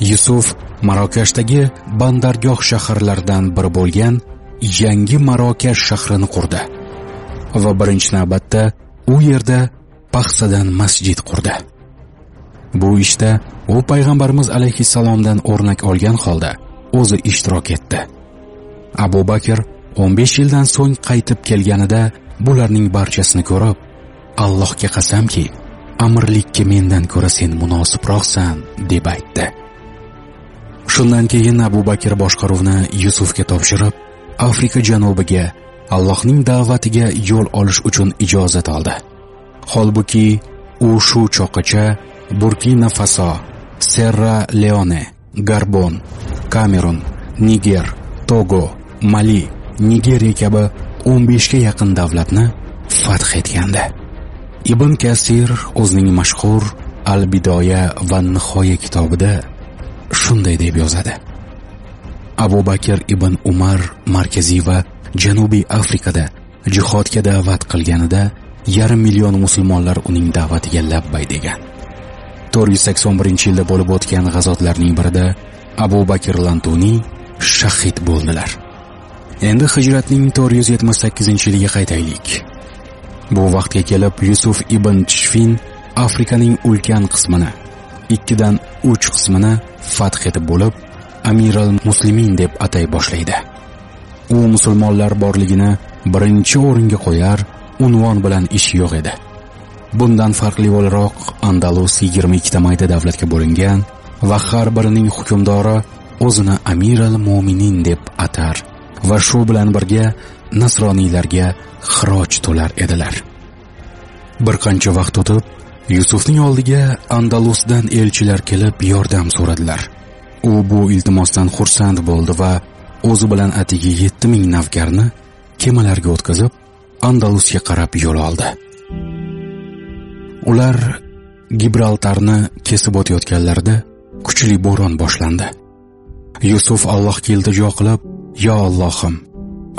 Yusuf marokashdagi bandargoh shaharlaridan biri bo'lgan yangi marokash shahrini qurdi va birinchi navbatda u yerda paxsadan masjid qurdi. Bu ishda u payg'ambarimiz alayhissalomdan o'rnak olgan holda o'zi ishtirok etdi. Abu bakr 15 yildan so'ng qaytib kelganida bularning barchasini ko'rib allohga qasamki amirlikka mendan ko'ra sen munosibroqsan deb aytdi. Shundan keyin abu bakr boshqaruvni yusufga topshirib afrika janubiga allohning da'vatiga yo'l olish uchun ijozat oldi. Holbuki u shu choqqacha burkina faso serra leone garbon kamerun niger togo mali nigeriya kabi 15 ga yaqin davlatni fath etgandi. Ibn kasir o'zining mashhur al bidoya va nihoya kitobida shunday deb yozadi. Abu bakr ibn umar markaziy va janubiy afrikada jihodga da'vat qilganida yarim million musulmonlar uning da'vatiga labbay degan. 481 yilda bo'lib o'tgan g'azotlarning birida abu bakr lantuniy shahid bo'ldilar. Endi hijratning 478 yiliga qaytaylik. Bu vaqtga kelib yusuf ibn tishfin afrikaning ulkan qismini ikkidan uch qismini fath etib bo'lib amiral muslimin deb atay boshlaydi. U musulmonlar borligini birinchi o'ringa qo'yar unvon bilan ish yo'q edi. Bundan farqli o'laroq andalus 22 ta mayda davlatga bo'lingan va har birining hukmdori o'zini amiral mo'minin deb atar va shu bilan birga nasroniylarga xiroj to'lar edilar. Bir qancha vaqt o'tib yusufning oldiga andalusdan elchilar kelib yordam so'radilar. U bu iltimosdan xursand bo'ldi va o'zi bilan atigi yetti ming navkarni kemalarga o'tkazib andalusga qarab yo'l oldi. Ular gibraltarni kesib o'tayotganlarida kuchli bo'ron boshlandi. Yusuf allohga iltijo qilib yo allohim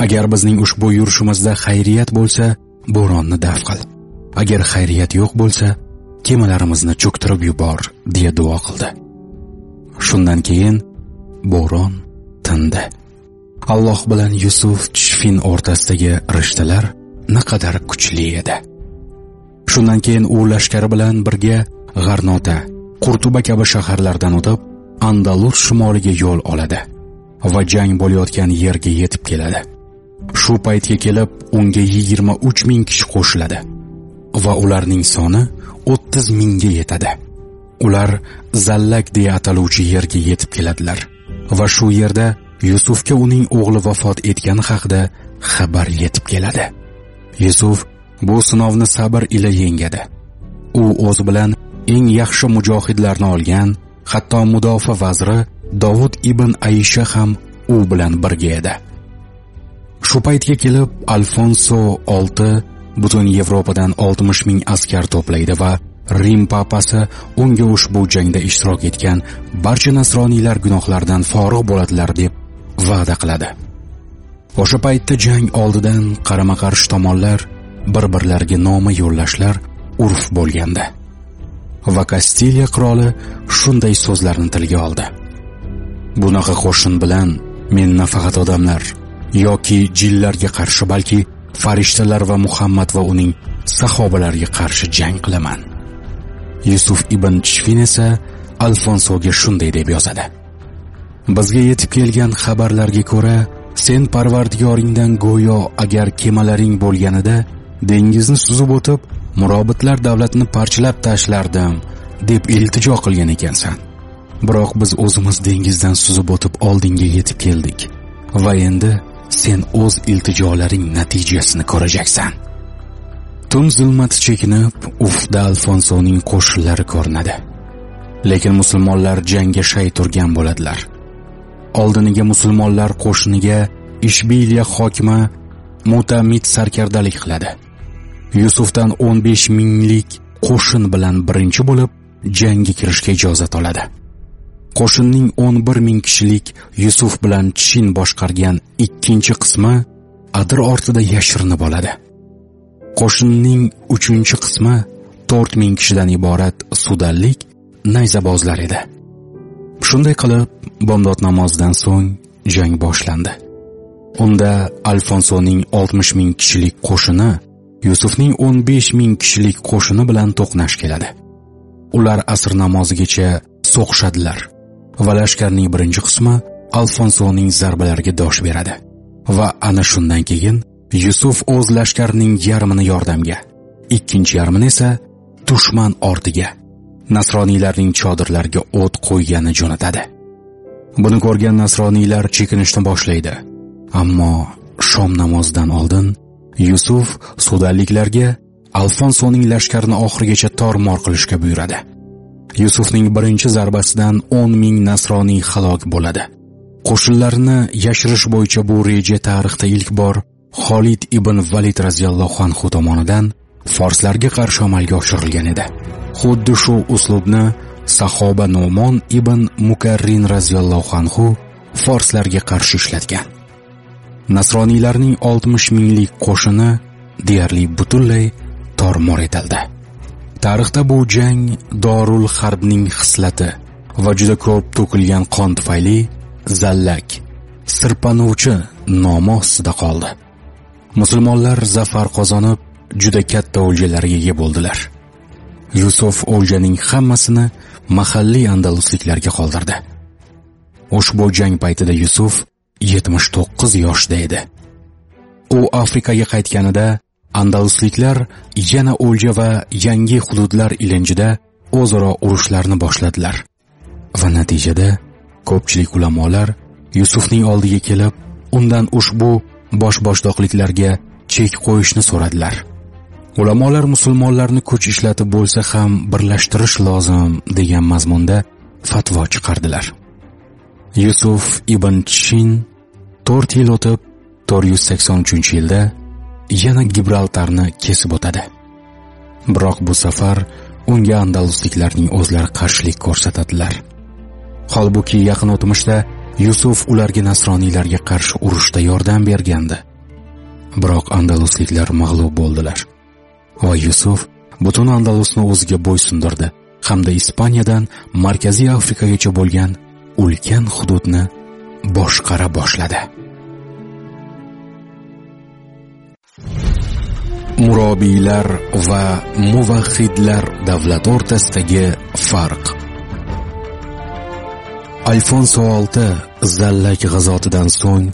agar bizning ushbu yurishimizda xayriyat bo'lsa bo'ronni daf qil. Agar xayriyat yo'q bo'lsa kemalarimizni cho'ktirib yubor deya duo qildi. Shundan keyin bo'ron tindi. Alloh bilan yusuf tishfin o'rtasidagi rishtalar naqadar kuchli edi. Shundan keyin u lashkari bilan birga g'arnota qurtuba kabi shaharlardan o'tib andalus shimoliga yo'l oladi va jang bo'layotgan yerga yetib keladi. Shu paytga kelib unga 23 ming kishi qo'shiladi va ularning soni 30 mingga yetadi. Ular zallak deya ataluvchi yerga yetib keladilar va shu yerda yusufga uning o'g'li vafot etgani haqida xabar yetib keladi. Yusuf bu sinovni sabr ila yengadi. U o'zi bilan eng yaxshi mujohidlarni olgan hatto mudofaa vaziri Davud ibn aisha ham u bilan birga edi. Shu paytga kelib Alfonso 6 butun Yevropadan 60 ming askar to'playdi va Rim papasi unga ushbu jangda ishtirok etgan barcha nasroniylar gunohlardan forig' bo'ladilar deb va'da qiladi. O'sha paytda jang oldidan qarama-qarshi tomonlar bir-birlariga noma yo'llashlar urf bo'lgandi. va Kastiliya qiroli shunday so'zlarni tilga oldi. Bunaqa qo'shin bilan men nafaqat odamlar yoki jinlarga qarshi, balki farishtalar va Muhammad va uning sahobalariga qarshi jang qilaman. Yusuf ibn Tishfin esa Alfonsoga shunday deb yozadi. Bizga yetib kelgan xabarlarga ko'ra, sen Parvardigoringdan go'yo agar kemalaring bo'lganida dengizni suzib o'tib murobitlar davlatini parchalab tashlardim deb iltijo qilgan ekansan biroq biz o'zimiz dengizdan suzib o'tib oldinga yetib keldik va endi sen o'z iltijolaring natijasini ko'rajaksan tun zulmati chekinib ufda alfonsoning qo'shinlari ko'rinadi. Lekin musulmonlar jangga shay turgan bo'ladilar. Oldiniga musulmonlar qo'shiniga ishbiliya hokimi mutamid sarkardalik qiladi. Yusufdan 15 minglik qo'shin bilan birinchi bo'lib jangga kirishga ijozat oladi. Qo'shinning 11 ming kishilik Yusuf bilan Chin boshqargan ikkinchi qismi adir ortida yashirinib oladi. Qo'shinning 3 qismi 4 ming kishidan iborat sudanlik nayzabozlar edi. Shunday qilib, bomdod namozidan so'ng jang boshlandi. Unda Alfonsoning 60 ming kishilik qo'shini Yusufning 15 ming kishilik qo'shini bilan to'qnash keladi. Ular asr namozigacha so'qishadilar va lashkarning birinchi qismi Alfonsoning zarbalariga dosh beradi. Va ana shundan keyin yusuf o'z lashkarining yarmini yordamga ikkinchi yarmini esa dushman ortiga nasroniylarning chodirlariga o't qo'ygani jo'natadi. Buni ko'rgan nasroniylar chekinishni boshlaydi. Ammo shom namozidan oldin yusuf sudanliklarga alfonsoning lashkarini oxirigacha tormor qilishga buyuradi. Yusufning birinchi zarbasidan o'n ming nasroniy halok bo'ladi. Qo'shinlarini yashirish bo'yicha bu reja tarixda ilk bor xolid ibn valid roziyallohu anhu tomonidan forslarga qarshi amalga oshirilgan edi. Xuddi shu uslubni sahoba nomon ibn mukarrin roziyallohu anhu forslarga qarshi ishlatgan. Nasroniylarning 60 minglik qo'shini deyarli butunlay tormor etildi. Tarixda bu jang dorul harbning xislati va juda ko'p to'kilgan qon tufayli zallak sirpanuvchi nomi ostida qoldi. Musulmonlar zafar qozonib juda katta o'ljalarga ega bo'ldilar. Yusuf o'ljaning hammasini mahalliy andalusliklarga qoldirdi. Ushbu jang paytida yusuf 79 yoshda edi. U afrikaga qaytganida andalusliklar yana o'lja va yangi hududlar ilinjida o'zaro urushlarni boshladilar. Va natijada ko'pchilik ulamolar yusufning oldiga kelib undan ushbu bosh boshdoqliklarga chek qo'yishni so'radilar. Ulamolar musulmonlarni kuch ishlatib bo'lsa ham birlashtirish lozim degan mazmunda fatvo chiqardilar. Yusuf ibn shin to'rt yil o'tib 483 yilda yana gibraltarni kesib o'tadi. Biroq bu safar unga andalusliklarning o'zlari qarshilik ko'rsatadilar. Holbuki yaqin o'tmishda yusuf ularga nasroniylarga qarshi urushda yordam bergandi. Biroq andalusliklar mag'lub bo'ldilar va yusuf butun andalusni o'ziga bo'ysundirdi hamda ispaniyadan markaziy afrikagacha bo'lgan ulkan hududni boshqara boshladi. Murobiylar va muvahhidlar davlati o'rtasidagi farq. Alfonso olti zallak g'azotidan so'ng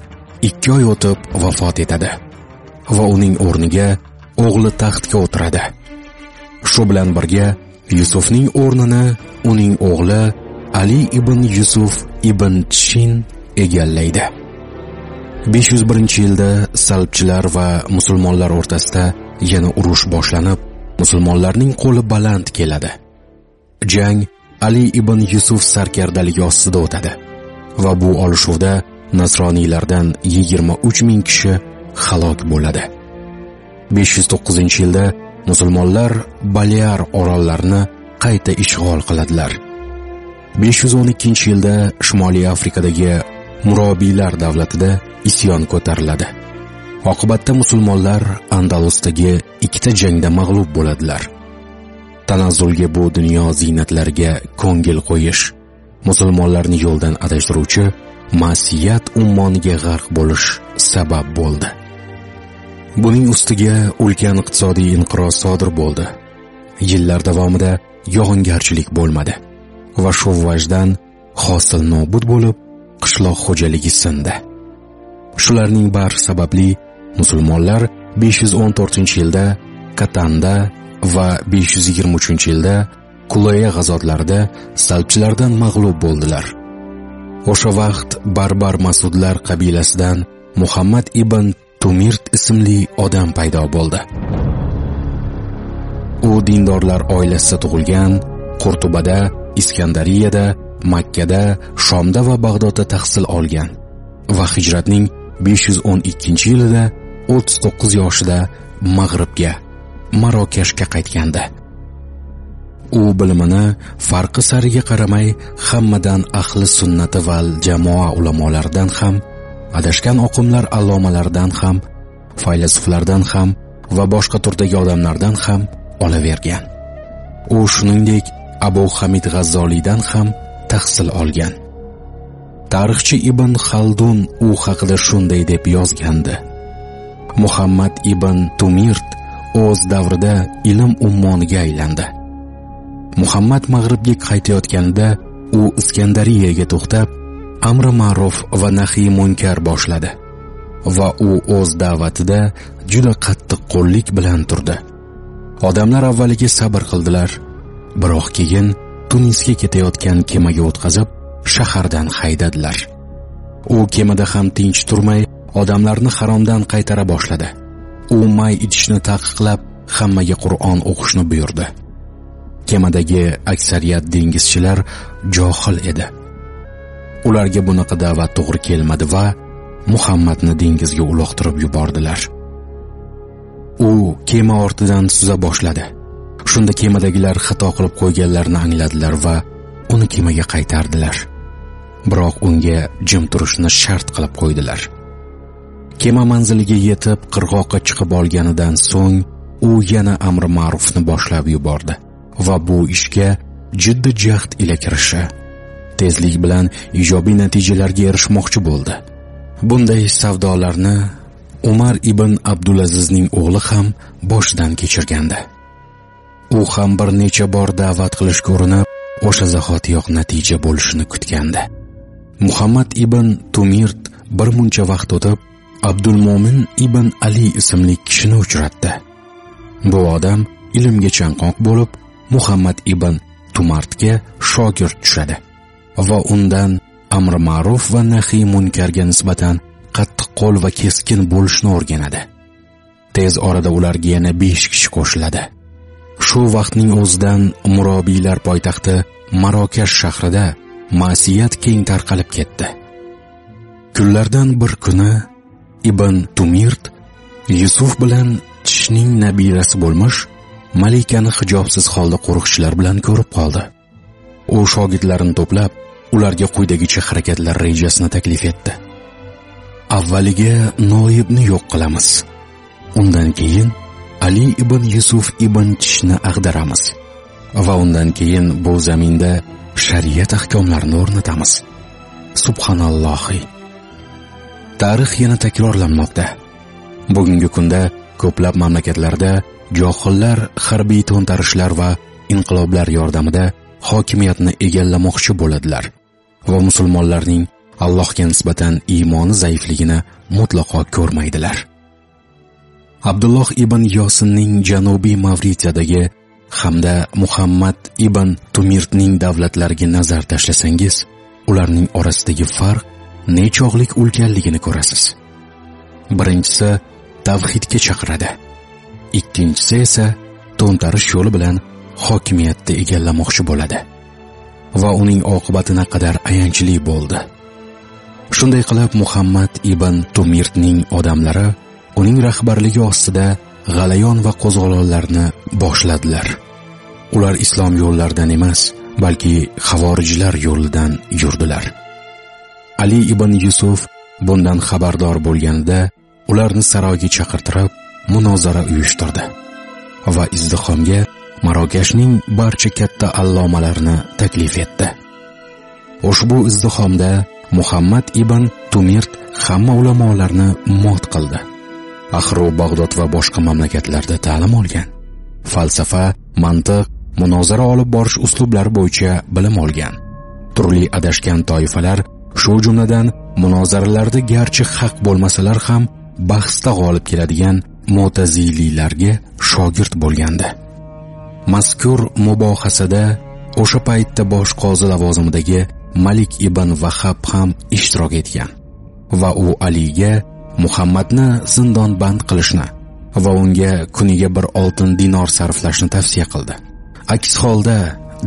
ikki oy o'tib vafot etadi va uning o'rniga o'g'li taxtga o'tiradi. Shu bilan birga yusufning o'rnini uning o'g'li ali ibn yusuf ibn shin egallaydi. 501 yilda salbchilar va musulmonlar o'rtasida yana urush boshlanib musulmonlarning qo'li baland keladi. Jang ali ibn yusuf sarkardaligi ostida o'tadi va bu olishuvda nasroniylardan 23 ming kishi halok bo'ladi. 509 yilda musulmonlar balear orollarini qayta ishg'ol qiladilar. 512 yilda shimoliy afrikadagi murobiylar davlatida isyon ko'tariladi. Oqibatda musulmonlar andalusdagi ikkita jangda mag'lub bo'ladilar. Tanazzulga bu dunyo ziynatlariga ko'ngil qo'yish musulmonlarni yo'ldan adashtiruvchi masiyat ummoniga g'arq bo'lish sabab bo'ldi. Buning ustiga ulkan iqtisodiy inqiroz sodir bo'ldi. Yillar davomida yog'ingarchilik bo'lmadi va shu vajdan hosil nobud bo'lib qishloq xo'jaligi sindi. Shularning bari sababli musulmonlar 514 yilda katanda va 523 yilda kulaya g'azotlarida salbchilardan mag'lub bo'ldilar. O'sha vaqt barbar masudlar qabilasidan muhammad ibn tumirt ismli odam paydo bo'ldi. U dindorlar oilasida tug'ilgan qurtubada iskandariyada makkada shomda va bag'dodda tahsil olgan va hijratning 512 yilida 39 yoshida mag'ribga marokashga qaytgandi. U bilimini farqi sariga qaramay hammadan ahli sunnati val jamoa ulamolaridan ham adashgan oqimlar allomalaridan ham faylasuflardan ham va boshqa turdagi odamlardan ham olavergan. U shuningdek abu hamid g'azzoliydan ham tahsil olgan. Tarixchi ibn xaldun u haqida shunday deb yozgandi. Muhammad ibn tumirt o'z davrida ilm ummoniga aylandi. Muhammad mag'ribga qaytayotganida u iskandariyaga to'xtab amri ma'ruf va nahiy munkar boshladi va u o'z da'vatida juda qattiq qo'llik bilan turdi. Odamlar avvaliga sabr qildilar biroq keyin tunisga ketayotgan kemaga o'tkazib shahardan haydadilar. U kemada ham tinch turmay odamlarni haromdan qaytara boshladi. U may ichishni taqiqlab hammaga qur'on o'qishni buyurdi. Kemadagi aksariyat dengizchilar johil edi. Ularga bunaqa da'vat to'g'ri kelmadi va muhammadni dengizga uloqtirib yubordilar. U kema ortidan suza boshladi. Shunda kemadagilar xato qilib qo'yganlarini angladilar va uni kemaga qaytardilar. Biroq unga jim turishni shart qilib qo'ydilar. Kema manziliga yetib qirg'oqqa chiqib olganidan so'ng u yana amri ma'rufni boshlab yubordi va bu ishga jiddi jahd ila kirishi tezlik bilan ijobiy natijalarga erishmoqchi bo'ldi. Bunday savdolarni umar ibn abdulazizning o'g'li ham boshdan kechirgandi. U ham bir necha bor da'vat qilishga urinib o'sha zahotiyoq natija bo'lishini kutgandi. Muhammad ibn tumirt bir muncha vaqt o'tib abdulmo'min ibn ali ismli kishini uchratdi. Bu odam ilmga chanqoq bo'lib muhammad ibn tumartga shogird tushadi va undan amri ma'ruf va nahiy munkarga nisbatan qattiq qo'l va keskin bo'lishni o'rganadi. Tez orada ularga yana besh kishi qo'shiladi. Shu vaqtning o'zidan murobiylar poytaxti marokash shahrida ma'siyat keng tarqalib ketdi. Kunlardan bir kuni ibn tumirt yusuf bilan tishning nabirasi bo'lmish malikani hijobsiz holda qo'riqchilar bilan ko'rib qoldi. U shogirdlarini to'plab ularga quyidagicha harakatlar rejasini taklif etdi. Avvaliga noibni yo'q qilamiz. Undan keyin ali ibn yusuf ibn tishni ag'daramiz va undan keyin bu zaminda shariat ahkomlarini o'rnatamiz. Subhanallohi. Tarix yana takrorlanmoqda. Bugungi kunda ko'plab mamlakatlarda johillar harbiy to'ntarishlar va inqiloblar yordamida hokimiyatni egallamoqchi bo'ladilar va musulmonlarning allohga nisbatan iymoni zaifligini mutlaqo ko'rmaydilar. Abdulloh ibn yosinning janubiy mavritiyadagi hamda muhammad ibn tumirtning davlatlariga nazar tashlasangiz ularning orasidagi farq nechog'lik ulkanligini ko'rasiz. Birinchisi tavhidga chaqiradi. Ikkinchisi esa to'ntarish yo'li bilan hokimiyatni egallamoqchi bo'ladi. Va uning oqibati naqadar ayanchli bo'ldi. Shunday qilib muhammad ibn tumirtning odamlari uning rahbarligi ostida g'alayon va qo'zg'olonlarni boshladilar. Ular islom yo'llaridan emas balki havorijlar yo'lidan yurdilar. Ali ibn yusuf bundan xabardor bo'lganida ularni saroyga chaqirtirib munozara uyushtirdi va izdihomga marokashning barcha katta allomalarini taklif etdi. Ushbu izdihomda muhammad ibn tumirt hamma ulamolarni mot qildi. Axir bag'dod va boshqa mamlakatlarda ta'lim olgan falsafa mantiq munozara olib borish uslublari bo'yicha bilim olgan turli adashgan toifalar shu jumladan munozaralarda garchi haq bo'lmasalar ham bahsda g'olib keladigan mo'taziliylarga shogird bo'lgandi. Mazkur mubohasada o'sha paytda bosh qozi lavozimidagi malik ibn vahab ham ishtirok etgan va u aliga muhammadni zindonband qilishni va unga kuniga bir oltin dinor sarflashni tavsiya qildi. Aks holda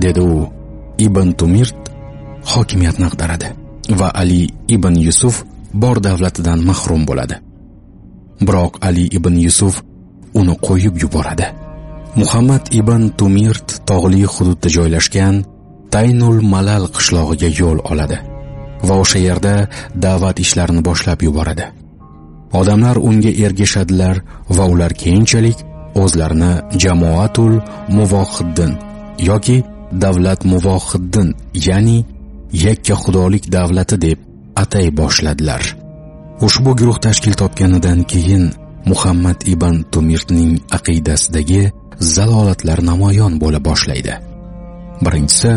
dedi u ibn tumirt hokimiyatni ag'daradi. Va ali ibn yusuf bor davlatidan mahrum bo'ladi. Biroq ali ibn yusuf uni qo'yib yuboradi. Muhammad ibn tumirt tog'li hududda joylashgan taynul malal qishlog'iga yo'l oladi va o'sha yerda da'vat ishlarini boshlab yuboradi. Odamlar unga ergashadilar va ular keyinchalik o'zlarini jamoatul muvohiddin yoki davlat muvohiddin ya'ni yakka xudolik davlati deb atay boshladilar. Ushbu guruh tashkil topganidan keyin muhammad ibn tumirtning aqidasidagi zalolatlar namoyon bo'la boshlaydi. Birinchisi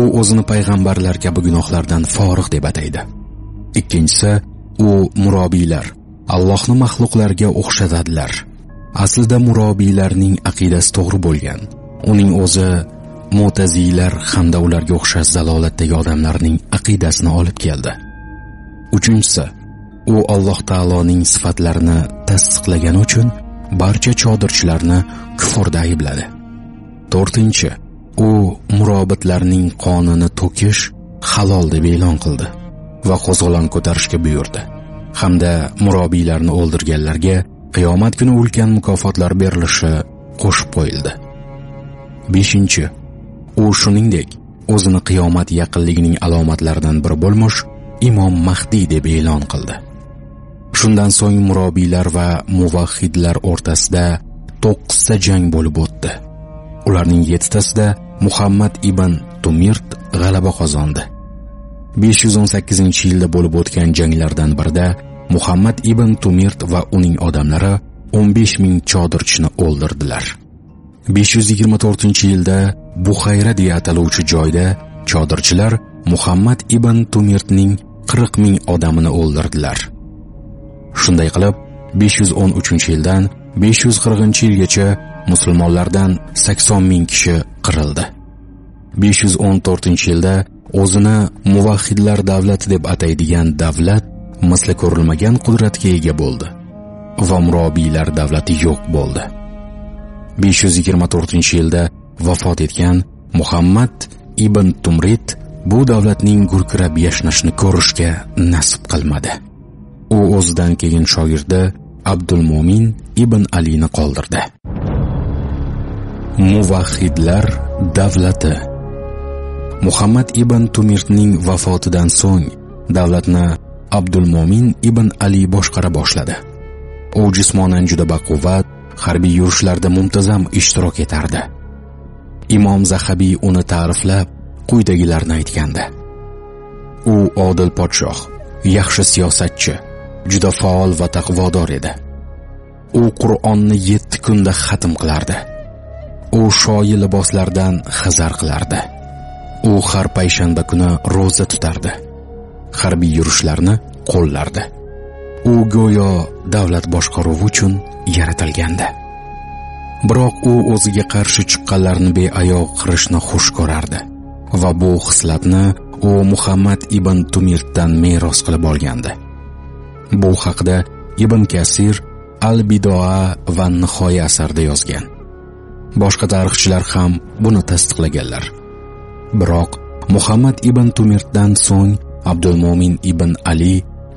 u o'zini payg'ambarlar kabi gunohlardan forig' deb ataydi. Ikkinchisi u murobiylar allohni maxluqlarga o'xshatadilar. Aslida murobiylarning aqidasi to'g'ri bo'lgan. Uning o'zi mo'taziylar hamda ularga o'xshash zalolatdagi odamlarning aqidasini olib keldi. Uchinchisi u alloh taoloning sifatlarini tasdiqlagani uchun barcha chodirchilarni kufrda aybladi. To'rtinchi u murobitlarning qonini to'kish halol deb e'lon qildi va qo'zg'olon ko'tarishga buyurdi. Hamda murobiylarni o'ldirganlarga qiyomat kuni ulkan mukofotlar berilishi qo'shib qo'yildi. Beshinchi u shuningdek o'zini qiyomat yaqinligining alomatlaridan biri bo'lmish imom mahdiy deb e'lon qildi. Shundan so'ng murobiylar va muvahhidlar o'rtasida to'qqizta jang bo'lib o'tdi. Ularning yettitasida muhammad ibn tumirt g'alaba qozondi. 518 yilda bo'lib o'tgan janglardan birida muhammad ibn tumirt va uning odamlari 15 ming chodirchini o'ldirdilar. 524 yilda buxayra deya ataluvchi joyda chodirchilar muhammad ibn tumirtning 40 ming odamini o'ldirdilar. Shunday qilib 513 yildan 540 yilgacha musulmonlardan 80 ming kishi qirildi. 514 yilda o'zini muvahhidlar davlati deb ataydigan davlat misli ko'rilmagan qudratga ega bo'ldi va murobiylar davlati yo'q bo'ldi. 524 yilda vafot etgan muhammad ibn tumrit bu davlatning gurkirab yashnashini ko'rishga nasib qilmadi. U o'zidan keyin shogirdi abdul mo'min ibn alini qoldirdi. Muvahhidlar davlati. Muhammad ibn tumirtning vafotidan so'ng davlatni abdul mo'min ibn ali boshqara boshladi. U jismonan juda baquvvat harbiy yurishlarda muntazam ishtirok etardi. Imom zahabiy uni ta'riflab quyidagilarni aytgandi. U odil podshoh yaxshi siyosatchi juda faol va taqvodor edi. U qur'onni yetti kunda xatm qilardi. U shoyi liboslardan hazar qilardi. U har payshanba kuni ro'za tutardi. Harbiy yurishlarni qo'llardi. U go'yo davlat boshqaruvi uchun yaratilgandi. Biroq u o'ziga qarshi chiqqanlarni beayov qirishni xush ko'rardi va bu xislatni u muhammad ibn tumirtdan meros qilib olgandi. Bu haqida ibn kasir al bidoa va nihoya asarida yozgan. Boshqa tarixchilar ham buni tasdiqlaganlar. Biroq muhammad ibn tumirtdan so'ng abdulmo'min ibn ali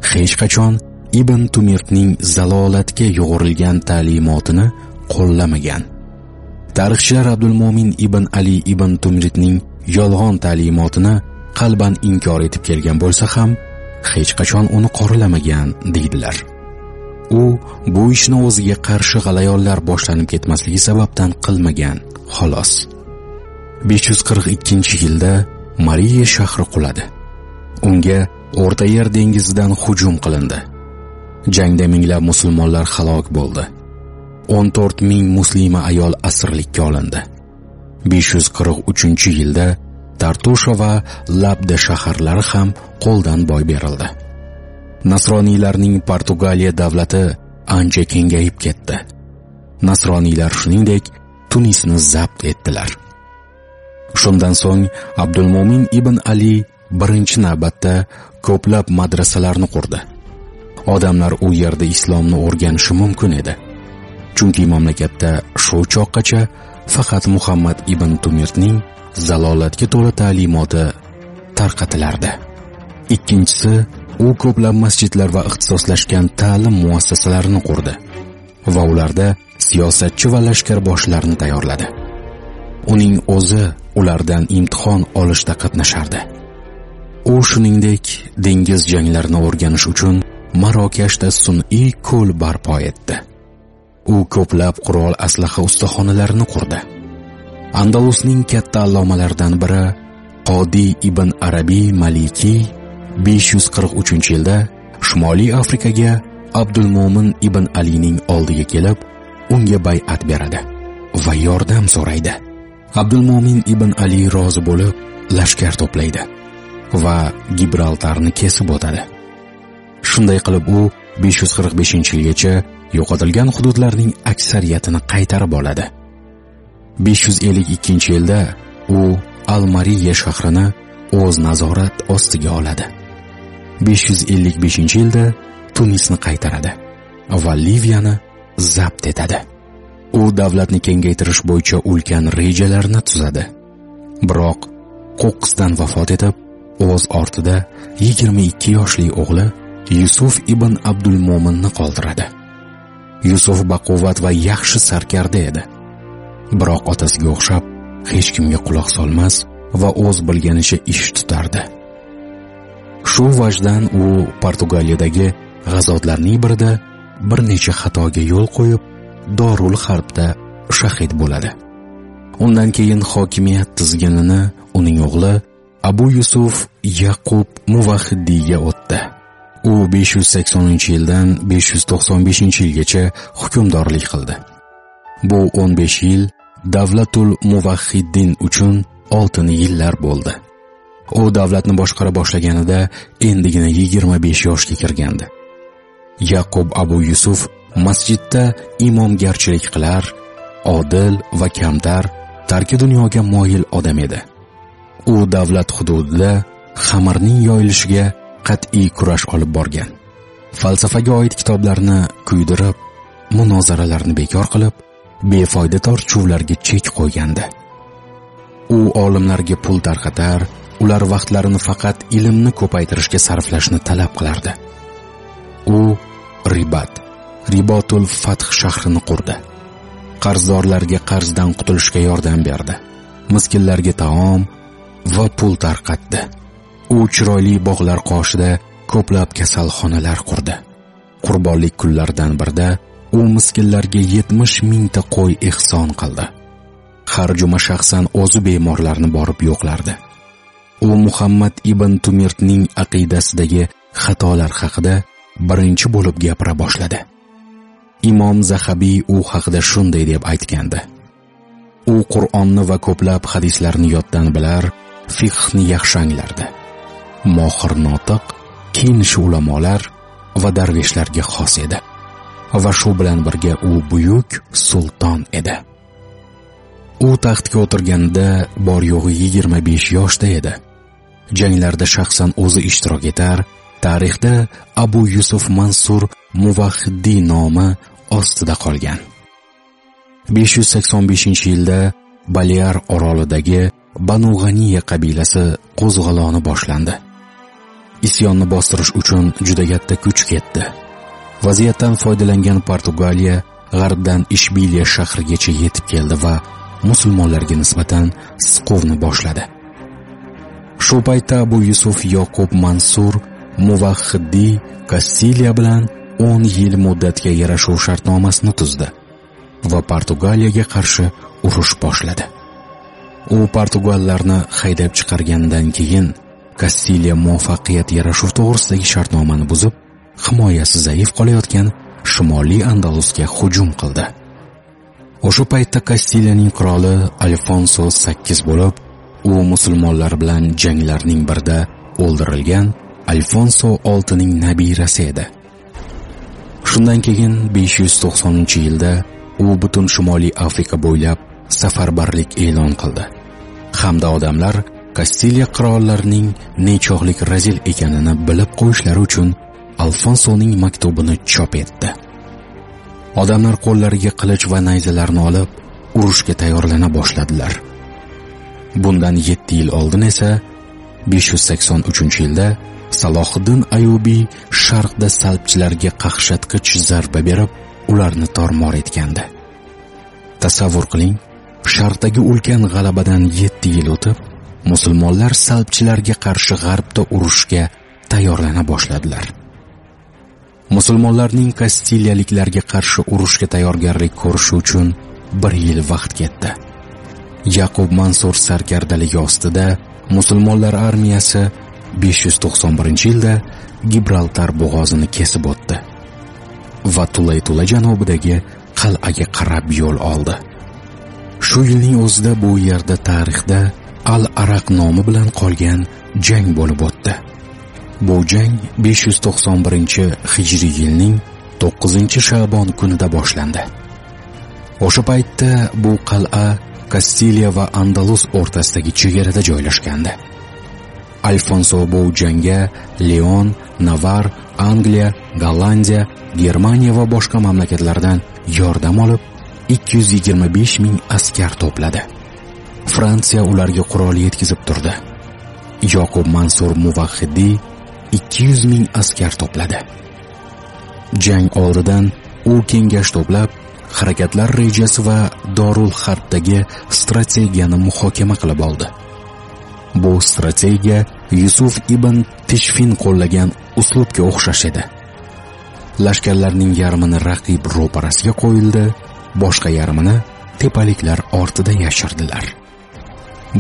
hech qachon ibn tumirtning zalolatga yo'g'rilgan ta'limotini qo'llamagan. Tarixchilar abdulmo'min ibn ali ibn tumirtning yolg'on ta'limotini qalban inkor etib kelgan bo'lsa ham hech qachon uni qoralamagan deydilar. U bu ishni o'ziga qarshi g'alayonlar boshlanib ketmasligi sababdan qilmagan xolos. 542 yilda mariya shahri quladi. Unga o'rta yer dengizidan hujum qilindi. Jangda minglab musulmonlar halok bo'ldi. 14 ming muslima ayol asirlikka olindi. 543 yilda tartusha va labda shaharlari ham qo'ldan boy berildi. Nasroniylarning portugaliya davlati ancha kengayib ketdi. Nasroniylar shuningdek tunisni zabt etdilar. Shundan so'ng abdulmo'min ibn ali birinchi navbatda ko'plab madrasalarni qurdi. Odamlar u yerda islomni o'rganishi mumkin edi. Chunki mamlakatda shu choqqacha faqat muhammad ibn tumirning zalolatga to'la ta'limoti tarqatilardi. Ikkinchisi u ko'plab masjidlar va ixtisoslashgan ta'lim muassasalarini qurdi va ularda siyosatchi va lashkarboshlarni tayyorladi. Uning o'zi ulardan imtihon olishda qatnashardi. U shuningdek dengiz janglarini o'rganish uchun marokashda sun'iy ko'l barpo etdi. U ko'plab qurol aslaha ustaxonalarini qurdi. Andalusning katta allomalaridan biri qodiy ibn arabiy maliki 543 yilda shimoliy afrikaga abdulmo'min ibn alining oldiga kelib unga bay'at beradi va yordam so'raydi. Abdulmo'min ibn ali rozi bo'lib lashkar to'playdi va gibraltarni kesib o'tadi. Shunday qilib u 545 yilgacha yo'qotilgan hududlarning aksariyatini qaytarib oladi. 552 yilda u almariya shahrini o'z nazorat ostiga oladi. 555 yilda tunisni qaytaradi va liviyani zabt etadi. U davlatni kengaytirish bo'yicha ulkan rejalarni tuzadi. Biroq qo'qqisdan vafot etib o'z ortida 22 yoshli o'g'li yusuf ibn abdul mo'minni qoldiradi. Yusuf baquvvat va yaxshi sarkarda edi. Biroq otasiga o'xshab hech kimga quloq solmas va o'z bilganicha ish tutardi. Shu vajdan u portugaliyadagi g'azotlarning birida bir necha xatoga yo'l qo'yib dorul harbda shahid bo'ladi. Undan keyin hokimiyat tizginini uning o'g'li abu yusuf yaqub muvahhidiyga o'tdi. U 580 yildan 595 yilgacha hukmdorlik qildi. Bu 15 yil davlatul muvahhiddin uchun oltin yillar bo'ldi. U davlatni boshqara boshlaganida endigina 25 yoshga kirgandi. Yaqub abu yusuf masjidda imomgarchilik qilar odil va kamtar tarki dunyoga moyil odam edi. U davlat hududida xamirning yoyilishiga qat'iy kurash olib borgan. Falsafaga oid kitoblarni kuydirib munozaralarni bekor qilib befoyda tortishuvlarga chek qo'ygandi. U olimlarga pul tarqatar ular vaqtlarini faqat ilmni ko'paytirishga sarflashni talab qilardi. U ribat ribotul fath shahrini qurdi. Qarzdorlarga qarzdan qutulishga yordam berdi. Miskinlarga taom va pul tarqatdi. U chiroyli bog'lar qoshida ko'plab kasalxonalar qurdi. Qurbonlik kunlaridan birida u miskinlarga 70 mingta qo'y ehson qildi. Har juma shaxsan o'zi bemorlarni borib yo'qlardi. U muhammad ibn tumirtning aqidasidagi xatolar haqida birinchi bo'lib gapira boshladi. Imom zahabiy u haqida shunday deb aytgandi. U qur'onni va ko'plab hadislarni yoddan bilar fiqhni yaxshi anglardi mohir notiq kiyinishi ulamolar va darveshlarga xos edi. Va shu bilan birga u buyuk sulton edi. U taxtga o'tirganda bor yo'g'i 25 yoshda edi. Janglarda shaxsan o'zi ishtirok etar tarixda abu yusuf mansur muvahhiddiy nomi ostida qolgan. 585 yilda balear orolidagi banu g'aniya qabilasi qo'zg'aloni boshlandi. Isyonni bostirish uchun juda katta kuch ketdi. Vaziyatdan foydalangan portugaliya g'arbdan ishbiliya shahrigacha yetib keldi va musulmonlarga nisbatan siquvni boshladi. Shu paytda abu yusuf yoqub mansur muvahhiddiy kastiliya bilan 10 yil muddatga yarashuv shartnomasini tuzdi va portugaliyaga qarshi urush boshladi. U portugallarni haydab chiqargandan keyin kastiliya muvaffaqiyat yarashuv to'g'risidagi shartnomani buzib himoyasi zaif qolayotgan shimoliy andalusga hujum qildi. O'sha paytda kastiliyaning qiroli alfonso sakkiz bo'lib u musulmonlar bilan janglarning birida o'ldirilgan alfonso oltining nabirasi edi. Shundan keyin 590 yilda u butun shimoliy afrika bo'ylab safarbarlik e'lon qildi. Hamda odamlar kastiliya qirollarining nechog'lik razil ekanini bilib qo'yishlari uchun alfonsoning maktubini chop etdi. Odamlar qo'llariga qilich va nayzalarni olib urushga tayyorlana boshladilar. Bundan 7 yil oldin esa 583 yilda salohiddin ayubiy sharqda salbchilarga qaqshatqich zarba berib ularni tormor etgandi. Tasavvur qiling sharqdagi ulkan g'alabadan 7 yil o'tib musulmonlar salbchilarga qarshi g'arbda urushga tayyorlana boshladilar. Musulmonlarning kastiliyaliklarga qarshi urushga tayyorgarlik ko'rishi uchun bir yil vaqt ketdi. Yaqub mansur sarkardaligi ostida musulmonlar armiyasi 591 yilda gibraltar bo'g'ozini kesib o'tdi va tulay tula janubidagi qal'aga qarab yo'l oldi. Shu yilning o'zida bu yerda tarixda al araq nomi bilan qolgan jang bo'lib o'tdi. Bu jang 591 hijriy yilning 9 shabon kunida boshlandi. O'sha paytda bu qal'a kastiliya va andalus o'rtasidagi chegarada joylashgandi. Alfonso bu jangga leon navar angliya gollandiya germaniya va boshqa mamlakatlardan yordam olib 225 ming askar to'pladi. Fransiya ularga qurol yetkazib turdi. Yoqub mansur muvahhidiy 200 ming askar to'pladi. Jang oldidan u kengash to'plab harakatlar rejasi va dorul harbdagi strategiyani muhokama qilib oldi. Bu strategiya yusuf ibn tishfin qo'llagan uslubga o'xshash edi. Lashkarlarning yarmini raqib ro'parasiga qo'yildi boshqa yarmini tepaliklar ortida yashirdilar.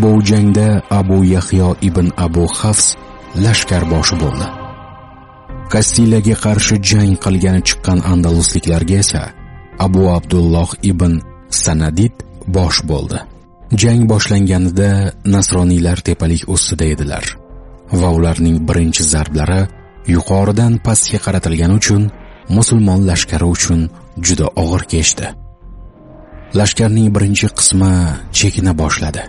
Bu jangda abu yahyo ibn abu hafs lashkarboshi bo'ldi. Kastilaga qarshi jang qilgani chiqqan andalusliklarga esa abu abdulloh ibn sanadid bosh bo'ldi. Jang boshlanganida nasroniylar tepalik ustida edilar va ularning birinchi zarblari yuqoridan pastga qaratilgani uchun musulmon lashkari uchun juda og'ir kechdi. Lashkarning birinchi qismi chekina boshladi.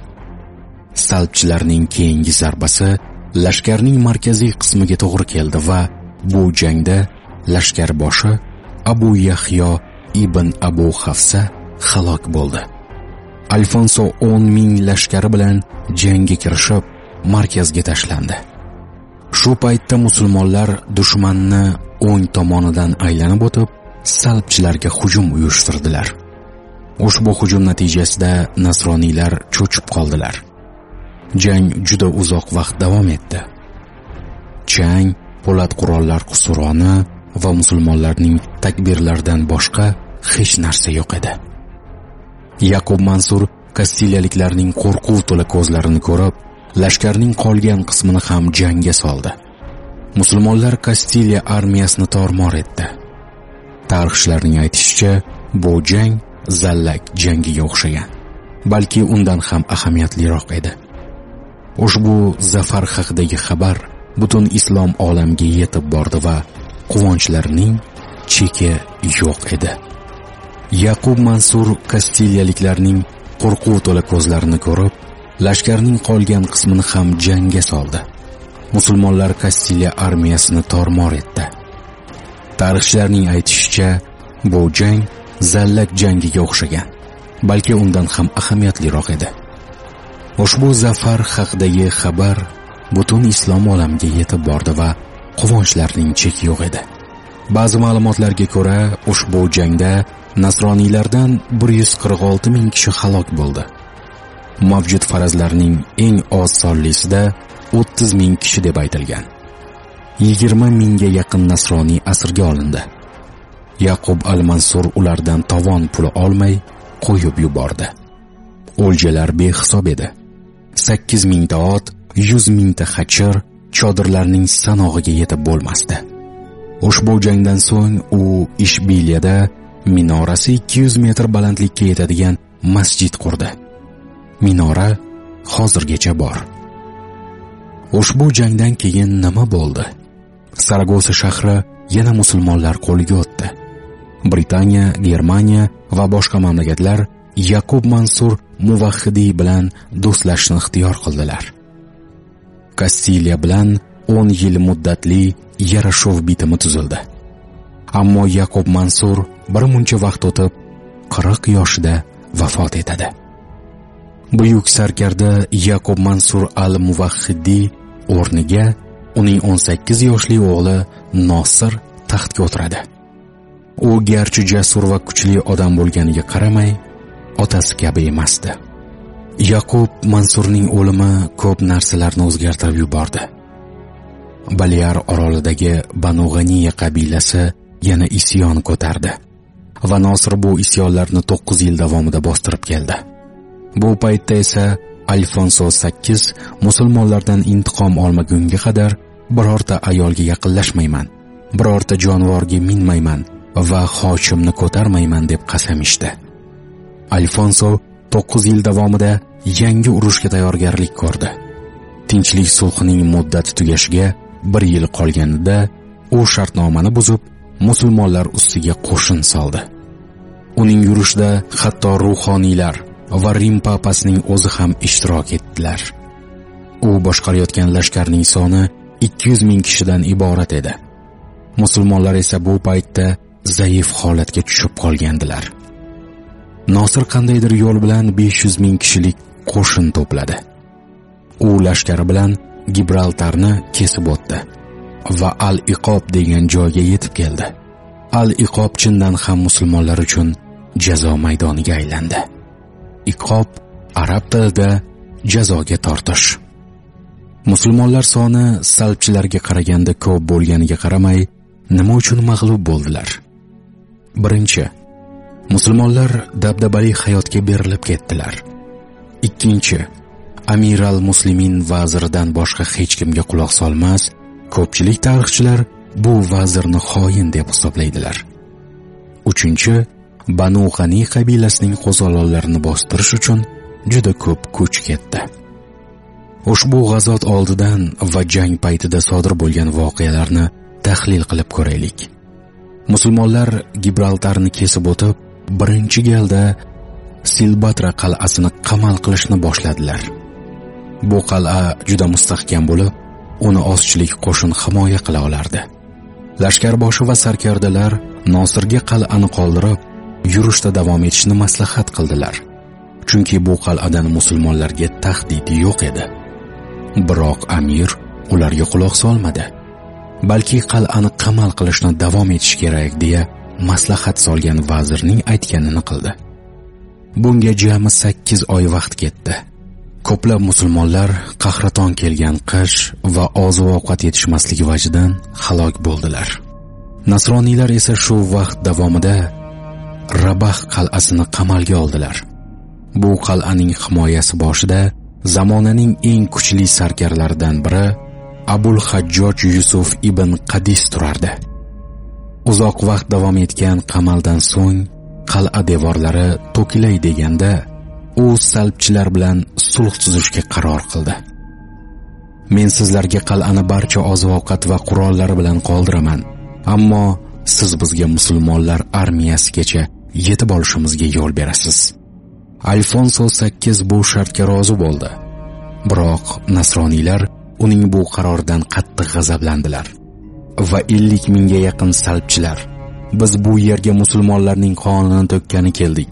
Salbchilarning keyingi zarbasi lashkarning markaziy qismiga to'g'ri keldi va bu jangda lashkar boshi abu yahyo ibn abu hafsa halok bo'ldi. Alfonso 10 ming lashkari bilan jangga kirishib markazga tashlandi. Shu paytda musulmonlar dushmanni o'ng tomonidan aylanib o'tib salbchilarga hujum uyushtirdilar. Ushbu hujum natijasida nasroniylar cho'chib qoldilar. Jang juda uzoq vaqt davom etdi. Chang po'lat qurollar qusuroni va musulmonlarning takbirlaridan boshqa hech narsa yo'q edi. Yaqub mansur kastiliyaliklarning qo'rquv to'la ko'zlarini ko'rib lashkarning qolgan qismini ham jangga soldi. Musulmonlar kastiliya armiyasini tormor etdi. Tarixchilarning aytishicha bu jang zallak jangiga o'xshagan balki undan ham ahamiyatliroq edi. Ushbu zafar haqidagi xabar butun islom olamiga yetib bordi va quvonchlarning cheki yo'q edi. Yaqub mansur kastiliyaliklarning qo'rquv to'la ko'zlarini ko'rib lashkarning qolgan qismini ham jangga soldi. Musulmonlar kastiliya armiyasini tormor etdi. Tarixchilarning aytishicha bu jang zallak jangiga o'xshagan balki undan ham ahamiyatliroq edi. Ushbu zafar haqidagi xabar butun islom olamiga yetib bordi va quvonchlarning cheki yo'q edi. Ba'zi ma'lumotlarga ko'ra ushbu jangda nasroniylardan 146 ming kishi halok bo'ldi. Mavjud farazlarning eng oz sonlisida 30 ming kishi deb aytilgan. 20 mingga yaqin nasroniy asirga olindi. Yaqub al mansur ulardan tovon puli olmay qo'yib yubordi. O'ljalar behisob edi. Sakkiz mingta ot 100 mingta hachir chodirlarning sanog'iga yetib bo'lmasdi. Ushbu jangdan so'ng u ishbiliyada minorasi 200 metr balandlikka yetadigan masjid qurdi. Minora hozirgacha bor. Ushbu jangdan keyin nima bo'ldi? Saragosa shahri yana musulmonlar qo'liga o'tdi. Britaniya germaniya va boshqa mamlakatlar yaqub mansur muvahhidiy bilan do'stlashishni ixtiyor qildilar. Kastiliya bilan 10 yil muddatli yarashuv bitimi tuzildi. Ammo yaqub mansur bir muncha vaqt o'tib 40 yoshida vafot etadi. Buyuk sarkarda yaqub mansur al muvahhidiy o'rniga uning 18 yoshli o'g'li nosir taxtga o'tiradi. U garchi jasur va kuchli odam bo'lganiga qaramay otasi kabi emasdi. Yaqub mansurning o'limi ko'p narsalarni o'zgartirib yubordi. Balyar orolidagi banu g'aniya qabilasi yana isyon ko'tardi va nosir bu isyonlarni 9 yil davomida bostirib keldi. Bu paytda esa alfonso 8 musulmonlardan intiqom olmagunga qadar birorta ayolga yaqinlashmayman birorta jonivorga minmayman va hoshimni ko'tarmayman deb qasam ichdi. Alfonso 9 yil davomida yangi urushga tayyorgarlik ko'rdi. Tinchlik sulhining muddati tugashiga bir yil qolganida u shartnomani buzib musulmonlar ustiga qo'shin soldi. Uning yurishida hatto ruhoniylar va rim papasining o'zi ham ishtirok etdilar. U boshqarayotgan lashkarning soni 200 ming kishidan iborat edi. Musulmonlar esa bu paytda zaif holatga tushib qolgandilar. Nosir qandaydir yo'l bilan 500 ming kishilik qo'shin to'pladi. U lashkari bilan gibraltarni kesib o'tdi va al iqob degan joyga yetib keldi. Al iqob chindan ham musulmonlar uchun jazo maydoniga aylandi. Iqob arab tilida jazoga tortish. Musulmonlar soni salbchilarga qaraganda ko'p bo'lganiga qaramay nima uchun mag'lub bo'ldilar? Birinchi musulmonlar dabdabali hayotga berilib ketdilar. Ikkinchi amir al muslimin vaziridan boshqa hech kimga quloq solmas ko'pchilik tarixchilar bu vazirni xoin deb hisoblaydilar. Uchinchi banu g'aniy qabilasining qo'zg'olonlarini bostirish uchun juda ko'p kuch ketdi. Ushbu g'azot oldidan va jang paytida sodir bo'lgan voqealarni tahlil qilib ko'raylik. Musulmonlar gibraltarni kesib o'tib birinchi galda silbatra qal'asini qamal qilishni boshladilar. Bu qal'a juda mustahkam bo'lib uni ozchilik qo'shin himoya qila olardi. Lashkarboshi va sarkardalar nosirga qal'ani qoldirib yurishda davom etishni maslahat qildilar. Chunki bu qal'adan musulmonlarga tahdid yo'q edi. Biroq amir ularga quloq solmadi. Balki qal'ani qamal qilishni davom etish kerak deya maslahat solgan vazirning aytganini qildi. Bunga jami 8 oy vaqt ketdi. Ko'plab musulmonlar qahraton kelgan qish va oziq ovqat yetishmasligi vajidan halok bo'ldilar. Nasroniylar esa shu vaqt davomida rabax qal'asini qamalga oldilar. Bu qal'aning himoyasi boshida zamonaning eng kuchli sarkarlaridan biri abul hajjoj yusuf ibn qadis turardi. Uzoq vaqt davom etgan qamaldan so'ng qal'a devorlari to'kilay deganda u salbchilar bilan sulh tuzishga qaror qildi. Men sizlarga qal'ani barcha oziq ovqat va qurollari bilan qoldiraman ammo siz bizga musulmonlar armiyasigacha yetib olishimizga yo'l berasiz. Alfonso sakkiz bu shartga rozi bo'ldi biroq nasroniylar uning bu qaroridan qattiq g'azablandilar. Va ellik mingga yaqin salbchilar. Biz bu yerga musulmonlarning qonini to'kkani keldik.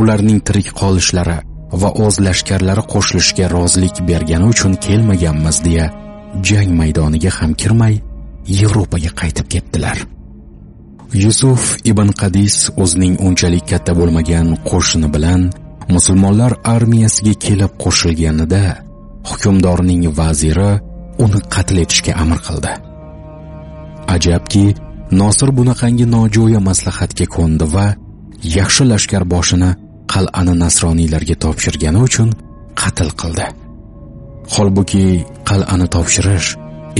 Ularning tirik qolishlari va o'z lashkarlari qo'shilishga rozilik bergani uchun kelmaganmiz deya jang maydoniga ham kirmay yevropaga qaytib ketdilar. Yusuf ibn qadis o'zining unchalik katta bo'lmagan qo'shini bilan musulmonlar armiyasiga kelib qo'shilganida hukmdorning vaziri uni qatl etishga amr qildi. Ajabki nosir bunaqangi nojo'ya maslahatga ko'ndi va yaxshi lashkar boshini qal'ani nasroniylarga topshirgani uchun qatl qildi. Holbuki qal'ani topshirish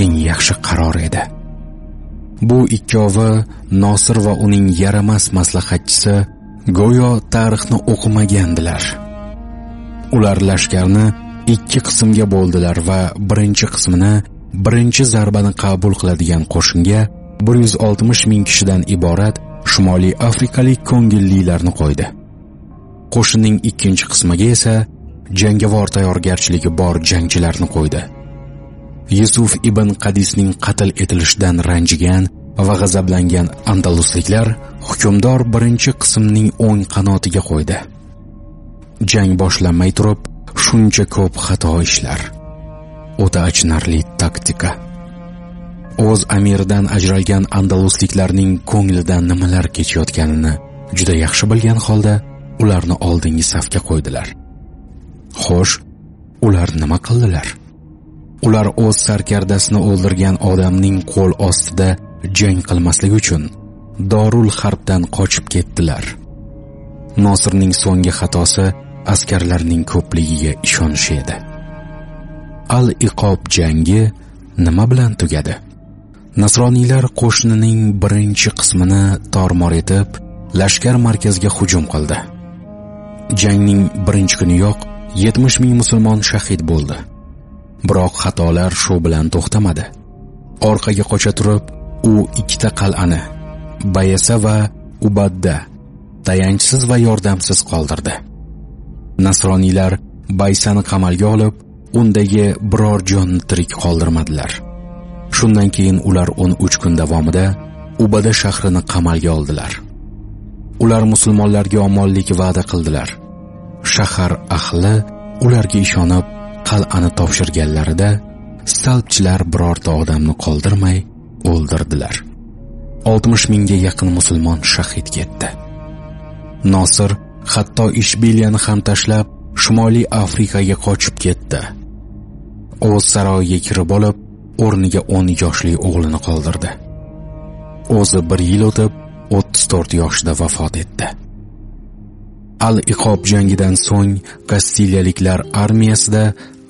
eng yaxshi qaror edi. Bu ikkovi nosir va uning yaramas maslahatchisi go'yo tarixni o'qimagandilar. Ular lashkarni ikki qismga bo'ldilar va birinchi qismini birinchi zarbani qabul qiladigan qo'shinga 160 ming kishidan iborat shimoliy afrikalik ko'ngillilarni qo'ydi. Qo'shinning ikkinchi qismiga esa jangovar tayyorgarchiligi bor jangchilarni qo'ydi. Yusuf ibn qadisning qatl etilishidan ranjigan va g'azablangan andalusliklar hukmdor birinchi qismning o'ng qanotiga qo'ydi. Jang boshlanmay turib shuncha ko'p xato ishlar. O'ta achinarli taktika. O'z amiridan ajralgan andalusliklarning ko'nglidan nimalar kechayotganini juda yaxshi bilgan holda ularni oldingi safga qo'ydilar. Xo'sh ular nima qildilar? Ular o'z sarkardasini o'ldirgan odamning qo'l ostida jang qilmasligi uchun dorul harbdan qochib ketdilar. Nosirning so'nggi xatosi askarlarning ko'pligiga ishonishi edi. Al iqob jangi nima bilan tugadi? Nasroniylar qo'shnining birinchi qismini tormor etib lashkar markaziga hujum qildi. Jangning birinchi kuniyoq 70 ming musulmon shahid bo'ldi. Biroq xatolar shu bilan to'xtamadi. Orqaga qocha turib u ikkita qal'ani bayasa va ubadda tayanchsiz va yordamsiz qoldirdi. Nasroniylar baysani qamalga olib undagi biror jonni tirik qoldirmadilar. Shundan keyin ular 13 kun davomida ubada shahrini qamalga oldilar. Ular musulmonlarga omonlik va'da qildilar. Shahar ahli ularga ishonib qal'ani topshirganlarida salbchilar birorta odamni qoldirmay o'ldirdilar. 60 mingga yaqin musulmon shahid ketdi. Nosir hatto ishbiliyani ham tashlab shimoliy afrikaga qochib ketdi. O'z saroyiga kirib olib o'rniga 10 yoshli o'g'lini qoldirdi. O'zi bir yil o'tib 34 yoshida vafot etdi. Al iqob jangidan so'ng kastiliyaliklar armiyasida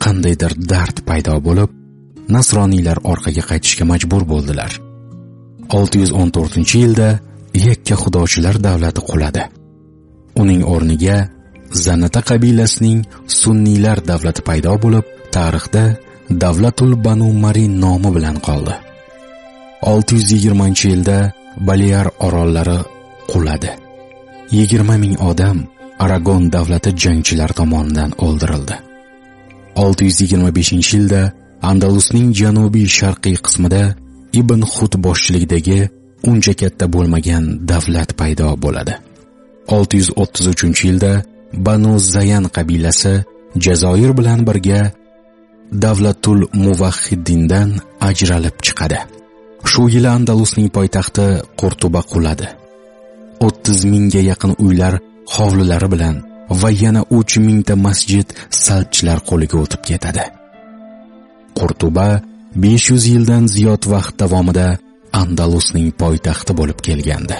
qandaydir dard paydo bo'lib nasroniylar orqaga qaytishga majbur bo'ldilar. 614 yilda yakka xudochilar davlati quladi. Uning o'rniga zanata qabilasining sunniylar davlati paydo bo'lib tarixda davlatul banu marin nomi bilan qoldi. 620 yilda balear orollari quladi. 20 ming odam aragon davlati jangchilar tomonidan o'ldirildi. 625 yilda andalusning janubiy sharqiy qismida ibn xud boshchiligidagi uncha katta bo'lmagan davlat paydo bo'ladi. 633 yilda banu zayan qabilasi jazoir bilan birga davlatul muvahhiddindan ajralib chiqadi. Shu yili andalusning poytaxti qurtuba quladi. 30 mingga yaqin uylar hovlilari bilan va yana uch mingta masjid salchilar qo'liga o'tib ketadi. Qurtuba 500 yildan ziyod vaqt davomida andalusning poytaxti bo'lib kelgandi.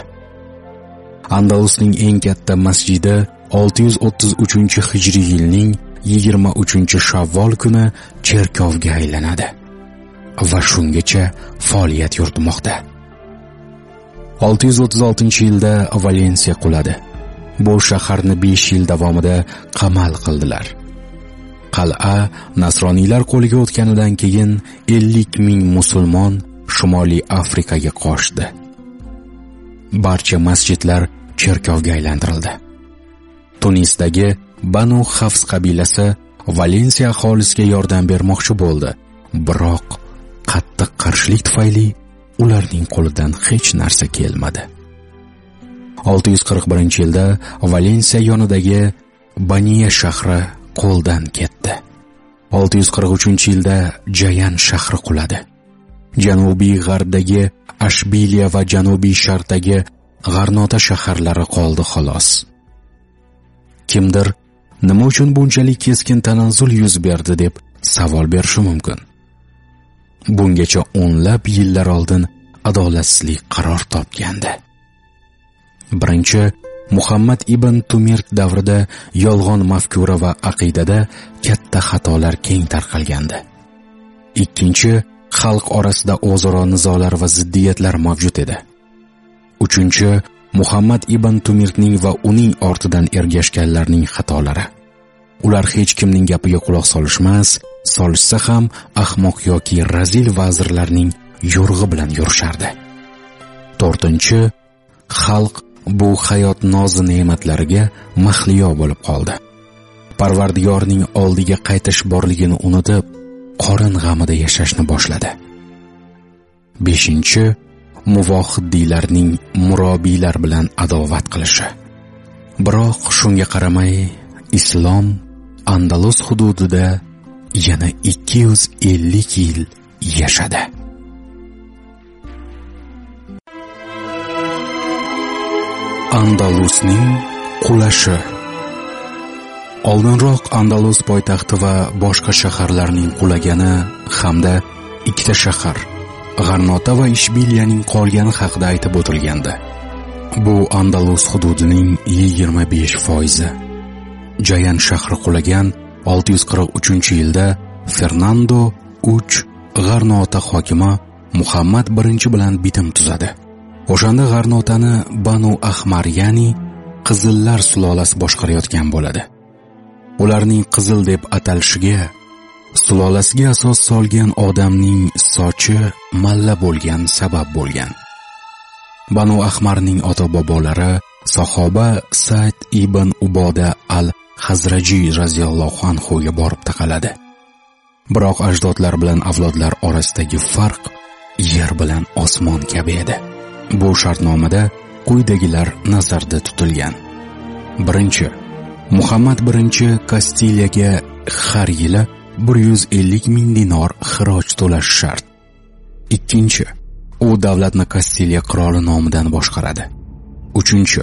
Andalusning eng katta masjidi 633 hijriy yilning 23 shavvol kuni cherkovga aylanadi va shungacha faoliyat yuritmoqda. 636 yilda valensiya quladi. Bu shaharni 5 yil davomida qamal qildilar. Qal'a nasroniylar qo'liga o'tganidan keyin 50 ming musulmon shimoliy afrikaga qochdi. Barcha masjidlar cherkovga aylantirildi. Tunisdagi banu hafs qabilasi valensiya aholisiga yordam bermoqchi bo'ldi. Biroq qattiq qarshilik tufayli ularning qo'lidan hech narsa kelmadi. 641 yilda valensiya yonidagi baniya shahri qo'ldan ketdi. 643 yilda jayan shahri quladi. Janubiy g'arbdagi ashbiliya va janubiy sharqdagi g'arnota shaharlari qoldi xolos. Kimdir nima uchun bunchalik keskin tanazzul yuz berdi deb savol berishi mumkin? Bungacha o'nlab yillar oldin adolatsizlik qaror topgandi. Birinchi muhammad ibn tumirk davrida yolg'on mafkura va aqidada katta xatolar keng tarqalgandi. Ikkinchi xalq orasida o'zaro nizolar va ziddiyatlar mavjud edi. Uchinchi muhammad ibn tumirtning va uning ortidan ergashganlarning xatolari. Ular hech kimning gapiga quloq solishmas solishsa ham ahmoq yoki razil vazirlarning yo'rg'i bilan yurishardi. To'rtinchi xalq bu hayot nozi ne'matlariga mahliyo bo'lib qoldi. Parvardigorning oldiga qaytish borligini unutib qorin g'amida yashashni boshladi. Beshinchi muvohiddiylarning murobiylar bilan adovat qilishi. Biroq shunga qaramay islom andalus hududida yana 250 yil yashadi. Andalusning qulashi. Oldinroq andalus poytaxti va boshqa shaharlarning qulagani hamda ikkita shahar g'arnota va ishbiliyaning qolgani haqida aytib o'tilgandi. Bu andalus hududining 25 foizi. Jayan shahri qulagan 643 yilda fernando uch g'arnota hokimi muhammad birinchi bilan bitim tuzadi. O'shanda g'arnotani banu ahmar ya'ni qizillar sulolasi boshqarayotgan bo'ladi. Ularning qizil deb atalishiga sulolasiga asos solgan odamning sochi malla bo'lgan sabab bo'lgan. Banu ahmarning ota bobolari sahoba said ibn uboda al hazrajiy roziyallohu anhuga borib taqaladi. Biroq ajdodlar bilan avlodlar orasidagi farq yer bilan osmon kabi edi. Bu shartnomada quyidagilar nazarda tutilgan. Birinchi muhammad birinchi kastiliyaga har yili 150 ming dinor xiroj to'lash shart. Ikkinchi u davlatni kastiliya qiroli nomidan boshqaradi. Uchinchi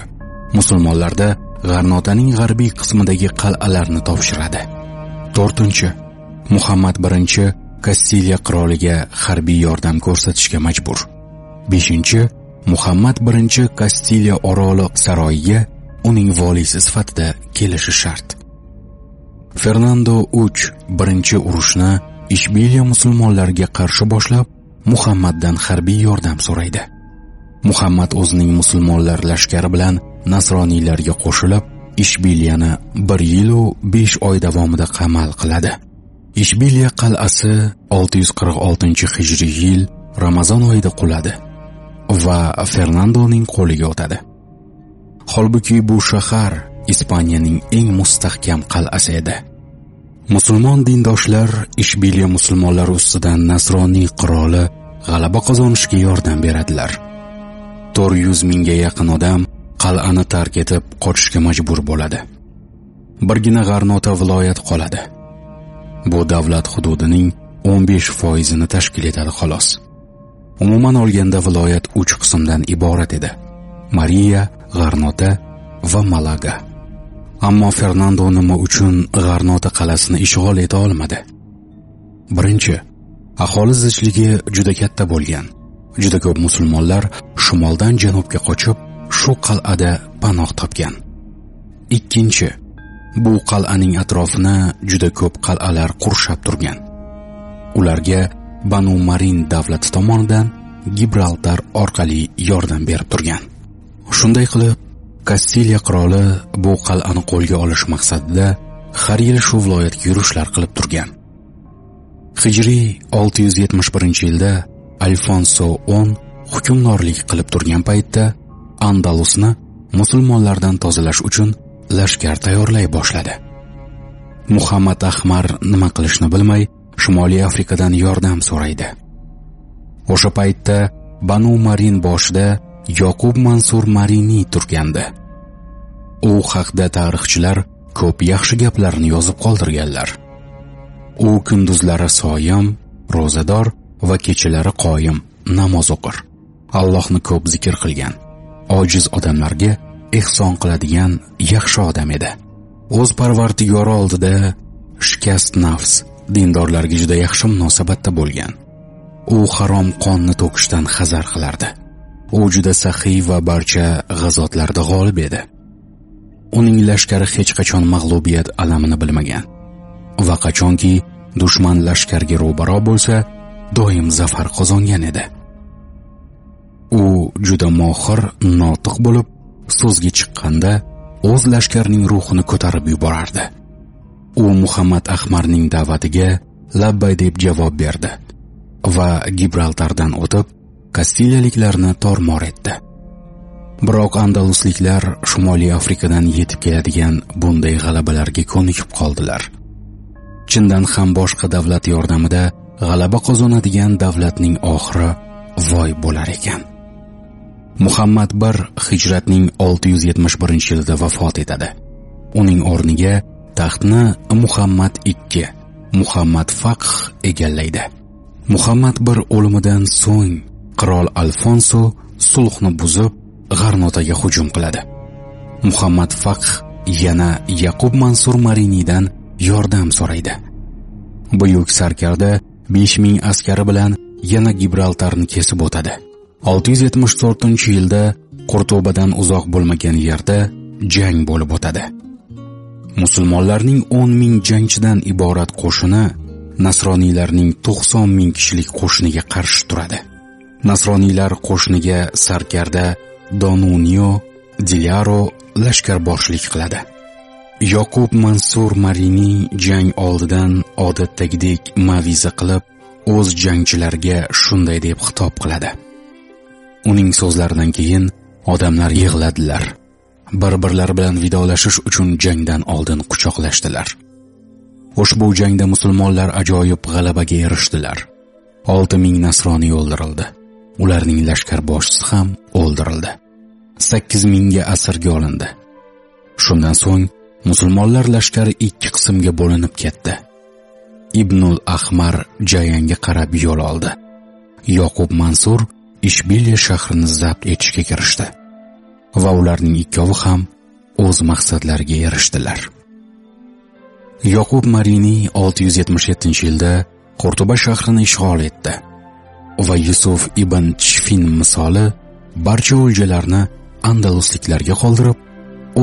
musulmonlarda g'arnotaning g'arbiy qismidagi qal'alarni topshiradi. To'rtinchi muhammad birinchi kastiliya qiroliga harbiy yordam ko'rsatishga majbur. Beshinchi muhammad birinchi kastiliya oroli saroyiga uning voliysi sifatida kelishi shart. Fernando uch birinchi urushni ishbiliya musulmonlariga qarshi boshlab muhammaddan harbiy yordam so'raydi. Muhammad o'zining musulmonlar lashkari bilan nasroniylarga qo'shilib ishbiliyani bir yilu besh oy davomida qamal qiladi. Ishbiliya qal'asi 646 hijriy yil ramazon oyida quladi va fernandoning qo'liga o'tadi. Holbuki bu shahar ispaniyaning eng mustahkam qal'asi edi. Musulmon dindoshlar ishbiliya musulmonlari ustidan nasroniy qiroli g'alaba qozonishga yordam beradilar. 400 mingga yaqin odam qal'ani tark etib qochishga majbur bo'ladi. Birgina g'arnota viloyat qoladi. Bu davlat hududining 15 foizini tashkil etadi xolos. Umuman olganda viloyat 3 qismdan iborat edi. Mariya g'arnota va malaga. Ammo fernando nima uchun g'arnota qal'asini ishg'ol eta olmadi? Birinchi aholi zichligi juda katta bo'lgan. Juda ko'p musulmonlar shimoldan janubga qochib shu qal'ada panoh topgan. Ikkinchi bu qal'aning atrofini juda ko'p qal'alar qurshab turgan. Ularga banu marin davlati tomonidan gibraltar orqali yordam berib turgan. Shunday qilib kastiliya qiroli bu qal'ani qo'lga olish maqsadida har yili shu viloyatga yurishlar qilib turgan. Hijriy 671 yilda alfonso X hukmdorlik qilib turgan paytda andalusni musulmonlardan tozalash uchun lashkar tayyorlay boshladi. Muhammad ahmar nima qilishni bilmay shimoliy afrikadan yordam so'raydi. O'sha paytda banu marin boshida yoqub mansur mariniy turgandi. U haqda tarixchilar ko'p yaxshi gaplarni yozib qoldirganlar. U kunduzlari soyim ro'zador va kechalari qoyim namoz o'qir. Allohni ko'p zikr qilgan ojiz odamlarga ehson qiladigan yaxshi odam edi. O'z parvardigori oldida shikast nafs dindorlarga juda yaxshi munosabatda bo'lgan. U harom qonni to'kishdan hazar qilardi. U juda saxiy va barcha g'azotlarda g'olib edi. Uning lashkari hech qachon mag'lubiyat alamini bilmagan. Va qachonki dushman lashkarga ro'baro bo'lsa doim zafar qozongan edi. U juda mohir notiq bo'lib so'zga chiqqanda o'z lashkarining ruhini ko'tarib yuborardi. U muhammad ahmarning da'vatiga labbay deb javob berdi va gibraltardan o'tib kastiliyaliklarni tormor etdi. Biroq andalusliklar shimoliy afrikadan yetib keladigan bunday g'alabalarga ko'nikib qoldilar. Chindan ham boshqa davlat yordamida g'alaba qozonadigan davlatning oxiri voy bo'lar ekan. Muhammad bir hijratning 671 yilida vafot etadi. Uning o'rniga taxtni muhammad ikki muhammad faqh egallaydi. Muhammad bir o'limidan so'ng qirol alfonso sulhni buzib g'arnotaga hujum qiladi. Muhammad faqh yana yaqub mansur mariniydan yordam so'raydi. Buyuk sarkarda 5000 askari bilan yana gibraltarni kesib o'tadi. 674 yilda qurtubadan uzoq bo'lmagan yerda jang bo'lib o'tadi. Musulmonlarning 10 ming jangchidan iborat qo'shini nasroniylarning 90 ming kishilik qo'shiniga qarshi turadi. Nasroniylar qo'shiniga sarkarda donunio dilyaro lashkarboshlik qiladi. Yoqub mansur Marini jang oldidan odatdagidek maviza qilib o'z jangchilariga shunday deb xitob qiladi. Uning so'zlaridan keyin odamlar yig'ladilar. Bir birlari bilan vidolashish uchun jangdan oldin quchoqlashdilar. Ushbu jangda musulmonlar ajoyib g'alabaga erishdilar. Olti ming nasroniy o'ldirildi. Ularning lashkarboshchisi ham o'ldirildi. Sakkiz mingga asirga olindi. Shundan so'ng musulmonlar lashkari ikki qismga bo'linib ketdi. Ibnul ahmar jayanga qarab yo'l oldi. Yoqub mansur ishbiliya shahrini zabt etishga kirishdi va ularning ikkovi ham o'z maqsadlariga erishdilar. Yoqub mariniy 677 yilda qurtuba shahrini ishg'ol etdi. Va yusuf ibn chfin misoli barcha o'ljalarni andalusliklarga qoldirib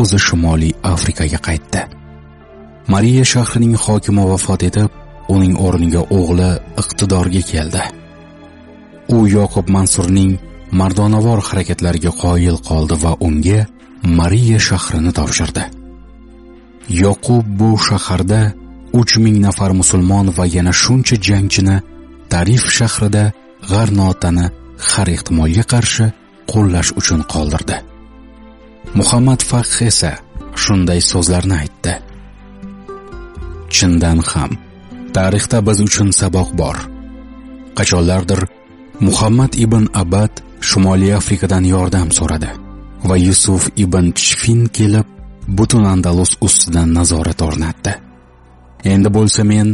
o'zi shimoliy afrikaga qaytdi. Mariya shahrining hokimi vafot etib uning o'rniga o'g'li iqtidorga keldi. U yoqub mansurning mardonavor harakatlariga qoyil qoldi va unga mariya shahrini topshirdi. Yoqub bu shaharda uch ming nafar musulmon va yana shuncha jangchini tarif shahrida g'arnotani har ehtimolga qarshi qo'llash uchun qoldirdi. Muhammad fax esa shunday so'zlarni aytdi. Chindan ham tarixda biz uchun saboq bor. Qachonlardir muhammad ibn abad shimoliy afrikadan yordam so'radi va yusuf ibn chfin kelib butun andalus ustidan nazorat o'rnatdi. Endi bo'lsa men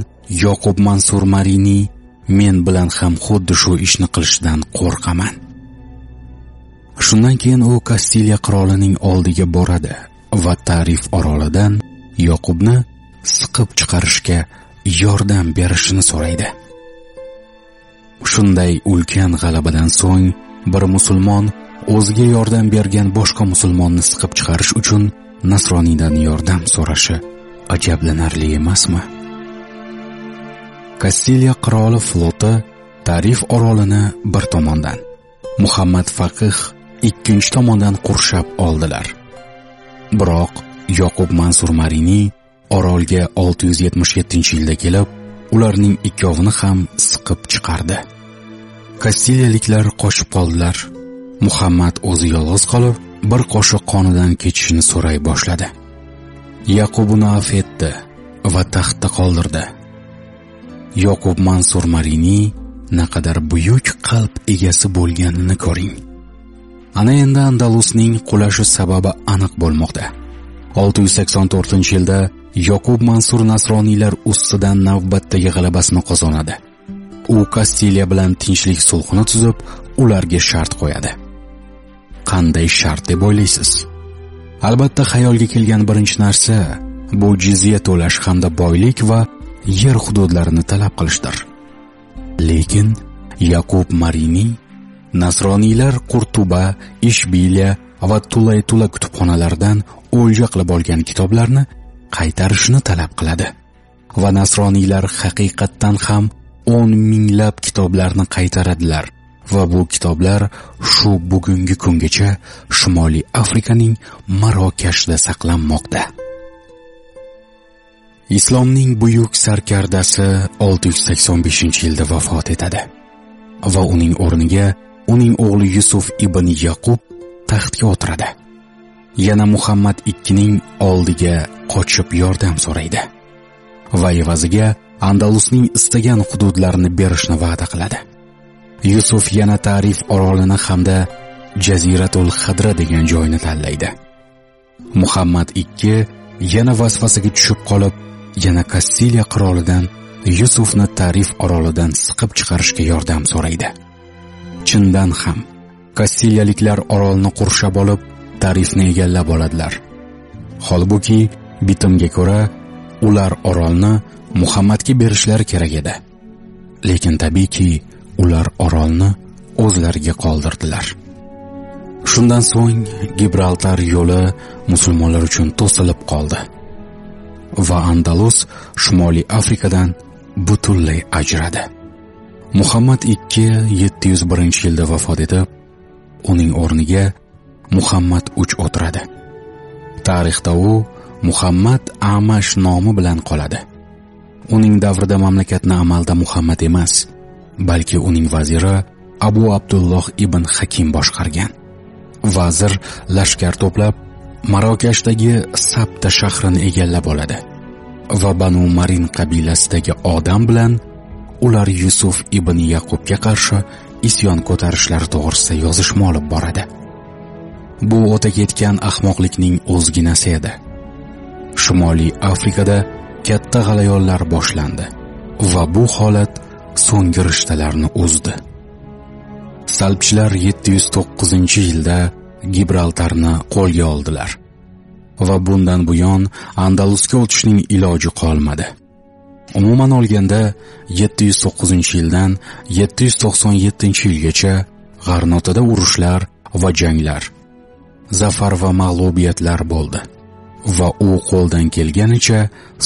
yoqub mansur mariniy men bilan ham xuddi shu ishni qilishdan qo'rqaman. Shundan keyin u kastiliya qirolining oldiga boradi va tarif orolidan yoqubni siqib chiqarishga yordam berishini so'raydi. Shunday ulkan g'alabadan so'ng bir musulmon o'ziga yordam bergan boshqa musulmonni siqib chiqarish uchun nasroniydan yordam so'rashi ajablanarli emasmi? Kastiliya qiroli floti tarif orolini bir tomondan muhammad faqih ikkinchi tomondan qurshab oldilar. Biroq yoqub mansur mariniy orolga 677 yilda kelib ularning ikkovini ham siqib chiqardi. Kastiliyaliklar qochib qoldilar. Muhammad o'zi yolg'iz qolib bir qoshiq qonidan kechishini so'ray boshladi. Yaqubuni afv etdi va taxtda qoldirdi. Yoqub mansur mariniy naqadar buyuk qalb egasi bo'lganini ko'ring. Ana endi andalusning qulashi sababi aniq bo'lmoqda. 684 yilda yoqub mansur nasroniylar ustidan navbatdagi g'alabasini qozonadi. U kastiliya bilan tinchlik sulhini tuzib ularga shart qo'yadi. Qanday shart deb o'ylaysiz? Albatta xayolga kelgan birinchi narsa bu jizya to'lash hamda boylik va yer hududlarini talab qilishdir. Lekin yaqub mariniy nasroniylar qurtuba ishbiliya va tulaytula kutubxonalaridan o'lja qilib olgan kitoblarni qaytarishni talab qiladi. Va nasroniylar haqiqatdan ham o'n minglab kitoblarni qaytaradilar. Va bu kitoblar shu bugungi kungacha shimoliy afrikaning marokashda saqlanmoqda. Islomning buyuk sarkardasi 685 yilda vafot etadi va uning o'rniga uning o'g'li yusuf ibn yaqub taxtga o'tiradi. Yana muhammad ikkining oldiga qochib yordam so'raydi va evaziga andalusning istagan hududlarini berishni va'da qiladi. Yusuf yana tarif orolini hamda jaziratul xadra degan joyni tanlaydi. Muhammad ikki yana vasvasiga tushib qolib yana kastiliya qirolidan yusufni tarif orolidan siqib chiqarishga yordam so'raydi. Chindan ham kastiliyaliklar orolni qurshab olib tarifni egallab oladilar. Holbuki bitimga ko'ra ular orolni muhammadga berishlari kerak edi. Lekin tabiiyki ular orolni o'zlariga qoldirdilar. Shundan so'ng gibraltar yo'li musulmonlar uchun to'silib qoldi. Va andalus shimoliy afrikadan butunlay ajradi. Muhammad ikki yetti yuz birinchi yilda vafot etib uning o'rniga muhammad uch o'tiradi. Tarixda u muhammad amash nomi bilan qoladi. Uning davrida mamlakatni amalda muhammad emas balki uning vaziri abu abdulloh ibn hakim boshqargan. Vazir lashkar to'plab marokashdagi sabta shahrini egallab oladi va banu marin qabilasidagi odam bilan ular yusuf ibn yaqubga qarshi isyon ko'tarishlari to'g'risida yozishma olib boradi. Bu o'ta ketgan ahmoqlikning o'zginasi edi. Shimoliy afrikada katta g'alayonlar boshlandi va bu holat so'nggi rishtalarni uzdi. Salbchilar 709 yilda gibraltarni qo'lga oldilar. Va bundan buyon andalusga o'tishning iloji qolmadi. Umuman olganda 709 yildan 797 yilgacha g'arnotada urushlar va janglar zafar va mag'lubiyatlar bo'ldi. Va u qo'ldan kelganicha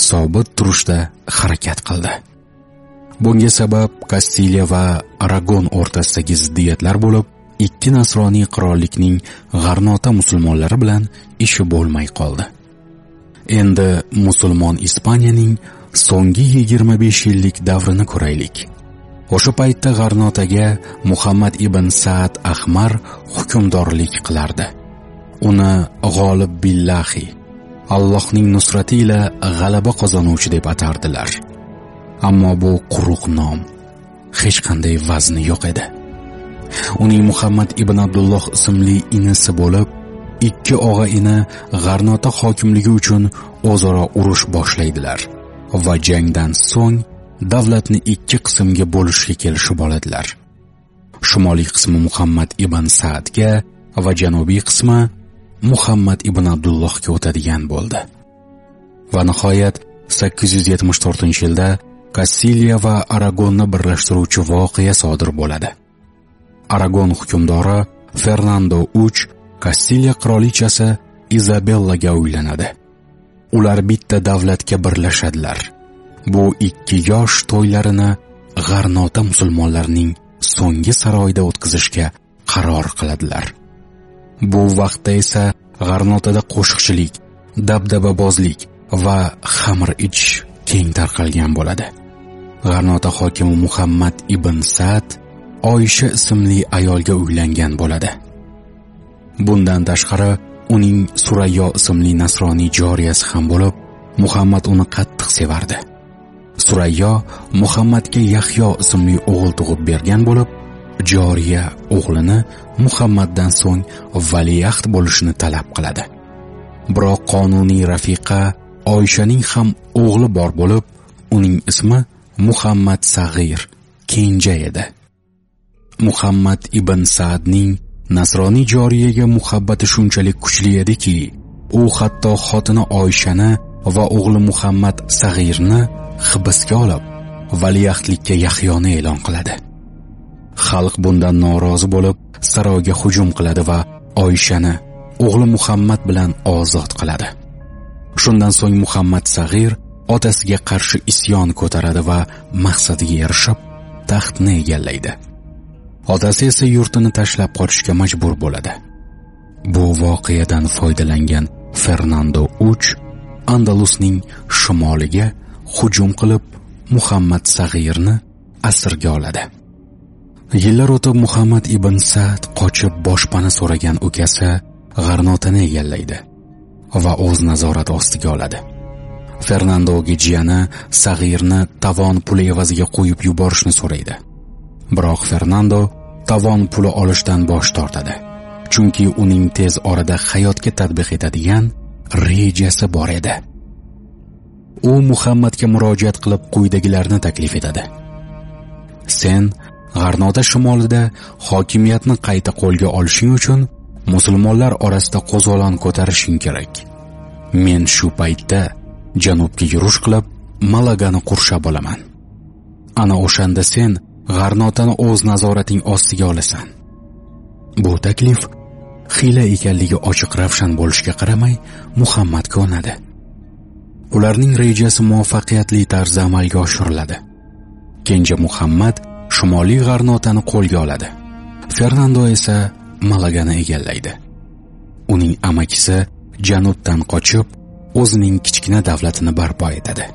sobit turishda harakat qildi. Bunga sabab kastiliya va aragon o'rtasidagi ziddiyatlar bo'lib ikki nasroniy qirollikning g'arnota musulmonlari bilan ishi bo'lmay qoldi. Endi musulmon ispaniyaning so'nggi 25 yillik davrini ko'raylik. O'sha paytda g'arnotaga muhammad ibn saad ahmar hukmdorlik qilardi. Uni g'olib billahi allohning nusrati ila g'alaba qozonuvchi deb atardilar. Ammo bu quruq nom hech qanday vazni yo'q edi. Uning muhammad ibn abdulloh ismli inisi bo'lib ikki og'a ini g'arnota hokimligi uchun o'zaro urush boshlaydilar va jangdan so'ng davlatni ikki qismga bo'lishga kelishib oladilar. Shimoliy qismi muhammad ibn saadga va janubiy qismi muhammad ibn abdullohga o'tadigan bo'ldi. Va nihoyat 874 yilda kassiliya va aragonni birlashtiruvchi voqea sodir bo'ladi. Aragon hukmdori fernando uch kastiliya qirolichasi izabellaga uylanadi. Ular bitta davlatga birlashadilar. Bu ikki yosh to'ylarini g'arnota musulmonlarning so'nggi saroyida o'tkazishga qaror qiladilar. Bu vaqtda esa g'arnotada qo'shiqchilik dabdababozlik va xamir ichish keng tarqalgan bo'ladi. G'arnota hokimi muhammad ibn sad oysha ismli ayolga uylangan bo'ladi. Bundan tashqari uning surayyo ismli nasroniy joriyasi ham bo'lib muhammad uni qattiq sevardi. Surayyo muhammadga yahyo ismli o'g'il tug'ib bergan bo'lib joriya o'g'lini muhammaddan so'ng valiahd bo'lishini talab qiladi. Biroq qonuniy rafiqa oyshaning ham o'g'li bor bo'lib uning ismi muhammad sag'ir kenja edi. Muhammad ibn saadning nasroniy joriyaga muhabbati shunchalik kuchli ediki u hatto xotini oyshani va o'g'li muhammad sag'irni hibsga olib valiahdlikka yahyoni e'lon qiladi. Xalq bundan norozi bo'lib saroyga hujum qiladi va oyshani o'g'li muhammad bilan ozod qiladi. Shundan so'ng muhammad sag'ir otasiga qarshi isyon ko'taradi va maqsadiga erishib taxtni egallaydi. Otasi esa yurtini tashlab qochishga majbur bo'ladi. Bu voqeadan foydalangan fernando uch andalusning shimoliga hujum qilib muhammad sag'irni asirga oladi. Yillar o'tib muhammad ibn sad qochib boshpana so'ragan ukasi g'arnotani egallaydi va o'z nazorati ostiga oladi. Fernandoga jiyani sag'irni tovon puli evaziga qo'yib yuborishni so'raydi. Biroq fernando tovon puli olishdan bosh tortadi. Chunki uning tez orada hayotga tatbiq etadigan rejasi bor edi. U muhammadga murojaat qilib quyidagilarni taklif etadi. Sen g'arnoda shimolida hokimiyatni qayta qo'lga olishing uchun musulmonlar orasida qo'zg'olon ko'tarishing kerak. Men shu paytda janubga yurish qilib malagani qurshab olaman. Ana o'shanda sen g'arnotani o'z nazorating ostiga olasan. Bu taklif hiyla ekanligi ochiq ravshan bo'lishiga qaramay muhammad ko'nadi. Ularning rejasi muvaffaqiyatli tarzda amalga oshiriladi. Kenja muhammad shimoliy g'arnotani qo'lga oladi. Fernando esa malagani egallaydi. Uning amakisi janubdan qochib o'zining kichkina davlatini barpo etadi.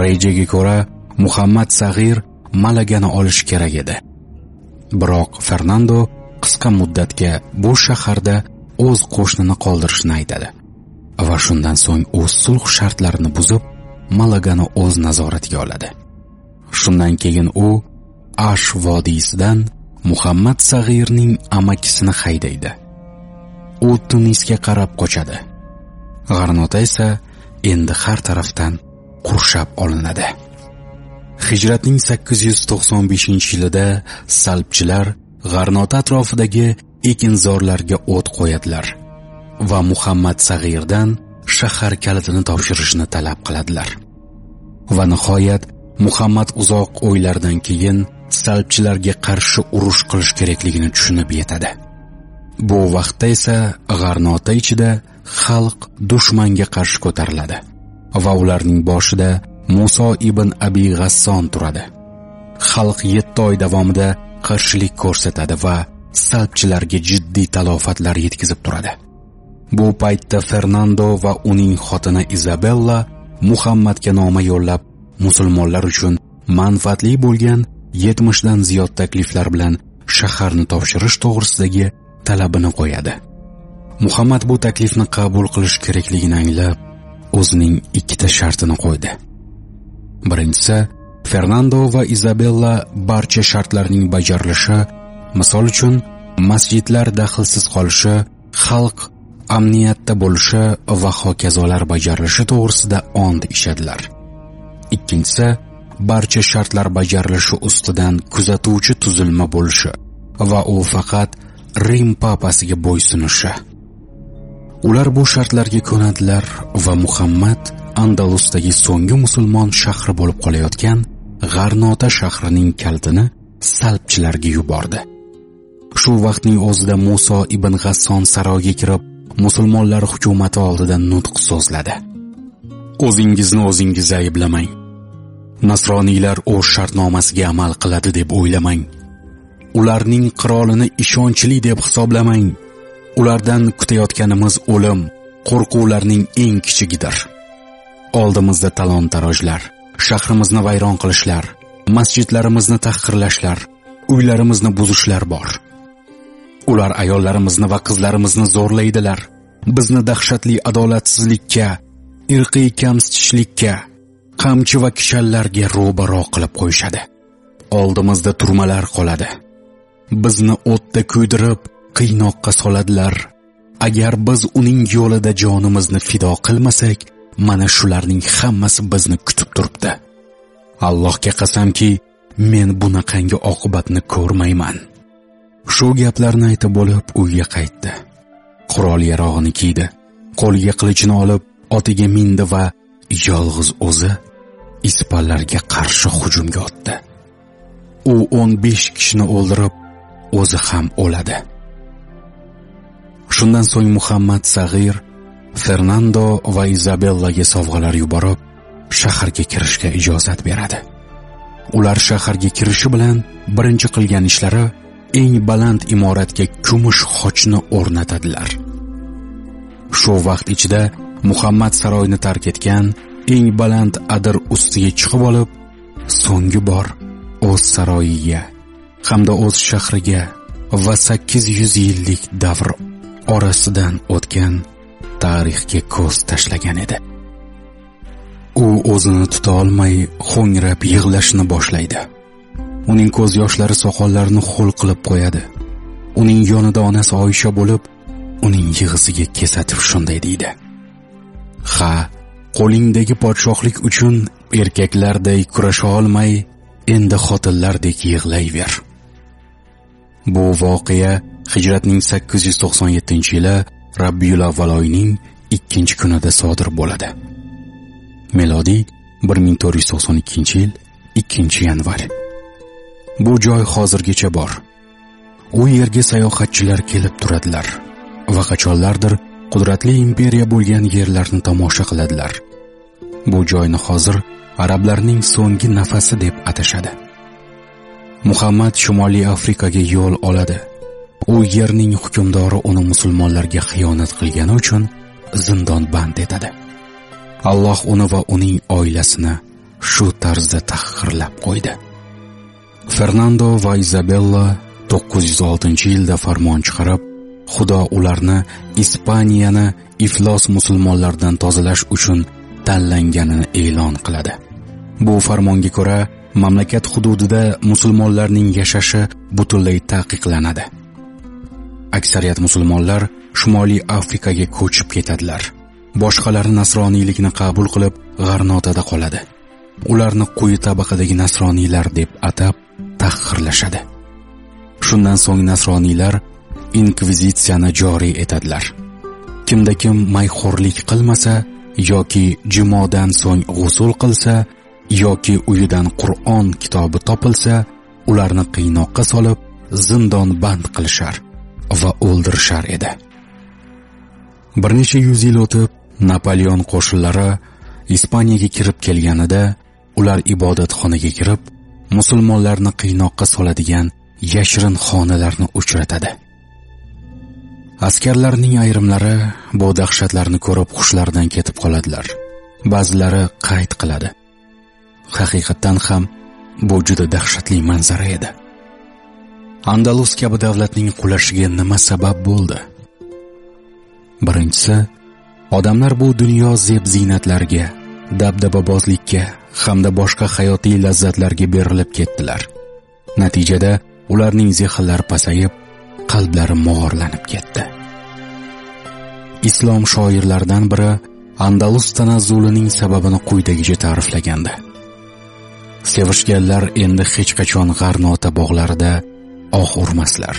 Rejaga ko'ra muhammad sag'ir malagani olish kerak edi. Biroq fernando qisqa muddatga bu shaharda o'z qo'shnini qoldirishni aytadi va shundan so'ng u sulh shartlarini buzib malagani o'z nazoratiga oladi. Shundan keyin u ash vodiysidan muhammad sag'irning amakisini haydaydi. U tunisga qarab qochadi. G'arnota esa endi har tarafdan qurshab olinadi. Hijratning 895 yilida salbchilar g'arnota atrofidagi ekinzorlarga o't qo'yadilar va muhammad sag'irdan shahar kalitini topshirishni talab qiladilar. Va nihoyat muhammad uzoq o'ylardan keyin salbchilarga qarshi urush qilish kerakligini tushunib yetadi. Bu vaqtda esa g'arnota ichida xalq dushmanga qarshi ko'tariladi va ularning boshida Muso ibn Abi G'asson turadi. Xalq 7 oy davomida qarshilik ko'rsatadi va salbchilarga jiddiy talofatlar yetkazib turadi. Bu paytda Fernando va uning xotini Izabella Muhammadga noma yo'llab, musulmonlar uchun manfaatli bo'lgan 70 dan ziyod takliflar bilan shaharni topshirish to'g'risidagi talabini qo'yadi. Muhammad bu taklifni qabul qilish kerakligini anglab, o'zining ikkita shartini qo'ydi. Birinchisi, Fernando va Izabella barcha shartlarning bajarilishi, misol uchun masjidlar daxlsiz qolishi, xalq amniyatda bo'lishi va hokazolar bajarilishi to'g'risida ond ichadilar. Ikkinchisi, barcha shartlar bajarilishi ustidan kuzatuvchi tuzilma bo'lishi va u faqat Rim papasiga bo'ysunishi. Ular bu shartlarga ko'nadilar va Muhammad Andalusdagi so'nggi musulmon shahri bo'lib qolayotgan G'arnota shahrining kalitini salbchilarga yubordi. Shu vaqtning o'zida Muso ibn G'asson saroyga kirib, musulmonlar hukumati oldida nutq so'zladi. O'zingizni o'zingiz ayblamang. Nasroniylar o'z shartnomasiga amal qiladi deb o'ylamang. Ularning qirolini ishonchli deb hisoblamang. Ulardan kutayotganimiz o'lim, qo'rquvlarning eng kichigidir. Oldimizda talon-tarojlar, shahrimizni vayron qilishlar, masjidlarimizni tahqirlashlar, uylarimizni buzishlar bor. Ular ayollarimizni va qizlarimizni zo'rlaydilar. Bizni dahshatli adolatsizlikka, irqiy kamsitishlikka, qamchi va kishanlarga ro'baro qilib qo'yishadi. Oldimizda turmalar qoladi. Bizni o'tda kuydirib, qiynoqqa soladilar. Agar biz uning yo'lida jonimizni fido qilmasak, mana shularning hammasi bizni kutib turibdi. Allohga qasamki, men bunaqangi oqibatni ko'rmayman. Shu gaplarni aytib bo'lib uyga qaytdi. Qurol yarog'ini kiydi. Qo'liga qilichini olib, otiga mindi va yolg'iz o'zi ispanlarga qarshi hujumga otdi. U 15 kishini o'ldirib, o'zi ham o'ladi. Shundan so'ng Muhammad Sag'ir Fernando va Izabellaga sovg'alar yuborib, shaharga kirishga ijozat beradi. Ular shaharga kirishi bilan birinchi qilgan ishlari eng baland imoratga kumush xochni o'rnatadilar. Shu vaqt ichida Muhammad saroyini tark etgan, eng baland adir ustiga chiqib olib, so'nggi bor o'z saroyiga hamda o'z shahriga va 800 yillik davr orasidan o'tgan tarixga ko'z tashlagan edi. U o'zini tuta olmay ho'ngrab yig'lashni boshlaydi. Uning ko'z yoshlari soqollarini ho'l qilib qo'yadi. Uning yonida onasi Oysha bo'lib, uning yig'isiga kesatib shunday deydi: "Ha, qo'lingdagi podshohlik uchun erkaklarday kurasha olmay, endi xotinlardek yig'layver." Bu voqea hijratning 897-yili Rabbiyul Avvaloyning oyining 2-kunida sodir bo'ladi. Melodiy 1492-yil 2-yanvar. Bu joy hozirgacha bor. U yerga sayohatchilar kelib turadilar va qachonlardir qudratli imperiya bo'lgan yerlarni tomosha qiladilar. Bu joyni hozir arablarning so'nggi nafasi deb atashadi. Muhammad Shimoliy Afrikaga yo'l oladi. U yerning hukmdori uni musulmonlarga xiyonat qilgani uchun zindon band etadi. Alloh uni va uning oilasini shu tarzda tahqirlab qo'ydi. Fernando va izabella 906 yilda farmon chiqarib xudo ularni ispaniyani iflos musulmonlardan tozalash uchun tanlanganini e'lon qiladi. Bu farmonga ko'ra mamlakat hududida musulmonlarning yashashi butunlay taqiqlanadi. Aksariyat musulmonlar shimoliy afrikaga ko'chib ketadilar. Boshqalari nasroniylikni qabul qilib g'arnotada qoladi. Ularni quyi tabaqadagi nasroniylar deb atab tahqirlashadi. Shundan so'ng nasroniylar inkvizitsiyani joriy etadilar. Kimda kim mayxo'rlik qilmasa yoki jumodan so'ng g'usul qilsa yoki uyidan qur'on kitobi topilsa ularni qiynoqqa solib zindon band qilishar. Va o'ldirishar edi. Bir necha yuz yil o'tib napoleon qo'shinlari ispaniyaga kirib kelganida ular ibodatxonaga kirib musulmonlarni qiynoqqa soladigan yashirin xonalarni uchratadi. Askarlarning ayrimlari bu dahshatlarni ko'rib hushlaridan ketib qoladilar. Ba'zilari qayd qiladi. Haqiqatdan ham bu juda dahshatli manzara edi. Andalus kabi davlatning qulashiga nima sabab bo'ldi? Birinchisi odamlar bu dunyo zeb ziynatlarga dabdababozlikka hamda boshqa hayotiy lazzatlarga berilib ketdilar. Natijada ularning zehnlari pasayib qalblari mog'orlanib ketdi. Islom shoirlaridan biri andalus tanazzulining sababini quyidagicha ta'riflagandi. Sevishganlar endi hech qachon g'arnota bog'larida oh urmaslar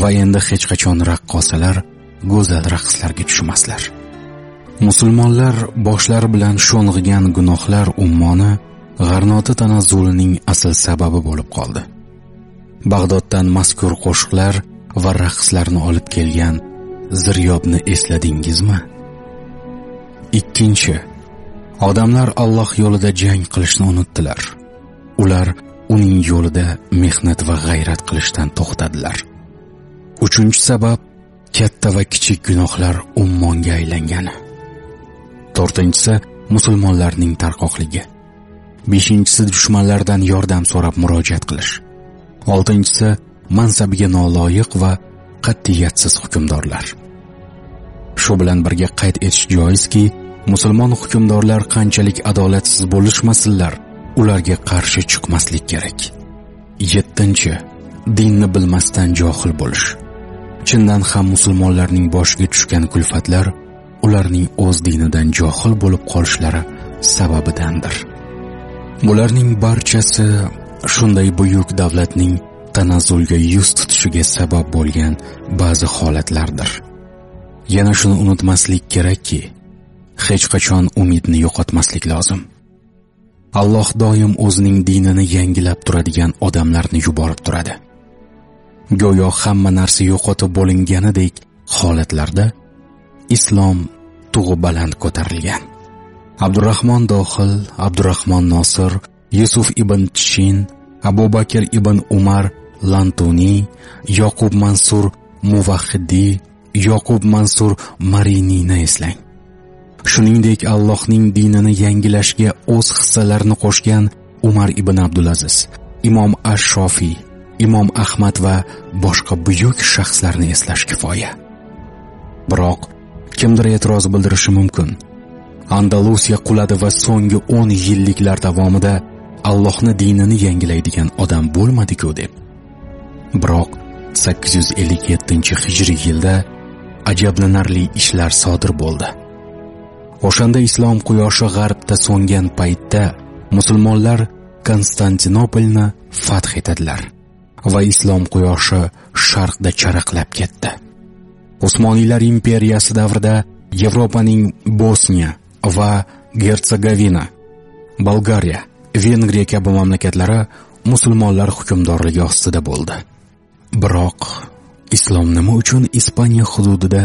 va endi hech qachon raqqosalar go'zal raqslarga tushmaslar. Musulmonlar boshlari bilan sho'ng'igan gunohlar ummoni g'arnoti tanazzulining asl sababi bo'lib qoldi. Bag'doddan mazkur qo'shiqlar va raqslarni olib kelgan ziryobni esladingizmi? Ikkinchi odamlar Alloh yo'lida jang qilishni unutdilar. Ular uning yo'lida mehnat va g'ayrat qilishdan to'xtadilar. Uchinchi sabab katta va kichik gunohlar ummonga aylangani. To'rtinchisi musulmonlarning tarqoqligi. Beshinchisi dushmanlardan yordam so'rab murojaat qilish. Oltinchisi mansabiga noloyiq va qat'iyatsiz hukmdorlar. Shu bilan birga qayd etish joizki musulmon hukmdorlar qanchalik adolatsiz bo'lishmasinlar. Ularga qarshi chiqmaslik kerak. Yettinchi dinni bilmasdan johil bo'lish. Chindan ham musulmonlarning boshiga tushgan kulfatlar ularning o'z dinidan johil bo'lib qolishlari sababidandir. Bularning barchasi shunday buyuk davlatning tanazzulga yuz tutishiga sabab bo'lgan ba'zi holatlardir. Yana shuni unutmaslik kerakki hech qachon umidni yo'qotmaslik lozim. Alloh doim o'zining dinini yangilab turadigan odamlarni yuborib turadi. Go'yo hamma narsa yo'qotib bo'linganidek holatlarda islom tug'i baland ko'tarilgan. Abdurrahmon dohil Abdurrahmon nosir yusuf ibn tishin abu bakr ibn umar Lantuni, yoqub mansur Muvahhidi, yoqub mansur mariniyni eslang. Shuningdek allohning dinini yangilashga o'z hissalarini qo'shgan umar ibn abdulaziz imom ash shofiy imom ahmad va boshqa buyuk shaxslarni eslash kifoya. Biroq kimdir e'tiroz bildirishi mumkin. Andalusiya quladi va so'nggi 10 yilliklar davomida allohni dinini yangilaydigan odam bo'lmadi-ku deb. Biroq 857 hijriy yilda ajablanarli ishlar sodir bo'ldi. O'shanda islom quyoshi g'arbda so'ngan paytda musulmonlar konstantinopolni fath etadilar va islom quyoshi sharqda charaqlab ketdi. Usmoniylar imperiyasi davrida yevropaning bosniya va gertsegovina bolgariya vengriya kabi mamlakatlari musulmonlar hukmdorligi ostida bo'ldi. Biroq islom nima uchun ispaniya hududida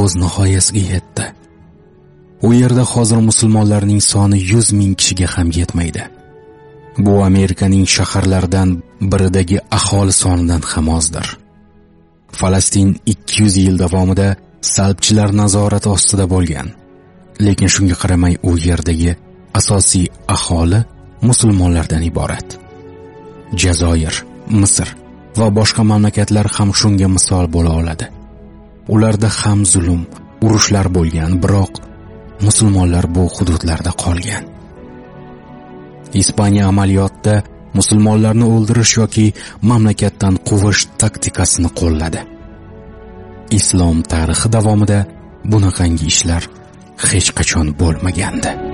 o'z nihoyasiga yetdi? U yerda hozir musulmonlarning soni 100 ming kishiga ham yetmaydi. Bu amerikaning shaharlaridan biridagi aholi sonidan ham ozdir. Falastin 200 yil davomida salbchilar nazorati ostida bo'lgan. Lekin shunga qaramay u yerdagi asosiy aholi musulmonlardan iborat. Jazoir misr va boshqa mamlakatlar ham shunga misol bo'la oladi. Ularda ham zulm urushlar bo'lgan biroq musulmonlar bu hududlarda qolgan. Ispaniya amaliyotda musulmonlarni o'ldirish yoki mamlakatdan quvish taktikasini qo'lladi. Islom tarixi davomida bunaqangi ishlar hech qachon bo'lmagandi.